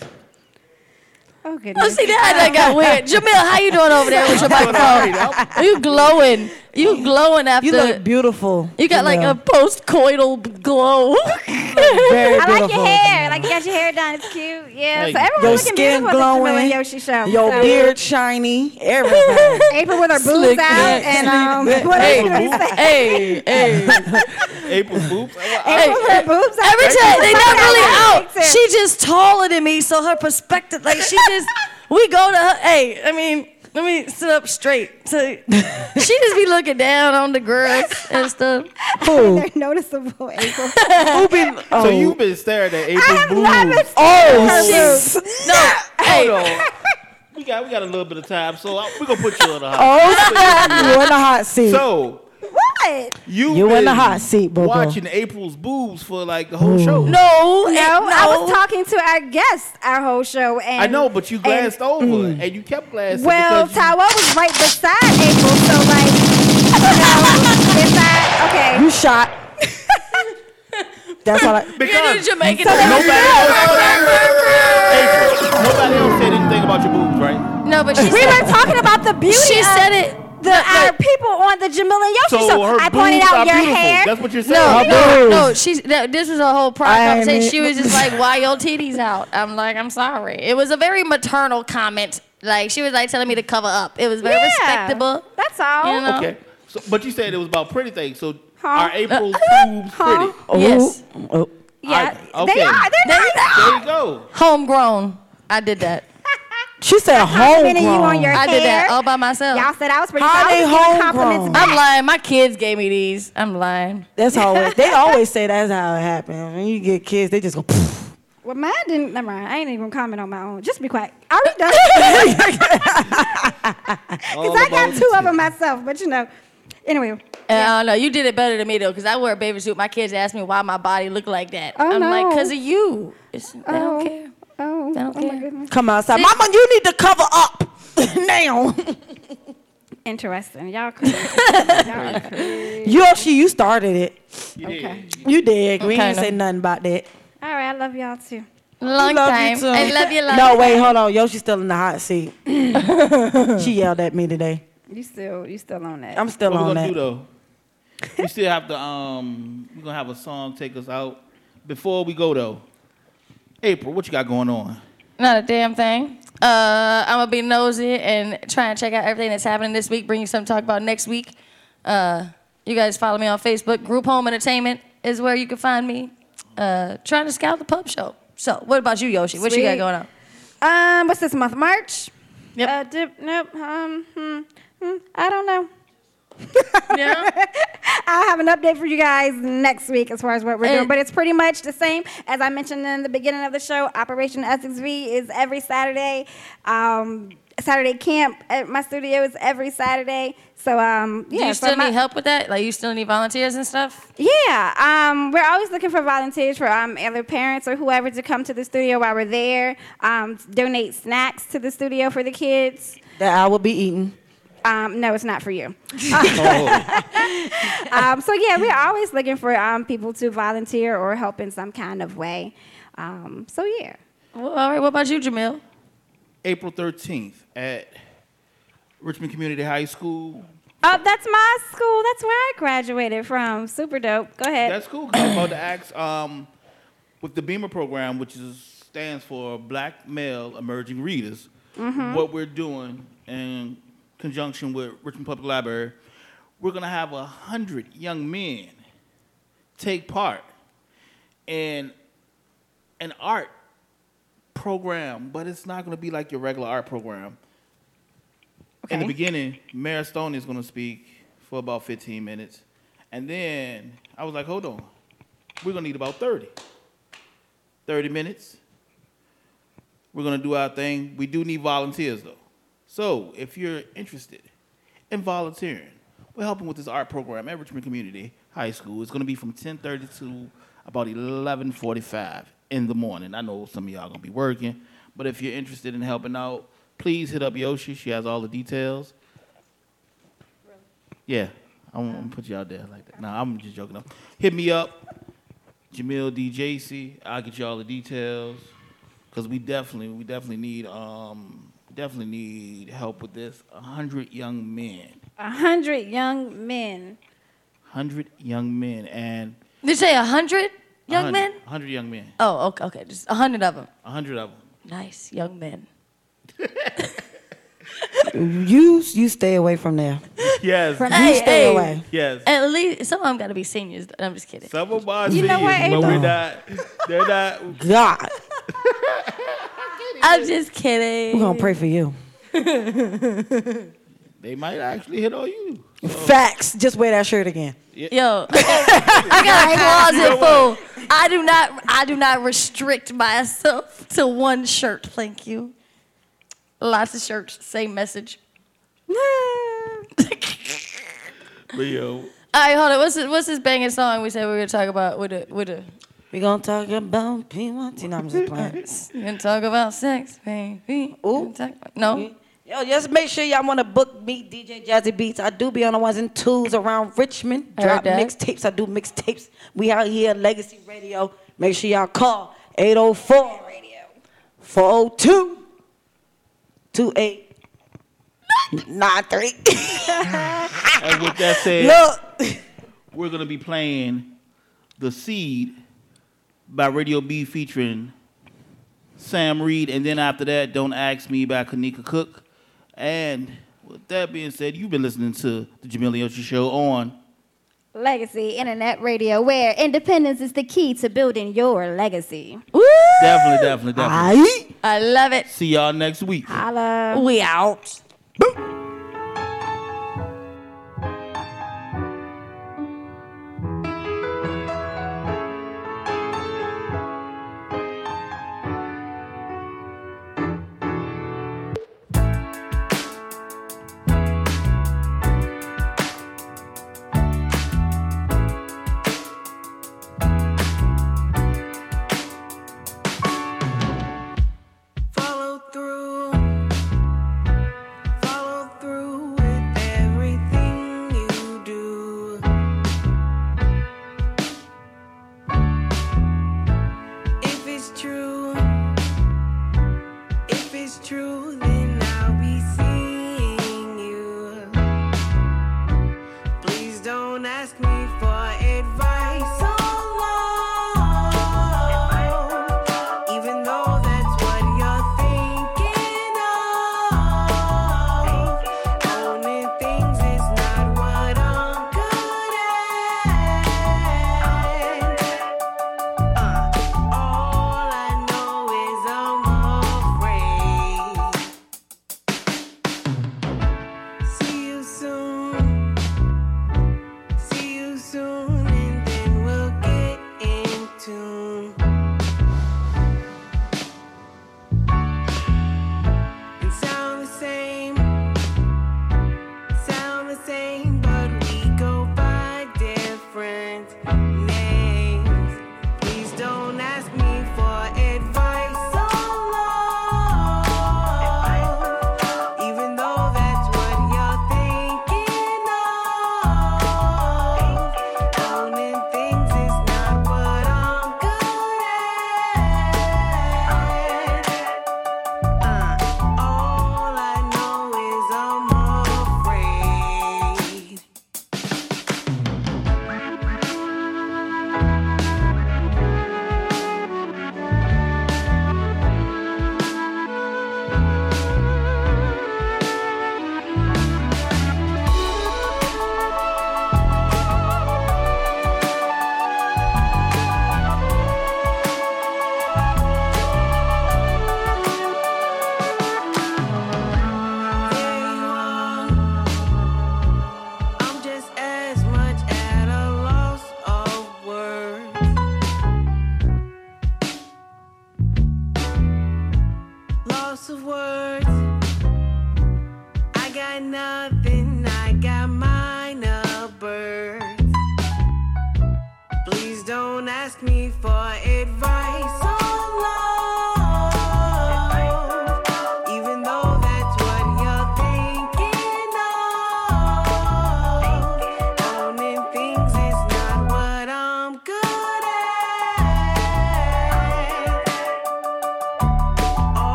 Oh goodness. Oh, see that that got weird. Jamil, how you doing over there with your microphone? Are You glowing? You glowing after? You look beautiful. You got like a Jamil. post-coital glow. Very I like your hair. Like you got your hair done. It's cute. Yeah. Thank so everyone's Your looking skin beautiful at the glowing. and Yoshi show. Your so. beard shiny. Everything. April with her boobs Slick out back, and um. back. What hey, else can I say? hey, hey. April boobs. April with her boobs out. Every time they not really out. She just taller than me, so her perspective, like she just, we go to her. Hey, I mean, let me sit up straight. So she just be looking down on the girls and stuff. Who? They're noticeable, April. Who been? Oh. So you've been staring at April's boobs. Oh, her shit. No, hey, Hold on. We got we got a little bit of time, so I, we're gonna put you on the hot. Oh, you in the hot seat. So What? you You in the hot seat, boo-boo. Watching April's boobs for like the whole show. no, No, I was talking to our guest our whole show, and I know, but you glanced over mm. and you kept glancing. Well, because you- Taiwo was right beside April, so like, you know, it's not okay. You shot. That's all I. because Jamaican. nobody else, April, nobody else said anything about your boobs, right? No, but she We said, were talking about the beauty. she of said it. The our people on the Jamil and Yoshi So show. I pointed out your beautiful. hair. That's what you're saying. No, no, boobs. no. She's that, this was a whole prior I conversation. She was just like, "Why your titties out?" I'm like, "I'm sorry." It was a very maternal comment. Like she was like telling me to cover up. It was very Yeah, respectable. That's all. You know? Okay, so, but you said it was about pretty things. So Huh? are uh, April's boobs Huh? pretty? Oh, Yes. oh. Yeah, I- they are. They're There nice. There you go. Homegrown. I did that. She said Complimenting you on homegrown. your I did that all by myself. Y'all said I was pretty. How so I they was homegrown? compliments. I'm lying. My kids gave me these. I'm lying. That's always. They always say that's how it happens. When you get kids, they just go. Poof. Well, mine didn't. Never mind. I ain't even gonna comment on my own. Just be quiet. I already done. All Because I got two of them myself. But you know, anyway. And I don't know. You did it better than me though, because I wear a bathing suit. My kids ask me why my body look like that. Oh, I'm like, because of you. It's, they Oh. don't care. Oh, They don't oh my goodness. Come outside, Mama. You need to cover up now. Interesting. Y'all crazy. Y'all crazy. Yoshi, you started it. Okay. You did. We Okay, ain't no. say nothing about that. All right. I love y'all too. Long love time. You too. I love you. Long no, time. wait, hold on. Yoshi's still in the hot seat. she yelled at me today. You still, you still on that? I'm still what we on gonna that. do though? we still have to. Um, we're gonna have a song take us out. Before we go though, April, what you got going on? Not a damn thing. Uh, I'm gonna be nosy and try and check out everything that's happening this week. Bring you something to talk about next week. Uh, you guys follow me on Facebook. Group Home Entertainment is where you can find me. Uh, trying to scout the pub show. So, what about you, Yoshi? What you got going on? Um, what's this month? March. Yep. Uh, dip, nope. Um, hmm, hmm, I don't know. Yeah. I'll have an update for you guys next week as far as what we're doing. But it's pretty much the same as I mentioned in the beginning of the show. Operation SXV is every Saturday. Um, Saturday camp at my studio is every Saturday. So um, Do yeah. you so still my- need help with that? Like you still need volunteers and stuff? Yeah, um, we're always looking for volunteers for um, other parents or whoever to come to the studio while we're there. Um, donate snacks to the studio for the kids. That I will be eating. Um, no, it's not for you. Oh. um, so yeah, we're always looking for um, people to volunteer or help in some kind of way. Um, so yeah. Well, all right. What about you, Jamil? April 13th at Richmond Community High School. Oh, that's my school. That's where I graduated from. Super dope. Go ahead. That's cool. 'cause I'm about to ask um, with the Beamer program, which is stands for Black Male Emerging Readers. Mhm. What we're doing in conjunction with Richmond Public Library, we're gonna have a hundred young men take part in an art program, but it's not gonna be like your regular art program. In the beginning, Mayor Stoney is gonna speak for about 15 minutes. And then I was like, hold on. We're gonna need about 30. 30 minutes. We're gonna do our thing. We do need volunteers though. So if you're interested in volunteering, we're helping with this art program at Richmond Community High School. It's gonna be from 10:30 to about 11:45 in the morning. I know some of y'all are gonna be working, but if you're interested in helping out, please hit up Yoshi. She has all the details. Yeah, I'm, I'm gonna put you out there like that. Nah, I'm just joking. Though. Hit me up, Jamil DJC. I'll get you all the details because we definitely, we definitely need, um, definitely need help with this. A hundred young men, A hundred young men. hundred young men, and Did you say a hundred young 100 men? 100 young men, Oh, okay, okay, just a hundred of them. a hundred of them. Nice young men. You you stay away from there. Yes, You stay away. Yes. At least some of them got to be seniors. I'm just kidding. Some of my You know what, seniors, but we're not. They're not. God, I'm just kidding. we're gonna pray for you. They might actually hit on you. Facts. Just wear that shirt again. Yo, I got a closet full. I do not. I do not restrict myself to one shirt. Thank you. Lots of shirts, same message. But yo, All right, hold on. What's this, what's this banging song we said we were gonna talk about with a with a? We gonna talk about P1. No, I'm just playing. We gonna talk about sex, baby. Ooh. No. Yo, just make sure y'all want to book me, DJ Jazzy Beats. I do be on the ones and twos around Richmond. Drop mixtapes. I do mixtapes. We out here, Legacy Radio. Make sure y'all call 804 Radio 402 2893. and with that said, Look. we're gonna be playing "The Seed" by Radio B featuring Sam Reed, and then after that, "Don't Ask Me" by Kanika Cook. And with that being said, you've been listening to the Jamil Yoshi Show on Legacy Internet Radio, where independence is the key to building your legacy. definitely, definitely, definitely. I love it. See y'all next week. Holla. We out. Follow